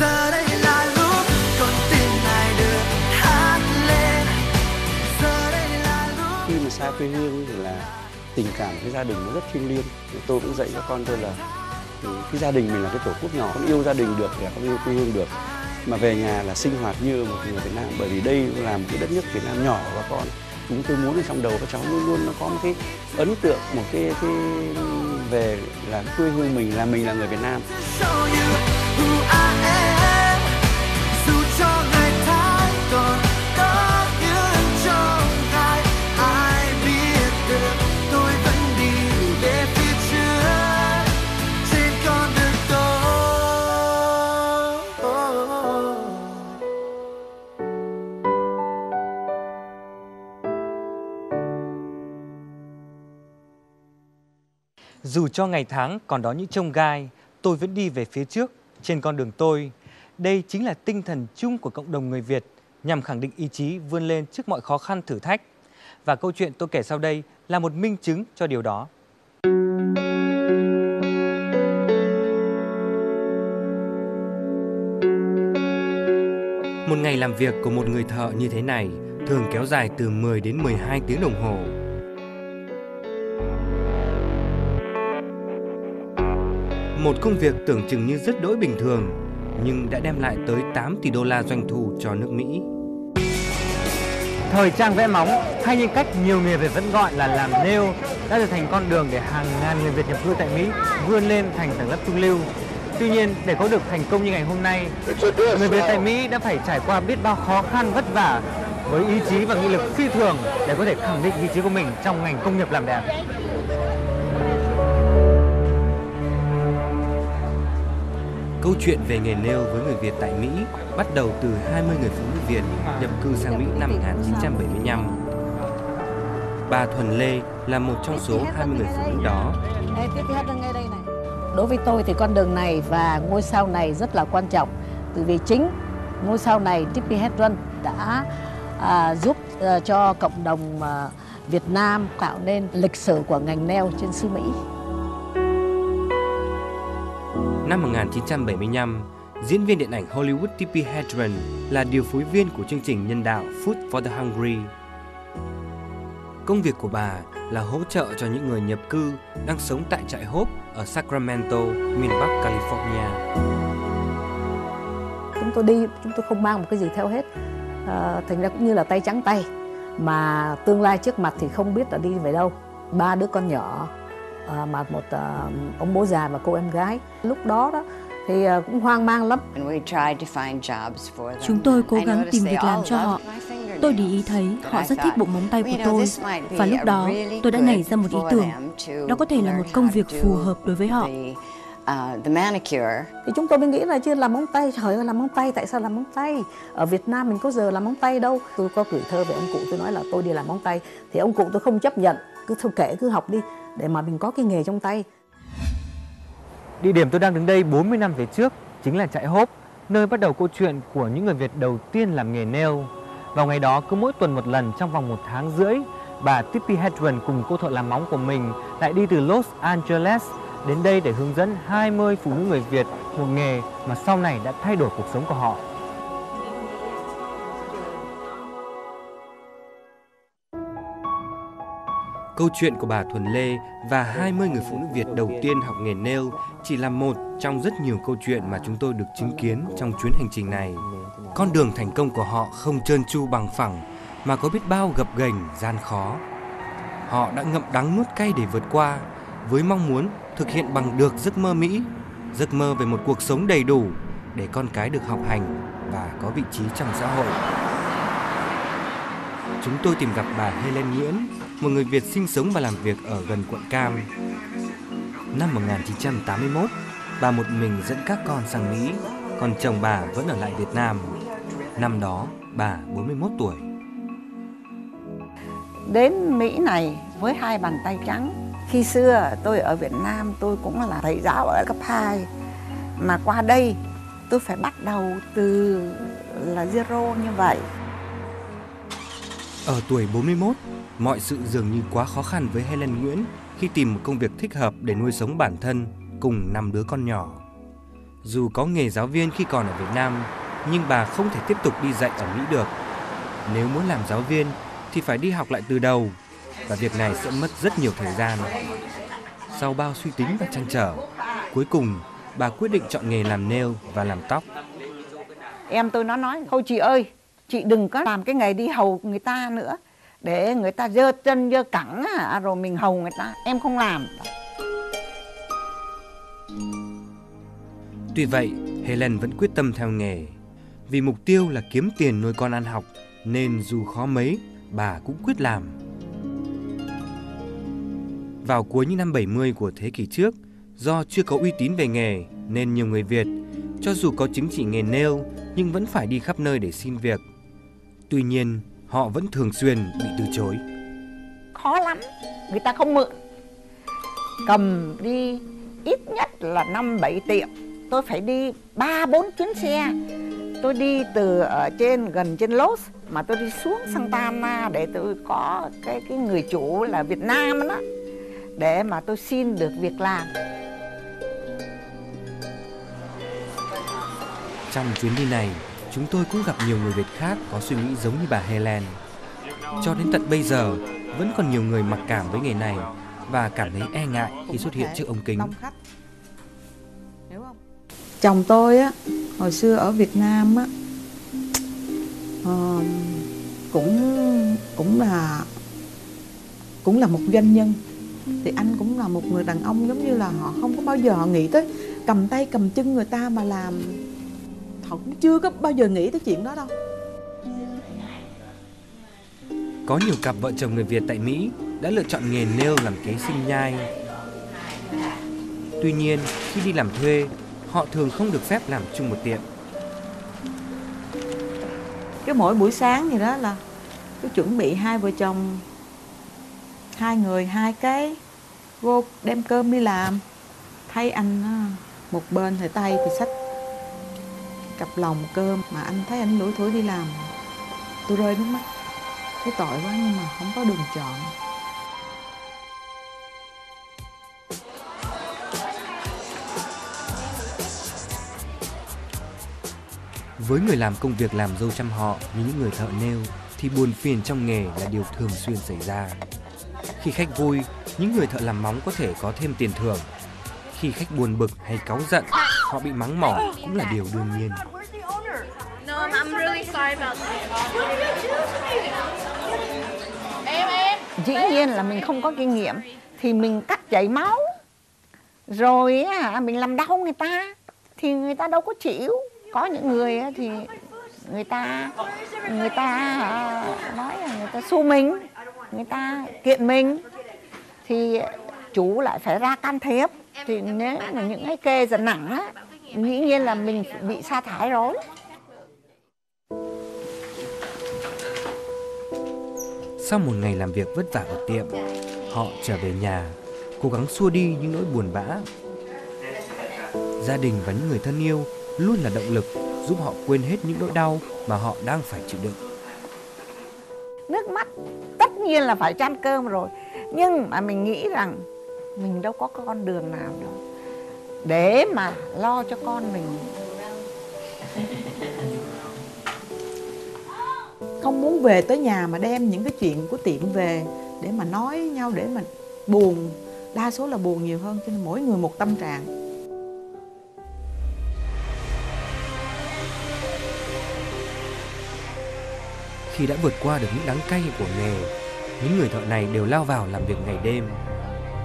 Giờ đây là lúc con tim này được hát lên. Giờ đây là lúc khi mà xa quê hương tình cảm với gia đình nó rất thiêng liêng. Tôi cũng dạy cho con tôi là ừ, cái gia đình mình là cái tổ quốc nhỏ con yêu gia đình được là con yêu quê hương được. Mà về nhà là sinh hoạt như một người Việt Nam, bởi vì đây là một cái đất nước Việt Nam nhỏ và con. Chúng tôi muốn ở trong đầu các cháu luôn luôn nó có một cái ấn tượng, một cái cái về là quê hương mình, là mình là người Việt Nam. Dù cho ngày tháng còn đó những trông gai, tôi vẫn đi về phía trước trên con đường tôi. Đây chính là tinh thần chung của cộng đồng người Việt nhằm khẳng định ý chí vươn lên trước mọi khó khăn thử thách. Và câu chuyện tôi kể sau đây là một minh chứng cho điều đó. Một ngày làm việc của một người thợ như thế này thường kéo dài từ 10 đến 12 tiếng đồng hồ. Một công việc tưởng chừng như rất đỗi bình thường, nhưng đã đem lại tới 8 tỷ đô la doanh thu cho nước Mỹ. Thời trang vẽ móng hay như cách nhiều người Việt vẫn gọi là làm nail đã trở thành con đường để hàng ngàn người Việt nhập cư tại Mỹ vươn lên thành tầng lớp trung lưu. Tuy nhiên, để có được thành công như ngày hôm nay, người Việt tại Mỹ đã phải trải qua biết bao khó khăn vất vả với ý chí và nghị lực phi thường để có thể khẳng định vị trí của mình trong ngành công nghiệp làm đẹp. Câu chuyện về nghề nêu với người Việt tại Mỹ bắt đầu từ 20 người phụ nữ Việt nhập cư sang Mỹ năm 1975. Bà Thuần Lê là một trong số 20 người phụ nữ đó. Đối với tôi thì con đường này và ngôi sao này rất là quan trọng. Từ vì chính ngôi sao này Tippi Hedren đã à, giúp à, cho cộng đồng à, Việt Nam tạo nên lịch sử của ngành nail trên xứ Mỹ. Năm 1975, diễn viên điện ảnh Hollywood Tippi Hedren là điều phối viên của chương trình nhân đạo Food for the Hungry. Công việc của bà là hỗ trợ cho những người nhập cư đang sống tại trại Hope ở Sacramento, miền Bắc California. Chúng tôi đi, chúng tôi không mang một cái gì theo hết. À, thành ra cũng như là tay trắng tay. Mà tương lai trước mặt thì không biết là đi về đâu. Ba đứa con nhỏ, mà một à, ông bố già và cô em gái. Lúc đó đó thì à, cũng hoang mang lắm. Chúng tôi cố gắng tìm việc làm cho họ. Tôi để ý thấy họ rất thích bộ móng tay của tôi và lúc đó tôi đã nảy ra một ý tưởng. Đó có thể là một công việc phù hợp đối với họ. Uh, the manicure thì chúng tôi mới nghĩ là chưa làm móng tay trời ơi làm móng tay tại sao làm móng tay ở Việt Nam mình có giờ làm móng tay đâu tôi có gửi thơ về ông cụ tôi nói là tôi đi làm móng tay thì ông cụ tôi không chấp nhận cứ thôi kệ cứ học đi để mà mình có cái nghề trong tay Địa điểm tôi đang đứng đây 40 năm về trước chính là trại Hốp, nơi bắt đầu câu chuyện của những người Việt đầu tiên làm nghề nail. Vào ngày đó, cứ mỗi tuần một lần trong vòng một tháng rưỡi, bà Tippi Hedren cùng cô thợ làm móng của mình lại đi từ Los Angeles đến đây để hướng dẫn 20 phụ nữ người Việt một nghề mà sau này đã thay đổi cuộc sống của họ. Câu chuyện của bà Thuần Lê và 20 người phụ nữ Việt đầu tiên học nghề nail chỉ là một trong rất nhiều câu chuyện mà chúng tôi được chứng kiến trong chuyến hành trình này. Con đường thành công của họ không trơn tru bằng phẳng mà có biết bao gập ghềnh gian khó. Họ đã ngậm đắng nuốt cay để vượt qua với mong muốn thực hiện bằng được giấc mơ Mỹ, giấc mơ về một cuộc sống đầy đủ để con cái được học hành và có vị trí trong xã hội. Chúng tôi tìm gặp bà Helen Nguyễn, một người Việt sinh sống và làm việc ở gần quận Cam. Năm 1981, bà một mình dẫn các con sang Mỹ, còn chồng bà vẫn ở lại Việt Nam. Năm đó, bà 41 tuổi. Đến Mỹ này với hai bàn tay trắng. Khi xưa tôi ở Việt Nam tôi cũng là thầy giáo ở cấp 2. Mà qua đây tôi phải bắt đầu từ là zero như vậy. Ở tuổi 41, mọi sự dường như quá khó khăn với Helen Nguyễn khi tìm một công việc thích hợp để nuôi sống bản thân cùng năm đứa con nhỏ. Dù có nghề giáo viên khi còn ở Việt Nam, nhưng bà không thể tiếp tục đi dạy ở Mỹ được. Nếu muốn làm giáo viên thì phải đi học lại từ đầu và việc này sẽ mất rất nhiều thời gian. Sau bao suy tính và trăn trở, cuối cùng bà quyết định chọn nghề làm nail và làm tóc. Em tôi nó nói, thôi chị ơi, chị đừng có làm cái nghề đi hầu người ta nữa. Để người ta dơ chân dơ cẳng à, rồi mình hầu người ta. Em không làm. Tuy vậy, Helen vẫn quyết tâm theo nghề. Vì mục tiêu là kiếm tiền nuôi con ăn học, nên dù khó mấy, bà cũng quyết làm. Vào cuối những năm 70 của thế kỷ trước, do chưa có uy tín về nghề nên nhiều người Việt, cho dù có chứng chỉ nghề nail nhưng vẫn phải đi khắp nơi để xin việc. Tuy nhiên, họ vẫn thường xuyên bị từ chối. Khó lắm, người ta không mượn. Cầm đi ít nhất là 5-7 tiệm. Tôi phải đi 3-4 chuyến xe. Tôi đi từ ở trên gần trên Los mà tôi đi xuống Santa Ana để tôi có cái cái người chủ là Việt Nam đó để mà tôi xin được việc làm. Trong chuyến đi này, chúng tôi cũng gặp nhiều người Việt khác có suy nghĩ giống như bà Helen. Cho đến tận bây giờ, vẫn còn nhiều người mặc cảm với nghề này và cảm thấy e ngại khi xuất hiện trước ống kính. Chồng tôi á, hồi xưa ở Việt Nam á, uh, cũng cũng là cũng là một doanh nhân thì anh cũng là một người đàn ông giống như là họ không có bao giờ họ nghĩ tới cầm tay cầm chân người ta mà làm họ cũng chưa có bao giờ nghĩ tới chuyện đó đâu Có nhiều cặp vợ chồng người Việt tại Mỹ đã lựa chọn nghề nail làm kế sinh nhai. Tuy nhiên, khi đi làm thuê, họ thường không được phép làm chung một tiệm. cái mỗi buổi sáng gì đó là cứ chuẩn bị hai vợ chồng hai người hai cái vô đem cơm đi làm thấy anh á, một bên thì tay thì xách cặp lòng cơm mà anh thấy anh lủi thủi đi làm. Tôi rơi nước mắt. Thấy tội quá nhưng mà không có đường chọn. Với người làm công việc làm dâu chăm họ như những người thợ nêu thì buồn phiền trong nghề là điều thường xuyên xảy ra. Khi khách vui, những người thợ làm móng có thể có thêm tiền thưởng. Khi khách buồn bực hay cáu giận, họ bị mắng mỏ cũng là điều đương nhiên. No, I'm really sorry about Em em. Dĩ nhiên là mình không có kinh nghiệm thì mình cắt chảy máu. Rồi á mình làm đau người ta thì người ta đâu có chịu. Có những người thì người ta người ta nói là người ta xu mình, người ta kiện mình thì chủ lại phải ra can thiệp. Thì nếu là những cái kê giận nặng á, dĩ nhiên là mình bị sa thải rồi. Sau một ngày làm việc vất vả ở tiệm, họ trở về nhà, cố gắng xua đi những nỗi buồn bã. Gia đình và những người thân yêu luôn là động lực giúp họ quên hết những nỗi đau mà họ đang phải chịu đựng. Nước mắt tất nhiên là phải chăn cơm rồi, nhưng mà mình nghĩ rằng mình đâu có con đường nào đâu. Để mà lo cho con mình. Không muốn về tới nhà mà đem những cái chuyện của tiệm về để mà nói nhau để mà buồn. Đa số là buồn nhiều hơn cho nên mỗi người một tâm trạng. Khi đã vượt qua được những đắng cay của nghề, những người thợ này đều lao vào làm việc ngày đêm.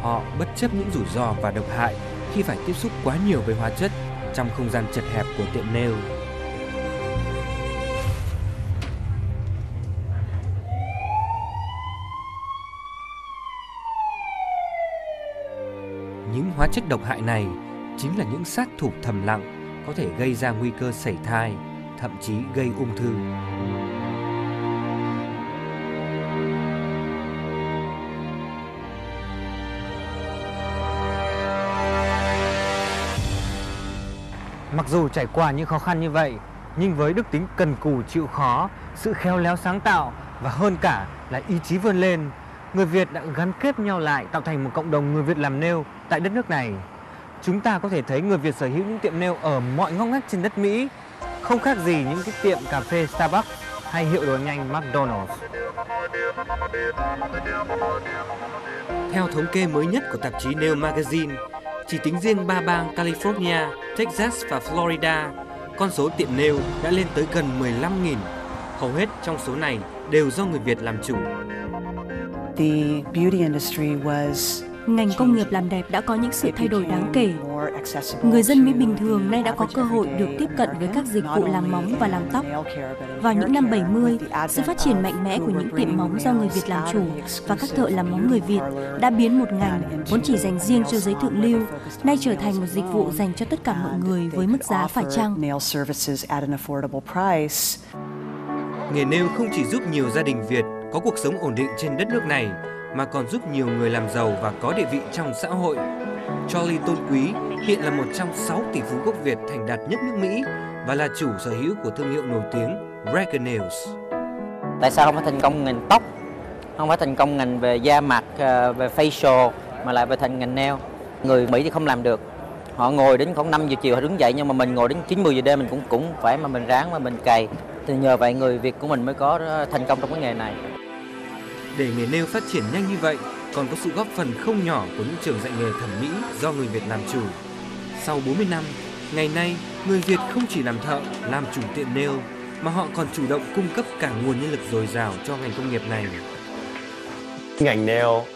Họ bất chấp những rủi ro và độc hại khi phải tiếp xúc quá nhiều với hóa chất trong không gian chật hẹp của tiệm nail. Những hóa chất độc hại này chính là những sát thủ thầm lặng có thể gây ra nguy cơ sảy thai, thậm chí gây ung thư. Mặc dù trải qua những khó khăn như vậy, nhưng với đức tính cần cù chịu khó, sự khéo léo sáng tạo và hơn cả là ý chí vươn lên, người Việt đã gắn kết nhau lại tạo thành một cộng đồng người Việt làm nêu tại đất nước này. Chúng ta có thể thấy người Việt sở hữu những tiệm nêu ở mọi ngóc ngách trên đất Mỹ, không khác gì những cái tiệm cà phê Starbucks hay hiệu đồ nhanh McDonald's. Theo thống kê mới nhất của tạp chí Nail Magazine, chỉ tính riêng ba bang California, Texas và Florida, con số tiệm nêu đã lên tới gần 15.000. Hầu hết trong số này đều do người Việt làm chủ. The beauty industry was Ngành công nghiệp làm đẹp đã có những sự thay đổi đáng kể. Người dân Mỹ bình thường nay đã có cơ hội được tiếp cận với các dịch vụ làm móng và làm tóc. Vào những năm 70, sự phát triển mạnh mẽ của những tiệm móng do người Việt làm chủ và các thợ làm móng người Việt đã biến một ngành vốn chỉ dành riêng cho giới thượng lưu, nay trở thành một dịch vụ dành cho tất cả mọi người với mức giá phải chăng. Nghề nêu không chỉ giúp nhiều gia đình Việt có cuộc sống ổn định trên đất nước này, mà còn giúp nhiều người làm giàu và có địa vị trong xã hội. Charlie Tôn Quý hiện là một trong 6 tỷ phú gốc Việt thành đạt nhất nước Mỹ và là chủ sở hữu của thương hiệu nổi tiếng Regan Nails. Tại sao không phải thành công ngành tóc, không phải thành công ngành về da mặt, ờ, về facial mà lại về thành ngành nail? Người Mỹ thì không làm được. Họ ngồi đến khoảng 5 giờ chiều họ đứng dậy nhưng mà mình ngồi đến 9 10 giờ đêm mình cũng cũng phải mà mình ráng mà mình cày. Thì nhờ vậy người Việt của mình mới có ờ, thành công trong cái nghề này. Để nghề nêu phát triển nhanh như vậy, còn có sự góp phần không nhỏ của những trường dạy nghề thẩm mỹ do người Việt làm chủ. Sau 40 năm, ngày nay người Việt không chỉ làm thợ, làm chủ tiệm nêu mà họ còn chủ động cung cấp cả nguồn nhân lực dồi dào cho ngành công nghiệp này. Ngành nail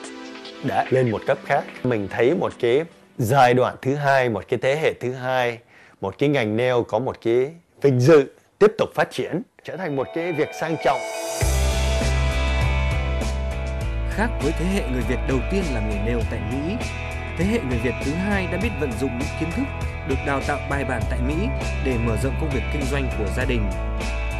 đã lên một cấp khác. Mình thấy một cái giai đoạn thứ hai, một cái thế hệ thứ hai, một cái ngành nail có một cái vinh dự tiếp tục phát triển, trở thành một cái việc sang trọng. Khác với thế hệ người Việt đầu tiên làm nghề nêu tại Mỹ, thế hệ người Việt thứ hai đã biết vận dụng những kiến thức được đào tạo bài bản tại Mỹ để mở rộng công việc kinh doanh của gia đình.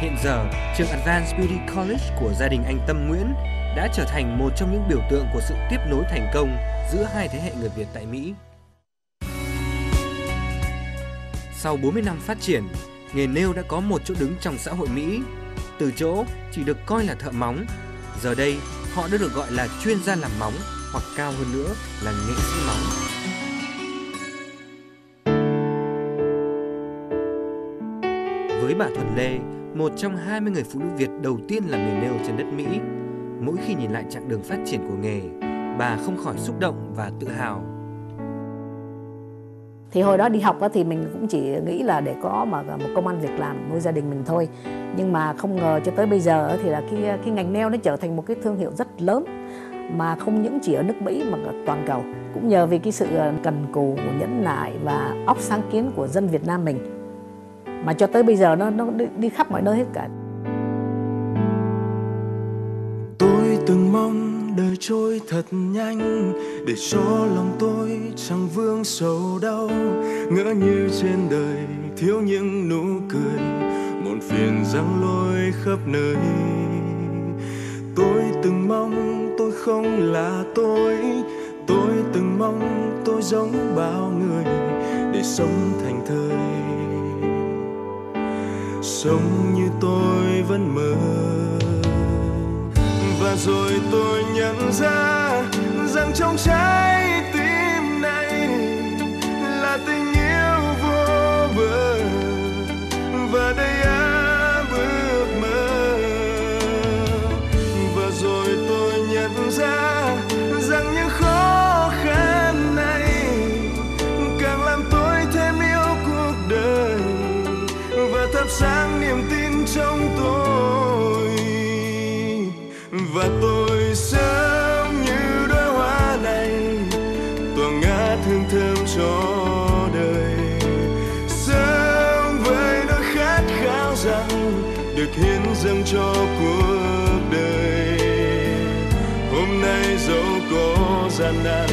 Hiện giờ, trường Advanced Beauty College của gia đình anh Tâm Nguyễn đã trở thành một trong những biểu tượng của sự tiếp nối thành công giữa hai thế hệ người Việt tại Mỹ. Sau 40 năm phát triển, nghề nêu đã có một chỗ đứng trong xã hội Mỹ. Từ chỗ chỉ được coi là thợ móng, giờ đây họ đã được gọi là chuyên gia làm móng hoặc cao hơn nữa là nghệ sĩ móng. Với bà Thuần Lê, một trong 20 người phụ nữ Việt đầu tiên làm nghề nêu trên đất Mỹ, mỗi khi nhìn lại chặng đường phát triển của nghề, bà không khỏi xúc động và tự hào. Thì hồi đó đi học thì mình cũng chỉ nghĩ là để có mà một công ăn việc làm nuôi gia đình mình thôi. Nhưng mà không ngờ cho tới bây giờ thì là cái cái ngành nail nó trở thành một cái thương hiệu rất lớn mà không những chỉ ở nước Mỹ mà toàn cầu. Cũng nhờ vì cái sự cần cù, nhẫn nại và óc sáng kiến của dân Việt Nam mình mà cho tới bây giờ nó nó đi, đi khắp mọi nơi hết cả. Tôi từng mong đời trôi thật nhanh để cho lòng tôi chẳng vương sầu đau. Ngỡ như trên đời thiếu những nụ cười muộn phiền răng lôi khắp nơi. Tôi từng mong tôi không là tôi tôi từng mong tôi giống bao người để sống thành thơi sống như tôi vẫn mơ rồi tôi nhận ra rằng trong trái gian nan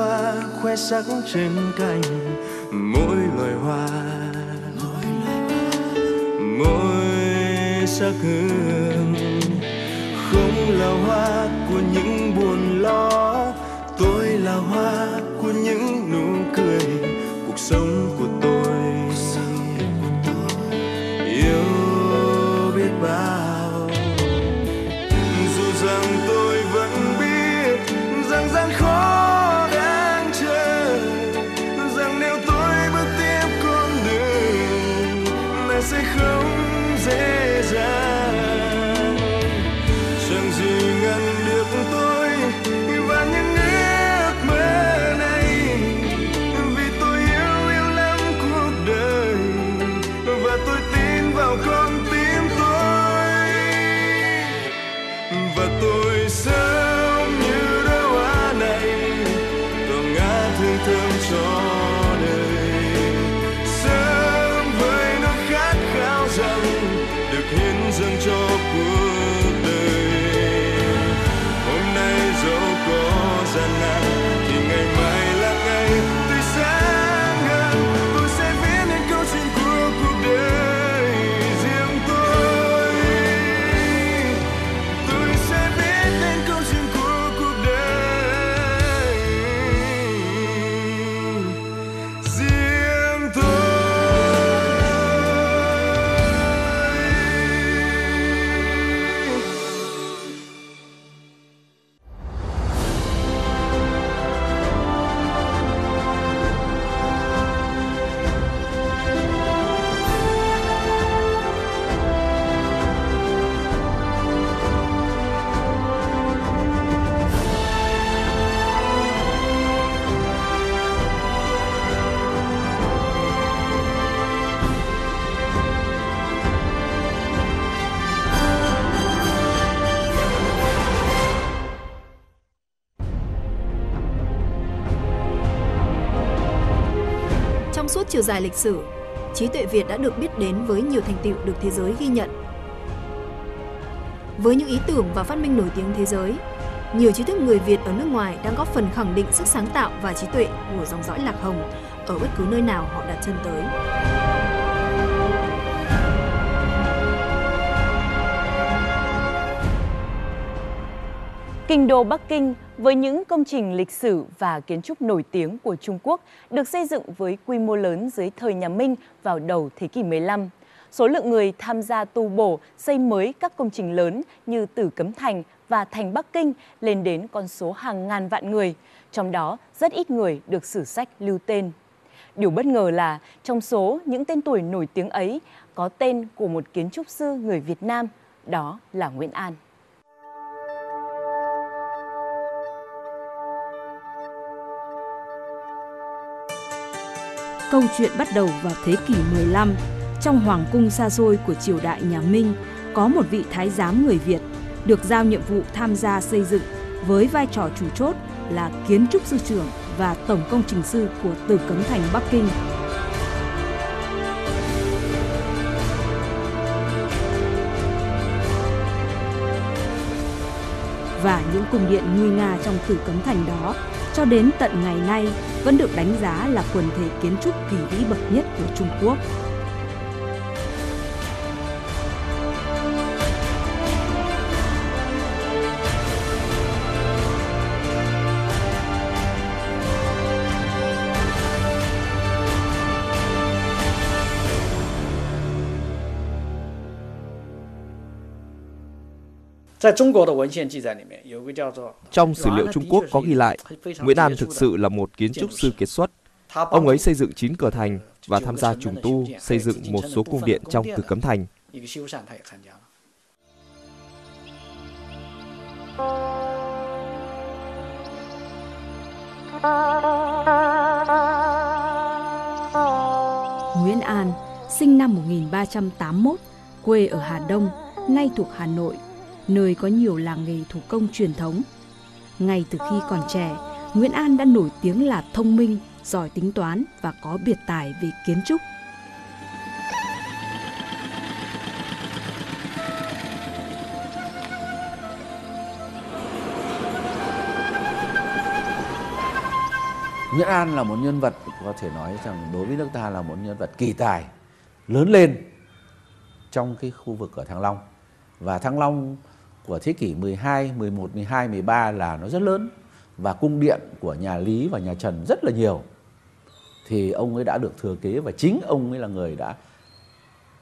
hoa, khoe sắc trên cành, mỗi loài hoa. Mỗi sắc hương, không là hoa của những buồn lo. Tôi là hoa của những nụ cười, cuộc sống của tôi. Yêu biết bao. Dù rằng tôi vẫn biết rằng gian khó chiều dài lịch sử, trí tuệ Việt đã được biết đến với nhiều thành tựu được thế giới ghi nhận. Với những ý tưởng và phát minh nổi tiếng thế giới, nhiều trí thức người Việt ở nước ngoài đang góp phần khẳng định sức sáng tạo và trí tuệ của dòng dõi Lạc Hồng ở bất cứ nơi nào họ đặt chân tới. Kinh đô Bắc Kinh với những công trình lịch sử và kiến trúc nổi tiếng của Trung Quốc được xây dựng với quy mô lớn dưới thời nhà Minh vào đầu thế kỷ 15. Số lượng người tham gia tu bổ, xây mới các công trình lớn như Tử Cấm Thành và Thành Bắc Kinh lên đến con số hàng ngàn vạn người, trong đó rất ít người được sử sách lưu tên. Điều bất ngờ là trong số những tên tuổi nổi tiếng ấy có tên của một kiến trúc sư người Việt Nam, đó là Nguyễn An. Câu chuyện bắt đầu vào thế kỷ 15. Trong hoàng cung xa xôi của triều đại nhà Minh, có một vị thái giám người Việt được giao nhiệm vụ tham gia xây dựng với vai trò chủ chốt là kiến trúc sư trưởng và tổng công trình sư của Tử Cấm Thành Bắc Kinh. Và những cung điện nguy nga trong Tử Cấm Thành đó cho đến tận ngày nay vẫn được đánh giá là quần thể kiến trúc kỳ vĩ bậc nhất của Trung Quốc. Trong sử liệu Trung Quốc có ghi lại, Nguyễn An thực sự là một kiến trúc sư kiệt xuất. Ông ấy xây dựng 9 cửa thành và tham gia trùng tu, xây dựng một số cung điện trong Tử Cấm Thành. Nguyễn An, sinh năm 1381, quê ở Hà Đông, nay thuộc Hà Nội, nơi có nhiều làng nghề thủ công truyền thống. Ngay từ khi còn trẻ, Nguyễn An đã nổi tiếng là thông minh, giỏi tính toán và có biệt tài về kiến trúc. Nguyễn An là một nhân vật có thể nói rằng đối với nước ta là một nhân vật kỳ tài lớn lên trong cái khu vực ở Thăng Long. Và Thăng Long của thế kỷ 12, 11, 12, 13 là nó rất lớn và cung điện của nhà Lý và nhà Trần rất là nhiều. Thì ông ấy đã được thừa kế và chính ông ấy là người đã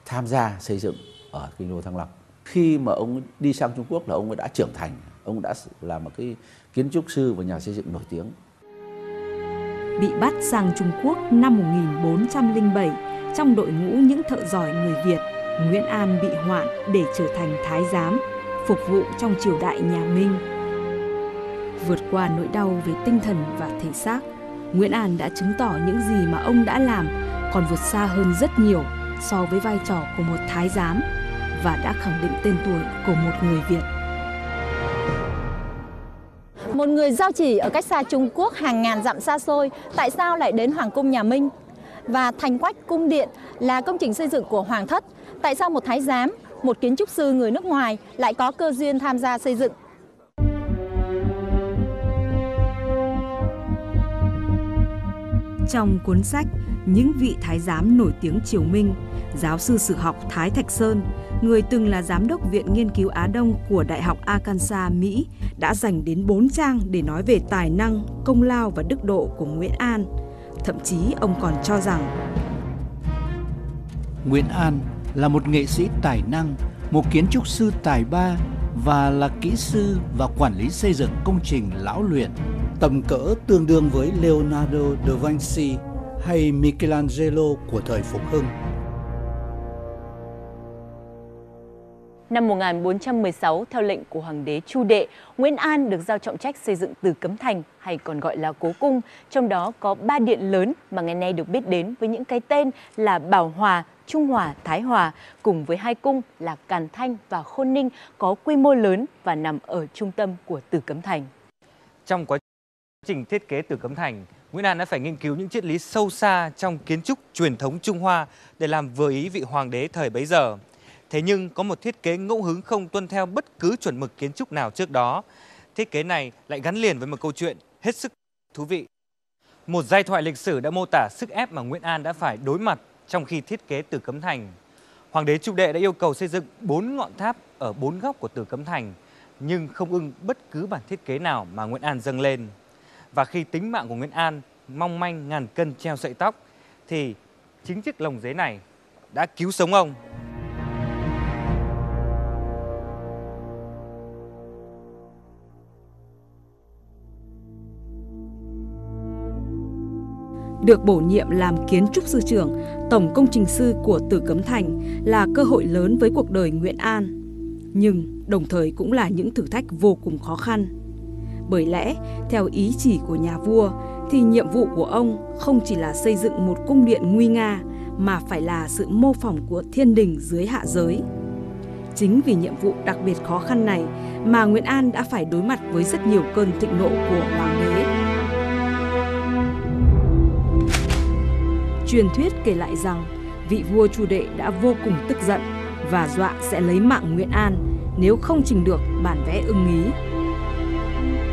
tham gia xây dựng ở kinh đô Thăng Long. Khi mà ông đi sang Trung Quốc là ông ấy đã trưởng thành, ông đã là một cái kiến trúc sư và nhà xây dựng nổi tiếng. Bị bắt sang Trung Quốc năm 1407 trong đội ngũ những thợ giỏi người Việt, Nguyễn An bị hoạn để trở thành thái giám, phục vụ trong triều đại nhà Minh. Vượt qua nỗi đau về tinh thần và thể xác, Nguyễn An đã chứng tỏ những gì mà ông đã làm còn vượt xa hơn rất nhiều so với vai trò của một thái giám và đã khẳng định tên tuổi của một người Việt. Một người giao chỉ ở cách xa Trung Quốc hàng ngàn dặm xa xôi, tại sao lại đến Hoàng cung nhà Minh? Và Thành Quách Cung Điện là công trình xây dựng của Hoàng thất. Tại sao một thái giám, một kiến trúc sư người nước ngoài lại có cơ duyên tham gia xây dựng? Trong cuốn sách Những vị thái giám nổi tiếng triều Minh, giáo sư sử học Thái Thạch Sơn, người từng là giám đốc Viện Nghiên cứu Á Đông của Đại học Arkansas, Mỹ, đã dành đến 4 trang để nói về tài năng, công lao và đức độ của Nguyễn An. Thậm chí ông còn cho rằng Nguyễn An là một nghệ sĩ tài năng, một kiến trúc sư tài ba và là kỹ sư và quản lý xây dựng công trình lão luyện. Tầm cỡ tương đương với Leonardo da Vinci hay Michelangelo của thời Phục Hưng. Năm 1416, theo lệnh của Hoàng đế Chu Đệ, Nguyễn An được giao trọng trách xây dựng từ Cấm Thành hay còn gọi là Cố Cung. Trong đó có ba điện lớn mà ngày nay được biết đến với những cái tên là Bảo Hòa, Trung Hòa, Thái Hòa, cùng với hai cung là Càn Thanh và Khôn Ninh có quy mô lớn và nằm ở trung tâm của Tử Cấm Thành. Trong quá trình thiết kế Tử Cấm Thành, Nguyễn An đã phải nghiên cứu những triết lý sâu xa trong kiến trúc truyền thống Trung Hoa để làm vừa ý vị hoàng đế thời bấy giờ. Thế nhưng có một thiết kế ngẫu hứng không tuân theo bất cứ chuẩn mực kiến trúc nào trước đó. Thiết kế này lại gắn liền với một câu chuyện hết sức thú vị. Một giai thoại lịch sử đã mô tả sức ép mà Nguyễn An đã phải đối mặt trong khi thiết kế Tử Cấm Thành. Hoàng đế Trung Đệ đã yêu cầu xây dựng bốn ngọn tháp ở bốn góc của Tử Cấm Thành, nhưng không ưng bất cứ bản thiết kế nào mà Nguyễn An dâng lên. Và khi tính mạng của Nguyễn An mong manh ngàn cân treo sợi tóc, thì chính chiếc lồng giấy này đã cứu sống ông. Được bổ nhiệm làm kiến trúc sư trưởng, tổng công trình sư của Tử Cấm Thành là cơ hội lớn với cuộc đời Nguyễn An. Nhưng đồng thời cũng là những thử thách vô cùng khó khăn. Bởi lẽ, theo ý chỉ của nhà vua, thì nhiệm vụ của ông không chỉ là xây dựng một cung điện nguy nga, mà phải là sự mô phỏng của thiên đình dưới hạ giới. Chính vì nhiệm vụ đặc biệt khó khăn này mà Nguyễn An đã phải đối mặt với rất nhiều cơn thịnh nộ của hoàng đế. Truyền thuyết kể lại rằng vị vua Chu Đệ đã vô cùng tức giận và dọa sẽ lấy mạng Nguyễn An nếu không trình được bản vẽ ưng ý.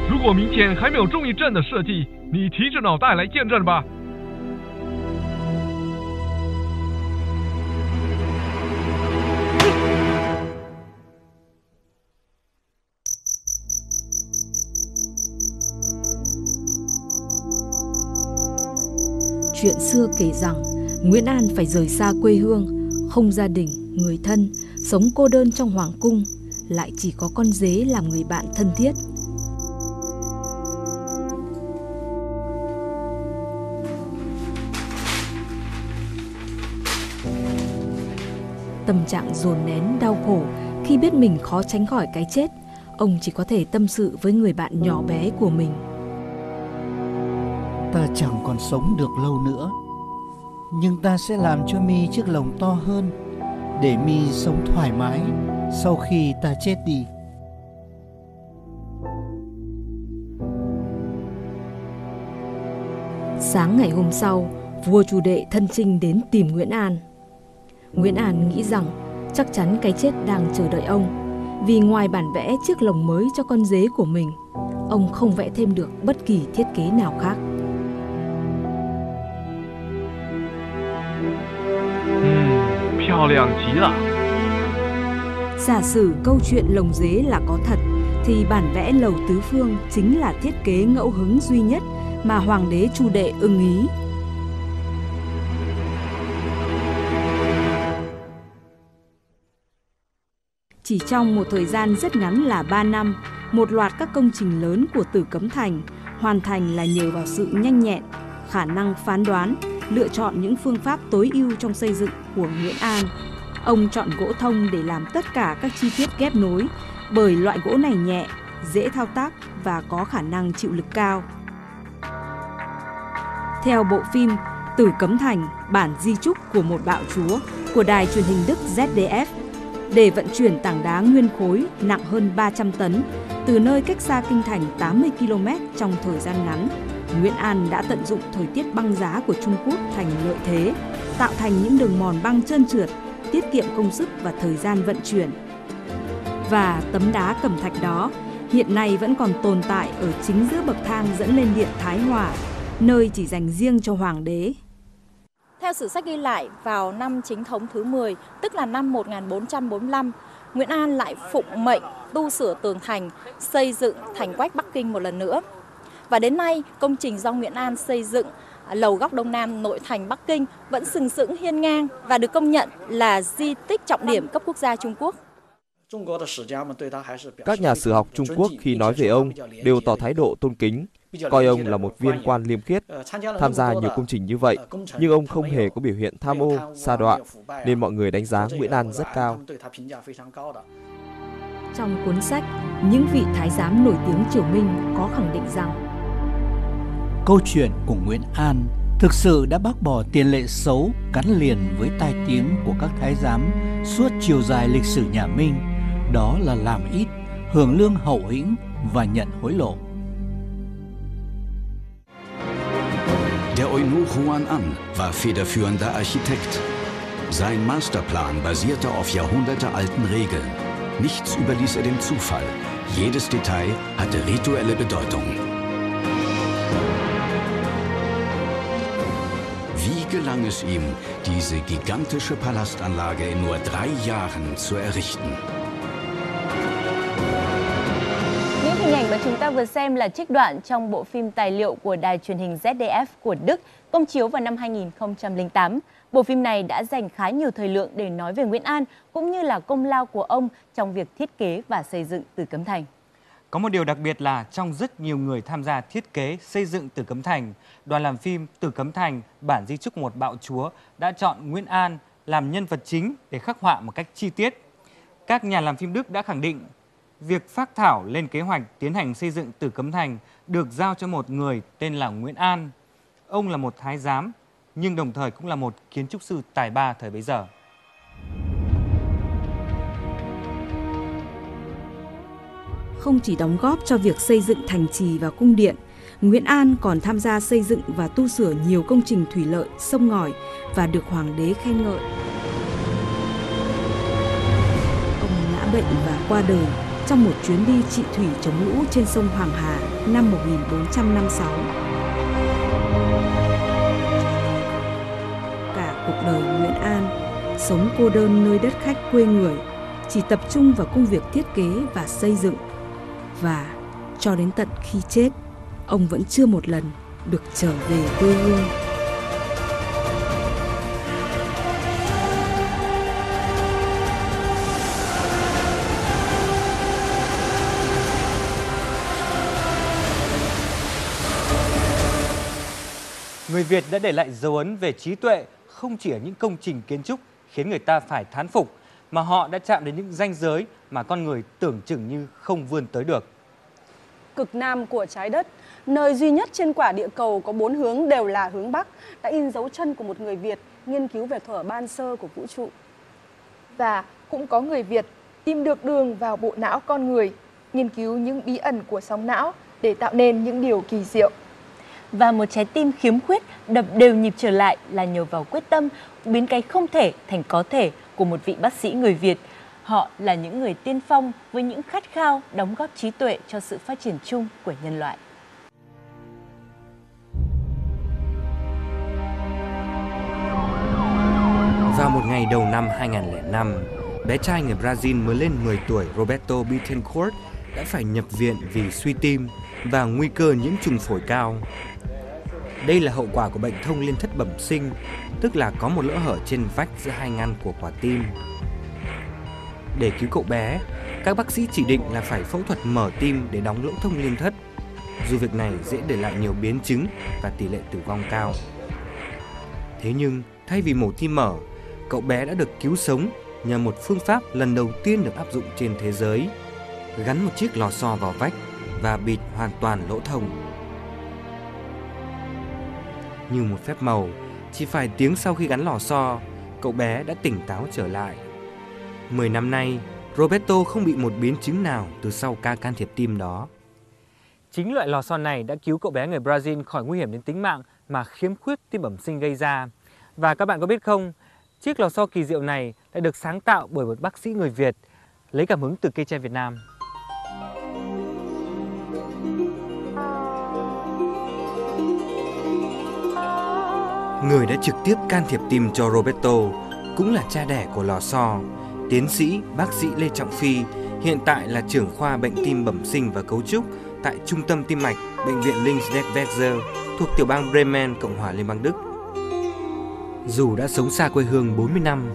如果明天还没有中一阵的设计，你提着脑袋来见证吧。 Chuyện xưa kể rằng Nguyễn An phải rời xa quê hương, không gia đình, người thân, sống cô đơn trong hoàng cung, lại chỉ có con dế làm người bạn thân thiết. Tâm trạng dồn nén đau khổ khi biết mình khó tránh khỏi cái chết, ông chỉ có thể tâm sự với người bạn nhỏ bé của mình. Ta chẳng còn sống được lâu nữa, nhưng ta sẽ làm cho mi chiếc lồng to hơn để mi sống thoải mái sau khi ta chết đi. Sáng ngày hôm sau, vua Chu Đệ thân trinh đến tìm Nguyễn An. Nguyễn An nghĩ rằng chắc chắn cái chết đang chờ đợi ông, vì ngoài bản vẽ chiếc lồng mới cho con dế của mình, ông không vẽ thêm được bất kỳ thiết kế nào khác. Giả sử câu chuyện lồng dế là có thật, thì bản vẽ lầu tứ phương chính là thiết kế ngẫu hứng duy nhất mà Hoàng đế Chu Đệ ưng ý. Chỉ trong một thời gian rất ngắn là 3 năm, một loạt các công trình lớn của Tử Cấm Thành hoàn thành là nhờ vào sự nhanh nhẹn, khả năng phán đoán, lựa chọn những phương pháp tối ưu trong xây dựng của Nguyễn An. Ông chọn gỗ thông để làm tất cả các chi tiết ghép nối, bởi loại gỗ này nhẹ, dễ thao tác và có khả năng chịu lực cao. Theo bộ phim Tử Cấm Thành, bản di trúc của một bạo chúa của đài truyền hình Đức ZDF để vận chuyển tảng đá nguyên khối nặng hơn 300 tấn từ nơi cách xa kinh thành 80 km trong thời gian ngắn. Nguyễn An đã tận dụng thời tiết băng giá của Trung Quốc thành lợi thế, tạo thành những đường mòn băng trơn trượt, tiết kiệm công sức và thời gian vận chuyển. Và tấm đá cẩm thạch đó hiện nay vẫn còn tồn tại ở chính giữa bậc thang dẫn lên điện Thái Hòa, nơi chỉ dành riêng cho hoàng đế. Theo sử sách ghi lại, vào năm chính thống thứ 10, tức là năm 1445, Nguyễn An lại phụng mệnh tu sửa tường thành, xây dựng thành quách Bắc Kinh một lần nữa. Và đến nay, công trình do Nguyễn An xây dựng lầu góc Đông Nam nội thành Bắc Kinh vẫn sừng sững hiên ngang và được công nhận là di tích trọng điểm cấp quốc gia Trung Quốc. Các nhà sử học Trung Quốc khi nói về ông đều tỏ thái độ tôn kính, coi ông là một viên quan liêm khiết, tham gia nhiều công trình như vậy, nhưng ông không hề có biểu hiện tham ô, sa đọa, nên mọi người đánh giá Nguyễn An rất cao. Trong cuốn sách, những vị thái giám nổi tiếng triều Minh có khẳng định rằng Câu chuyện của Nguyễn An thực sự đã bác bỏ tiền lệ xấu gắn liền với tai tiếng của các thái giám suốt chiều dài lịch sử nhà Minh, đó là làm ít, hưởng lương hậu hĩnh và nhận hối lộ. Der Eunuch Huan An war federführender Architekt. Sein Masterplan basierte auf jahrhundertealten Regeln. Nichts überließ er dem Zufall. Jedes Detail hatte rituelle Bedeutung. Gelang es ihm, diese gigantische Palastanlage in nur drei Jahren zu errichten? Những hình ảnh mà chúng ta vừa xem là trích đoạn trong bộ phim tài liệu của đài truyền hình ZDF của Đức công chiếu vào năm 2008. Bộ phim này đã dành khá nhiều thời lượng để nói về Nguyễn An cũng như là công lao của ông trong việc thiết kế và xây dựng Tử Cấm Thành. Có một điều đặc biệt là trong rất nhiều người tham gia thiết kế xây dựng Tử Cấm Thành, đoàn làm phim Tử Cấm Thành bản di chúc một bạo chúa đã chọn Nguyễn An làm nhân vật chính để khắc họa một cách chi tiết. Các nhà làm phim Đức đã khẳng định việc phát thảo lên kế hoạch tiến hành xây dựng Tử Cấm Thành được giao cho một người tên là Nguyễn An. Ông là một thái giám nhưng đồng thời cũng là một kiến trúc sư tài ba thời bấy giờ. Không chỉ đóng góp cho việc xây dựng thành trì và cung điện, Nguyễn An còn tham gia xây dựng và tu sửa nhiều công trình thủy lợi, sông ngòi và được hoàng đế khen ngợi. Ông ngã bệnh và qua đời trong một chuyến đi trị thủy chống lũ trên sông Hoàng Hà năm 1456. Cả cuộc đời Nguyễn An sống cô đơn nơi đất khách quê người, chỉ tập trung vào công việc thiết kế và xây dựng. Và cho đến tận khi chết, ông vẫn chưa một lần được trở về quê hương. Người Việt đã để lại dấu ấn về trí tuệ không chỉ ở những công trình kiến trúc khiến người ta phải thán phục, mà họ đã chạm đến những ranh giới mà con người tưởng chừng như không vươn tới được. Cực nam của trái đất, nơi duy nhất trên quả địa cầu có bốn hướng đều là hướng Bắc, đã in dấu chân của một người Việt nghiên cứu về thuở ban sơ của vũ trụ. Và cũng có người Việt tìm được đường vào bộ não con người, nghiên cứu những bí ẩn của sóng não để tạo nên những điều kỳ diệu. Và một trái tim khiếm khuyết đập đều nhịp trở lại là nhờ vào quyết tâm biến cái không thể thành có thể của một vị bác sĩ người Việt. Họ là những người tiên phong với những khát khao đóng góp trí tuệ cho sự phát triển chung của nhân loại. Ngày đầu năm 2005, bé trai người Brazil mới lên 10 tuổi Roberto Bittencourt đã phải nhập viện vì suy tim và nguy cơ nhiễm trùng phổi cao. Đây là hậu quả của bệnh thông liên thất bẩm sinh, tức là có một lỗ hở trên vách giữa hai ngăn của quả tim. Để cứu cậu bé, các bác sĩ chỉ định là phải phẫu thuật mở tim để đóng lỗ thông liên thất. Dù việc này dễ để lại nhiều biến chứng và tỷ lệ tử vong cao. Thế nhưng, thay vì mổ tim mở, cậu bé đã được cứu sống nhờ một phương pháp lần đầu tiên được áp dụng trên thế giới. Gắn một chiếc lò xo vào vách và bịt hoàn toàn lỗ thông. Như một phép màu, chỉ phải tiếng sau khi gắn lò xo, cậu bé đã tỉnh táo trở lại. Mười năm nay, Roberto không bị một biến chứng nào từ sau ca can thiệp tim đó. Chính loại lò xo này đã cứu cậu bé người Brazil khỏi nguy hiểm đến tính mạng mà khiếm khuyết tim bẩm sinh gây ra. Và các bạn có biết không, chiếc lò xo kỳ diệu này đã được sáng tạo bởi một bác sĩ người Việt lấy cảm hứng từ cây tre Việt Nam. Người đã trực tiếp can thiệp tim cho Roberto cũng là cha đẻ của lò xo, tiến sĩ bác sĩ Lê Trọng Phi, hiện tại là trưởng khoa bệnh tim bẩm sinh và cấu trúc tại Trung tâm Tim mạch Bệnh viện Linksberg thuộc tiểu bang Bremen, Cộng hòa Liên bang Đức. Dù đã sống xa quê hương 40 năm,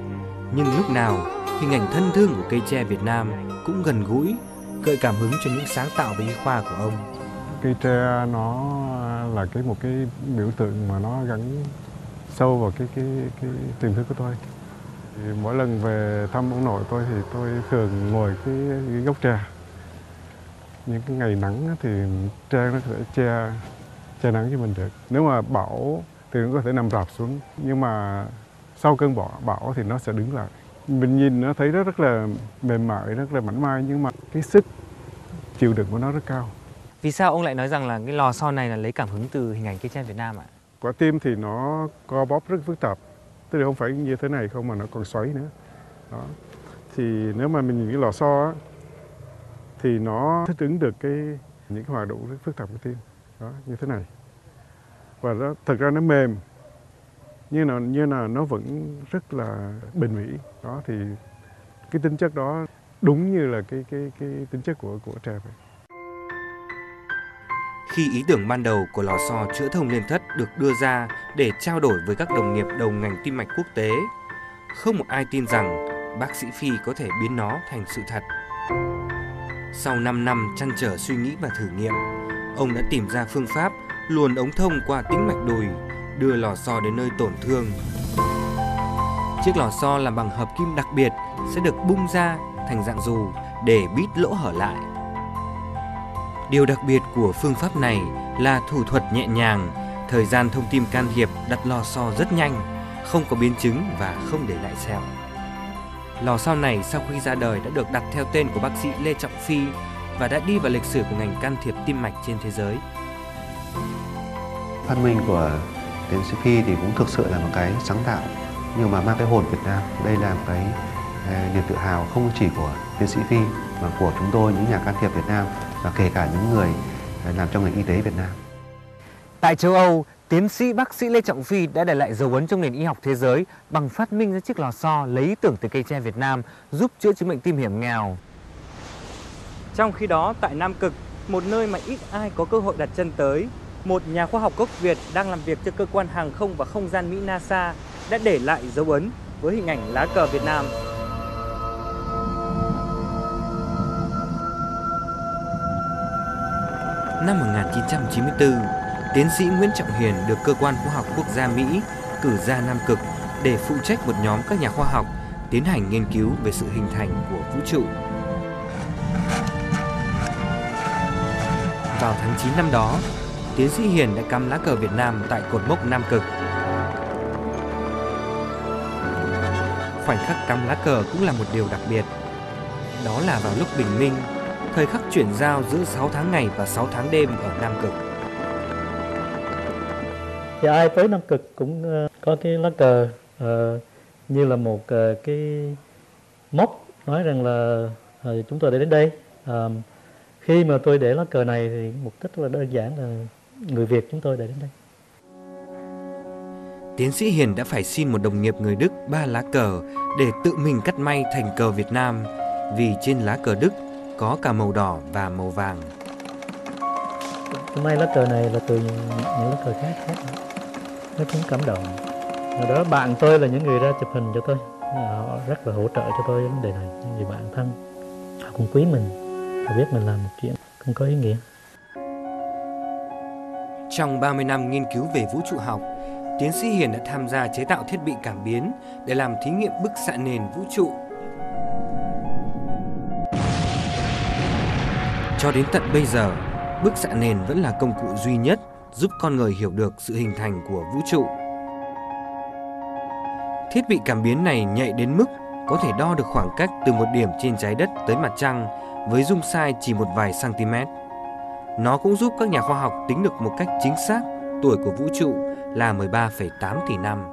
nhưng lúc nào hình ảnh thân thương của cây tre Việt Nam cũng gần gũi, gợi cảm hứng cho những sáng tạo về y khoa của ông. Cây tre nó là cái một cái biểu tượng mà nó gắn sâu vào cái cái cái tiềm thức của tôi. Thì mỗi lần về thăm ông nội tôi thì tôi thường ngồi cái, cái gốc tre. Những cái ngày nắng thì tre nó sẽ che che nắng cho mình được. Nếu mà bão thì nó có thể nằm rạp xuống nhưng mà sau cơn bão bão thì nó sẽ đứng lại. Mình nhìn nó thấy nó rất là mềm mại, rất là mảnh mai nhưng mà cái sức chịu đựng của nó rất cao. Vì sao ông lại nói rằng là cái lò xo này là lấy cảm hứng từ hình ảnh cây tre Việt Nam ạ? quả tim thì nó co bóp rất phức tạp tức là không phải như thế này không mà nó còn xoáy nữa đó thì nếu mà mình nhìn cái lò xo á, thì nó thích ứng được cái những cái hoạt động rất phức tạp của tim đó như thế này và nó thật ra nó mềm. Nhưng là như là nó vẫn rất là bền bỉ. Đó thì cái tính chất đó đúng như là cái cái cái tính chất của của trà vậy. Khi ý tưởng ban đầu của lò xo chữa thông liên thất được đưa ra để trao đổi với các đồng nghiệp đầu ngành tim mạch quốc tế, không một ai tin rằng bác sĩ Phi có thể biến nó thành sự thật. Sau 5 năm chăn trở suy nghĩ và thử nghiệm, ông đã tìm ra phương pháp luồn ống thông qua tĩnh mạch đùi, đưa lò xo đến nơi tổn thương. Chiếc lò xo làm bằng hợp kim đặc biệt sẽ được bung ra thành dạng dù để bít lỗ hở lại. Điều đặc biệt của phương pháp này là thủ thuật nhẹ nhàng, thời gian thông tim can thiệp đặt lò xo rất nhanh, không có biến chứng và không để lại sẹo. Lò xo này sau khi ra đời đã được đặt theo tên của bác sĩ Lê Trọng Phi và đã đi vào lịch sử của ngành can thiệp tim mạch trên thế giới. Phát minh của tiến sĩ Phi thì cũng thực sự là một cái sáng tạo nhưng mà mang cái hồn Việt Nam. Đây là một cái niềm tự hào không chỉ của tiến sĩ Phi mà của chúng tôi những nhà can thiệp Việt Nam và kể cả những người làm trong ngành y tế Việt Nam. Tại châu Âu, tiến sĩ bác sĩ Lê Trọng Phi đã để lại dấu ấn trong nền y học thế giới bằng phát minh ra chiếc lò xo lấy ý tưởng từ cây tre Việt Nam giúp chữa chứng bệnh tim hiểm nghèo. Trong khi đó, tại Nam Cực, một nơi mà ít ai có cơ hội đặt chân tới, một nhà khoa học gốc Việt đang làm việc cho cơ quan hàng không và không gian Mỹ NASA đã để lại dấu ấn với hình ảnh lá cờ Việt Nam Năm 1994, tiến sĩ Nguyễn Trọng Hiền được Cơ quan Khoa học Quốc gia Mỹ cử ra Nam Cực để phụ trách một nhóm các nhà khoa học tiến hành nghiên cứu về sự hình thành của vũ trụ. Vào tháng 9 năm đó, tiến sĩ Hiền đã cắm lá cờ Việt Nam tại cột mốc Nam Cực. Khoảnh khắc cắm lá cờ cũng là một điều đặc biệt. Đó là vào lúc bình minh, thời khắc chuyển giao giữa 6 tháng ngày và 6 tháng đêm ở Nam Cực. Thì ai tới Nam Cực cũng ờ, có cái lá cờ uh, như là một uh, cái mốc nói rằng là uh, chúng tôi đã đến đây. Uh, khi mà tôi để lá cờ này thì mục đích là đơn giản là người Việt chúng tôi đã đến đây. Tiến sĩ Hiền đã phải xin một đồng nghiệp người Đức ba lá cờ để tự mình cắt may thành cờ Việt Nam vì trên lá cờ Đức có cả màu đỏ và màu vàng. May lá cờ này là từ những, những lá cờ khác khác. Nó cũng cảm động. Hồi đó bạn tôi là những người ra chụp hình cho tôi. Họ rất là hỗ trợ cho tôi vấn đề này. Những người bạn thân. Họ cũng quý mình. Họ biết mình làm một chuyện cũng có ý nghĩa. Trong 30 năm nghiên cứu về vũ trụ học, tiến sĩ Hiền đã tham gia chế tạo thiết bị cảm biến để làm thí nghiệm bức xạ nền vũ trụ Cho đến tận bây giờ, bức xạ nền vẫn là công cụ duy nhất giúp con người hiểu được sự hình thành của vũ trụ. Thiết bị cảm biến này nhạy đến mức có thể đo được khoảng cách từ một điểm trên trái đất tới mặt trăng với dung sai chỉ một vài cm. Nó cũng giúp các nhà khoa học tính được một cách chính xác tuổi của vũ trụ là 13,8 tỷ năm.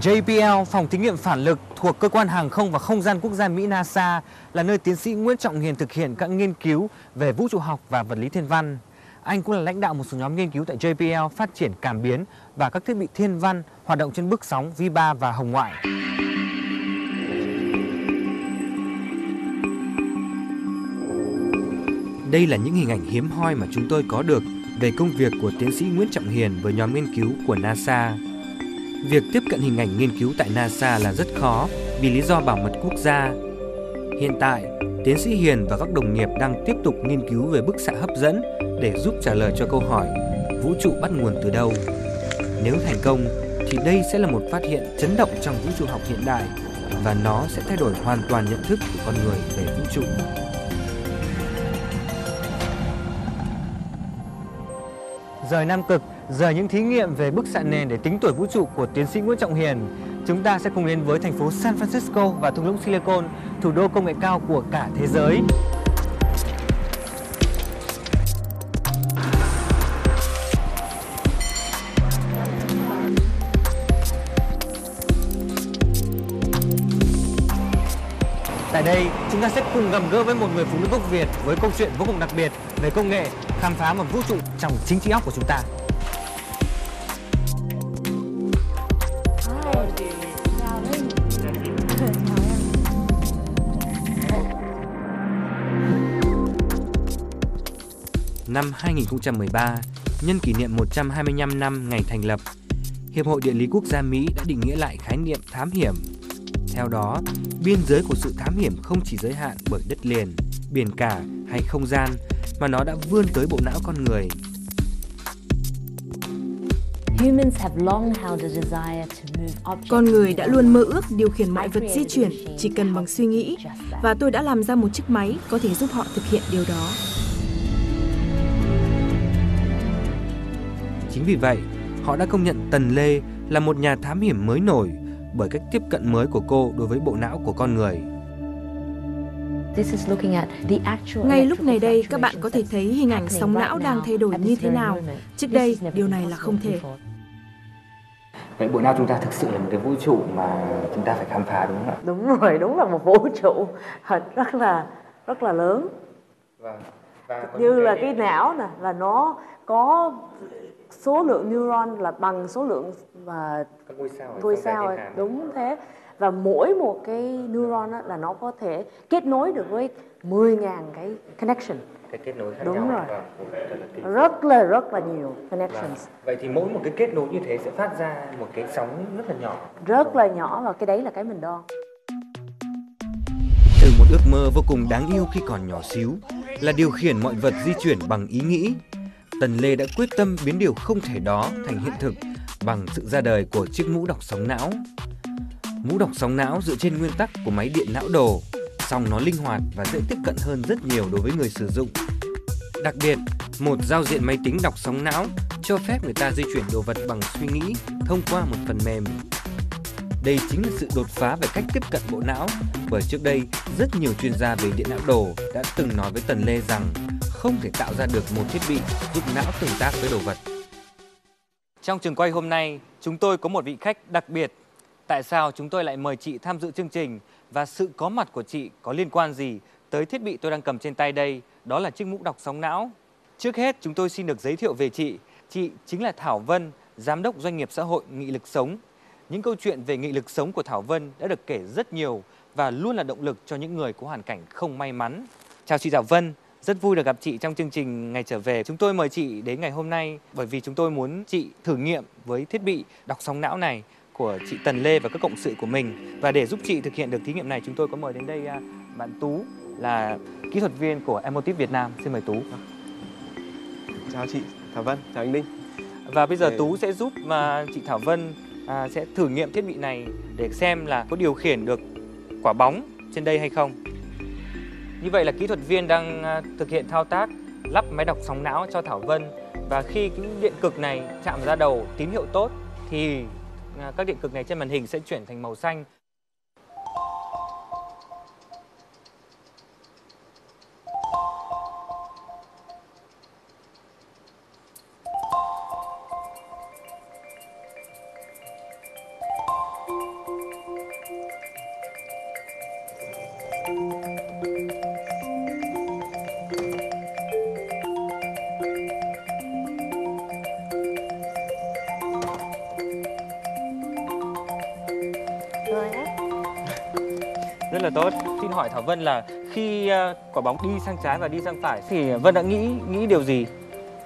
JPL, phòng thí nghiệm phản lực thuộc Cơ quan Hàng không và Không gian Quốc gia Mỹ NASA, là nơi tiến sĩ Nguyễn Trọng Hiền thực hiện các nghiên cứu về vũ trụ học và vật lý thiên văn. Anh cũng là lãnh đạo một số nhóm nghiên cứu tại JPL phát triển cảm biến và các thiết bị thiên văn hoạt động trên bức sóng V3 và hồng ngoại. Đây là những hình ảnh hiếm hoi mà chúng tôi có được về công việc của tiến sĩ Nguyễn Trọng Hiền với nhóm nghiên cứu của NASA. Việc tiếp cận hình ảnh nghiên cứu tại NASA là rất khó vì lý do bảo mật quốc gia. Hiện tại, tiến sĩ Hiền và các đồng nghiệp đang tiếp tục nghiên cứu về bức xạ hấp dẫn để giúp trả lời cho câu hỏi vũ trụ bắt nguồn từ đâu. Nếu thành công, thì đây sẽ là một phát hiện chấn động trong vũ trụ học hiện đại và nó sẽ thay đổi hoàn toàn nhận thức của con người về vũ trụ. Rời Nam Cực, rời những thí nghiệm về bức xạ nền để tính tuổi vũ trụ của tiến sĩ Nguyễn Trọng Hiền, chúng ta sẽ cùng đến với thành phố San Francisco và thung lũng Silicon, thủ đô công nghệ cao của cả thế giới. Đây, chúng ta sẽ cùng gặp gỡ với một người phụ nữ gốc Việt với câu chuyện vô cùng đặc biệt về công nghệ, khám phá một vũ trụ trong chính trí óc của chúng ta. Năm 2013, nhân kỷ niệm 125 năm ngày thành lập, Hiệp hội Địa lý Quốc gia Mỹ đã định nghĩa lại khái niệm thám hiểm. Theo đó, biên giới của sự thám hiểm không chỉ giới hạn bởi đất liền, biển cả hay không gian, mà nó đã vươn tới bộ não con người. Con người đã luôn mơ ước điều khiển mọi vật di chuyển chỉ cần bằng suy nghĩ và tôi đã làm ra một chiếc máy có thể giúp họ thực hiện điều đó. Chính vì vậy, họ đã công nhận Tần Lê là một nhà thám hiểm mới nổi bởi cách tiếp cận mới của cô đối với bộ não của con người. Ngay lúc này đây, các bạn có thể thấy hình ảnh sóng não đang thay đổi như thế nào. Trước đây, điều này là không thể. Vậy bộ não chúng ta thực sự là một cái vũ trụ mà chúng ta phải khám phá đúng không ạ? Đúng rồi, đúng là một vũ trụ rất là rất là lớn. Vâng. Và như là cái não nè là nó có số lượng neuron là bằng số lượng và ngôi sao, ngôi sao đúng thế. Và mỗi một cái neuron là nó có thể kết nối được với 10.000 cái connection. Cái kết nối khác đúng nhau rồi. và rất là rất là nhiều connections. Vâng. vậy thì mỗi một cái kết nối như thế sẽ phát ra một cái sóng rất là nhỏ. Rất là nhỏ và cái đấy là cái mình đo. Từ một ước mơ vô cùng đáng yêu khi còn nhỏ xíu là điều khiển mọi vật di chuyển bằng ý nghĩ Tần Lê đã quyết tâm biến điều không thể đó thành hiện thực bằng sự ra đời của chiếc mũ đọc sóng não. Mũ đọc sóng não dựa trên nguyên tắc của máy điện não đồ, song nó linh hoạt và dễ tiếp cận hơn rất nhiều đối với người sử dụng. Đặc biệt, một giao diện máy tính đọc sóng não cho phép người ta di chuyển đồ vật bằng suy nghĩ thông qua một phần mềm. Đây chính là sự đột phá về cách tiếp cận bộ não, bởi trước đây rất nhiều chuyên gia về điện não đồ đã từng nói với Tần Lê rằng không thể tạo ra được một thiết bị giúp não tương tác với đồ vật. Trong trường quay hôm nay, chúng tôi có một vị khách đặc biệt. Tại sao chúng tôi lại mời chị tham dự chương trình và sự có mặt của chị có liên quan gì tới thiết bị tôi đang cầm trên tay đây, đó là chiếc mũ đọc sóng não. Trước hết, chúng tôi xin được giới thiệu về chị. Chị chính là Thảo Vân, giám đốc doanh nghiệp xã hội Nghị lực sống. Những câu chuyện về nghị lực sống của Thảo Vân đã được kể rất nhiều và luôn là động lực cho những người có hoàn cảnh không may mắn. Chào chị Thảo Vân, rất vui được gặp chị trong chương trình Ngày trở về. Chúng tôi mời chị đến ngày hôm nay bởi vì chúng tôi muốn chị thử nghiệm với thiết bị đọc sóng não này của chị Tần Lê và các cộng sự của mình. Và để giúp chị thực hiện được thí nghiệm này, chúng tôi có mời đến đây à, bạn Tú là kỹ thuật viên của Emotive Việt Nam. Xin mời Tú. Chào chị Thảo Vân, chào anh Ninh. Và bây giờ Tú sẽ giúp mà chị Thảo Vân à, sẽ thử nghiệm thiết bị này để xem là có điều khiển được quả bóng trên đây hay không. Như vậy là kỹ thuật viên đang à, thực hiện thao tác lắp máy đọc sóng não cho Thảo Vân. Và khi cái điện cực này chạm ra đầu, tín hiệu tốt thì à, các điện cực này trên màn hình sẽ chuyển thành màu xanh. Thảo vân là khi ờ, quả bóng đi sang trái và đi sang phải thì vân đã nghĩ nghĩ điều gì?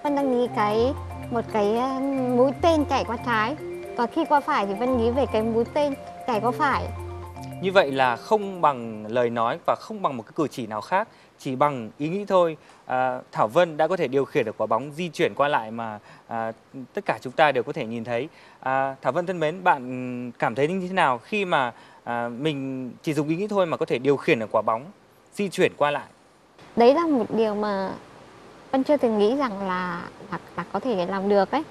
Vân đang nghĩ cái một cái ờ, mũi tên chạy qua trái. Và khi qua phải thì Vân nghĩ về cái mũi tên chạy qua phải. như vậy là không bằng lời nói và không bằng một cái cử chỉ nào khác chỉ bằng ý nghĩ thôi. À, thảo vân đã có thể điều khiển được quả bóng di chuyển qua lại mà à, tất cả chúng ta đều có thể nhìn thấy. À, thảo vân thân mến bạn cảm thấy như thế nào khi mà à, mình chỉ dùng ý nghĩ thôi mà có thể điều khiển được quả bóng di chuyển qua lại. Đấy là một điều mà Vân chưa từng nghĩ rằng là là, là có thể làm được ấy.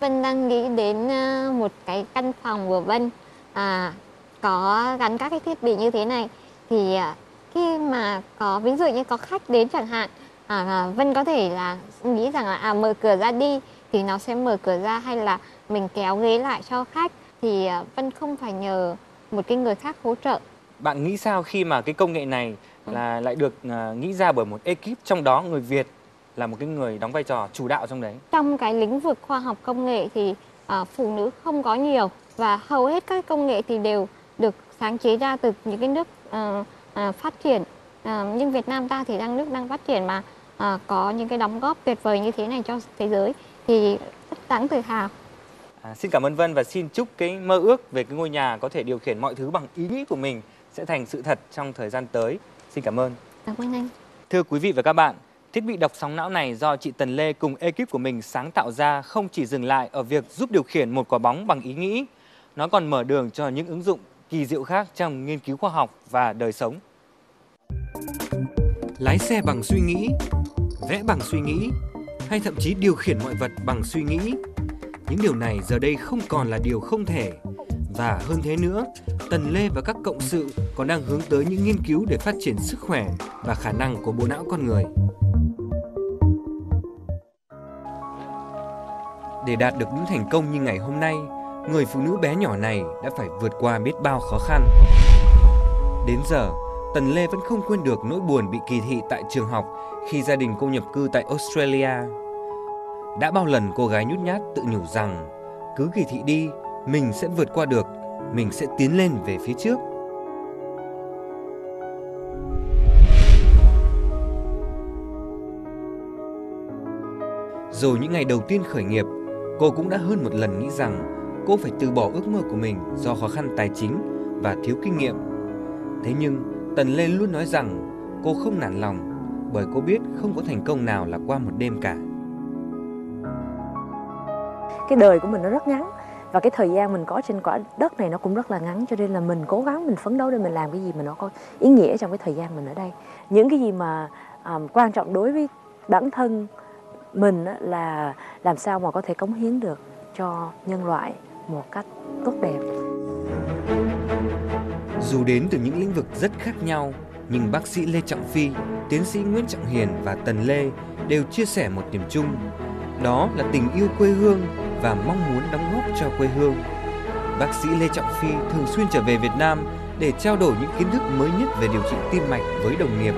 Vân đang nghĩ đến ờ, một cái căn phòng của Vân à, có gắn các cái thiết bị như thế này. Thì ờ, khi mà có ví dụ như có khách đến chẳng hạn à, Vân có thể là nghĩ rằng là à, mở cửa ra đi thì nó sẽ mở cửa ra hay là mình kéo ghế lại cho khách. Thì ờ, Vân không phải nhờ một cái người khác hỗ trợ bạn nghĩ sao khi mà cái công nghệ này là lại được uh, nghĩ ra bởi một ekip trong đó người Việt là một cái người đóng vai trò chủ đạo trong đấy. Trong cái lĩnh vực khoa học công nghệ thì uh, phụ nữ không có nhiều và hầu hết các công nghệ thì đều được sáng chế ra từ những cái nước uh, uh, phát triển. Uh, nhưng Việt Nam ta thì đang nước đang phát triển mà uh, có những cái đóng góp tuyệt vời như thế này cho thế giới thì rất đáng tự hào. À, xin cảm ơn Vân và xin chúc cái mơ ước về cái ngôi nhà có thể điều khiển mọi thứ bằng ý nghĩ của mình sẽ thành sự thật trong thời gian tới. Xin cảm ơn. Cảm ơn anh. Thưa quý vị và các bạn, thiết bị đọc sóng não này do chị Tần Lê cùng ekip của mình sáng tạo ra không chỉ dừng lại ở việc giúp điều khiển một quả bóng bằng ý nghĩ, nó còn mở đường cho những ứng dụng kỳ diệu khác trong nghiên cứu khoa học và đời sống. Lái xe bằng suy nghĩ, vẽ bằng suy nghĩ, hay thậm chí điều khiển mọi vật bằng suy nghĩ. Những điều này giờ đây không còn là điều không thể. Và hơn thế nữa, Tần Lê và các cộng sự còn đang hướng tới những nghiên cứu để phát triển sức khỏe và khả năng của bộ não con người. Để đạt được những thành công như ngày hôm nay, người phụ nữ bé nhỏ này đã phải vượt qua biết bao khó khăn. Đến giờ, Tần Lê vẫn không quên được nỗi buồn bị kỳ thị tại trường học khi gia đình cô nhập cư tại Australia. Đã bao lần cô gái nhút nhát tự nhủ rằng cứ kỳ thị đi, mình sẽ vượt qua được, mình sẽ tiến lên về phía trước. Rồi những ngày đầu tiên khởi nghiệp, cô cũng đã hơn một lần nghĩ rằng cô phải từ bỏ ước mơ của mình do khó khăn tài chính và thiếu kinh nghiệm. Thế nhưng, Tần Lê luôn nói rằng cô không nản lòng bởi cô biết không có thành công nào là qua một đêm cả. Cái đời của mình nó rất ngắn và cái thời gian mình có trên quả đất này nó cũng rất là ngắn cho nên là mình cố gắng mình phấn đấu để mình làm cái gì mà nó có ý nghĩa trong cái thời gian mình ở đây. Những cái gì mà um, quan trọng đối với bản thân mình là làm sao mà có thể cống hiến được cho nhân loại một cách tốt đẹp. Dù đến từ những lĩnh vực rất khác nhau, nhưng bác sĩ Lê Trọng Phi, tiến sĩ Nguyễn Trọng Hiền và Tần Lê đều chia sẻ một điểm chung. Đó là tình yêu quê hương và mong muốn đóng góp cho quê hương. Bác sĩ Lê Trọng Phi thường xuyên trở về Việt Nam để trao đổi những kiến thức mới nhất về điều trị tim mạch với đồng nghiệp.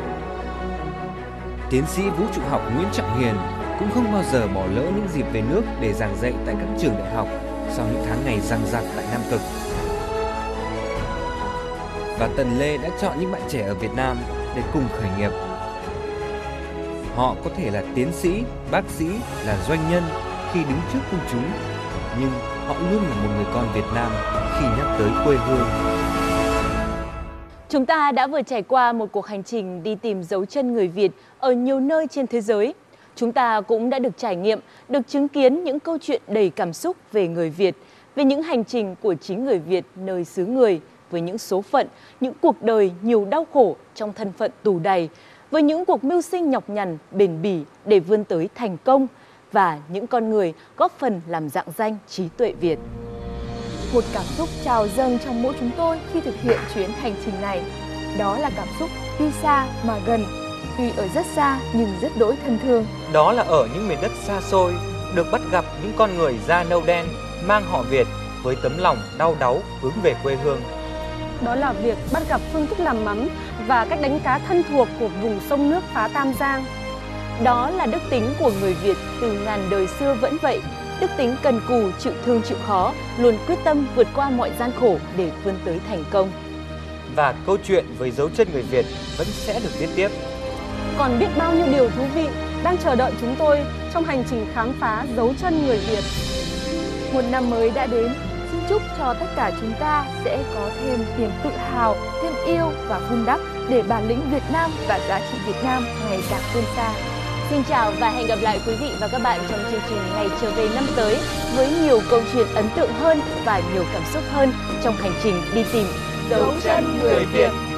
Tiến sĩ vũ trụ học Nguyễn Trọng Hiền cũng không bao giờ bỏ lỡ những dịp về nước để giảng dạy tại các trường đại học sau những tháng ngày răng rạc tại Nam Cực. Và Tần Lê đã chọn những bạn trẻ ở Việt Nam để cùng khởi nghiệp. Họ có thể là tiến sĩ, bác sĩ, là doanh nhân khi đứng trước công chúng, nhưng họ luôn là một người con Việt Nam khi nhắc tới quê hương. Chúng ta đã vừa trải qua một cuộc hành trình đi tìm dấu chân người Việt ở nhiều nơi trên thế giới. Chúng ta cũng đã được trải nghiệm, được chứng kiến những câu chuyện đầy cảm xúc về người Việt, về những hành trình của chính người Việt nơi xứ người, với những số phận, những cuộc đời nhiều đau khổ trong thân phận tù đầy, với những cuộc mưu sinh nhọc nhằn, bền bỉ để vươn tới thành công và những con người góp phần làm dạng danh trí tuệ Việt. Một cảm xúc trào dâng trong mỗi chúng tôi khi thực hiện chuyến hành trình này. Đó là cảm xúc tuy xa mà gần, tuy ở rất xa nhưng rất đỗi thân thương. Đó là ở những miền đất xa xôi, được bắt gặp những con người da nâu đen mang họ Việt với tấm lòng đau đáu hướng về quê hương đó là việc bắt gặp phương thức làm mắm và cách đánh cá thân thuộc của vùng sông nước phá Tam Giang. Đó là đức tính của người Việt từ ngàn đời xưa vẫn vậy, đức tính cần cù, chịu thương chịu khó, luôn quyết tâm vượt qua mọi gian khổ để vươn tới thành công. Và câu chuyện với dấu chân người Việt vẫn sẽ được viết tiếp. Còn biết bao nhiêu điều thú vị đang chờ đợi chúng tôi trong hành trình khám phá dấu chân người Việt. Một năm mới đã đến, xin chúc cho tất cả chúng ta sẽ có thêm niềm tự hào, thêm yêu và vun đắp để bản lĩnh Việt Nam và giá trị Việt Nam ngày càng vươn xa. Xin chào và hẹn gặp lại quý vị và các bạn trong chương trình Ngày trở về năm tới với nhiều câu chuyện ấn tượng hơn và nhiều cảm xúc hơn trong hành trình đi tìm dấu chân người Việt.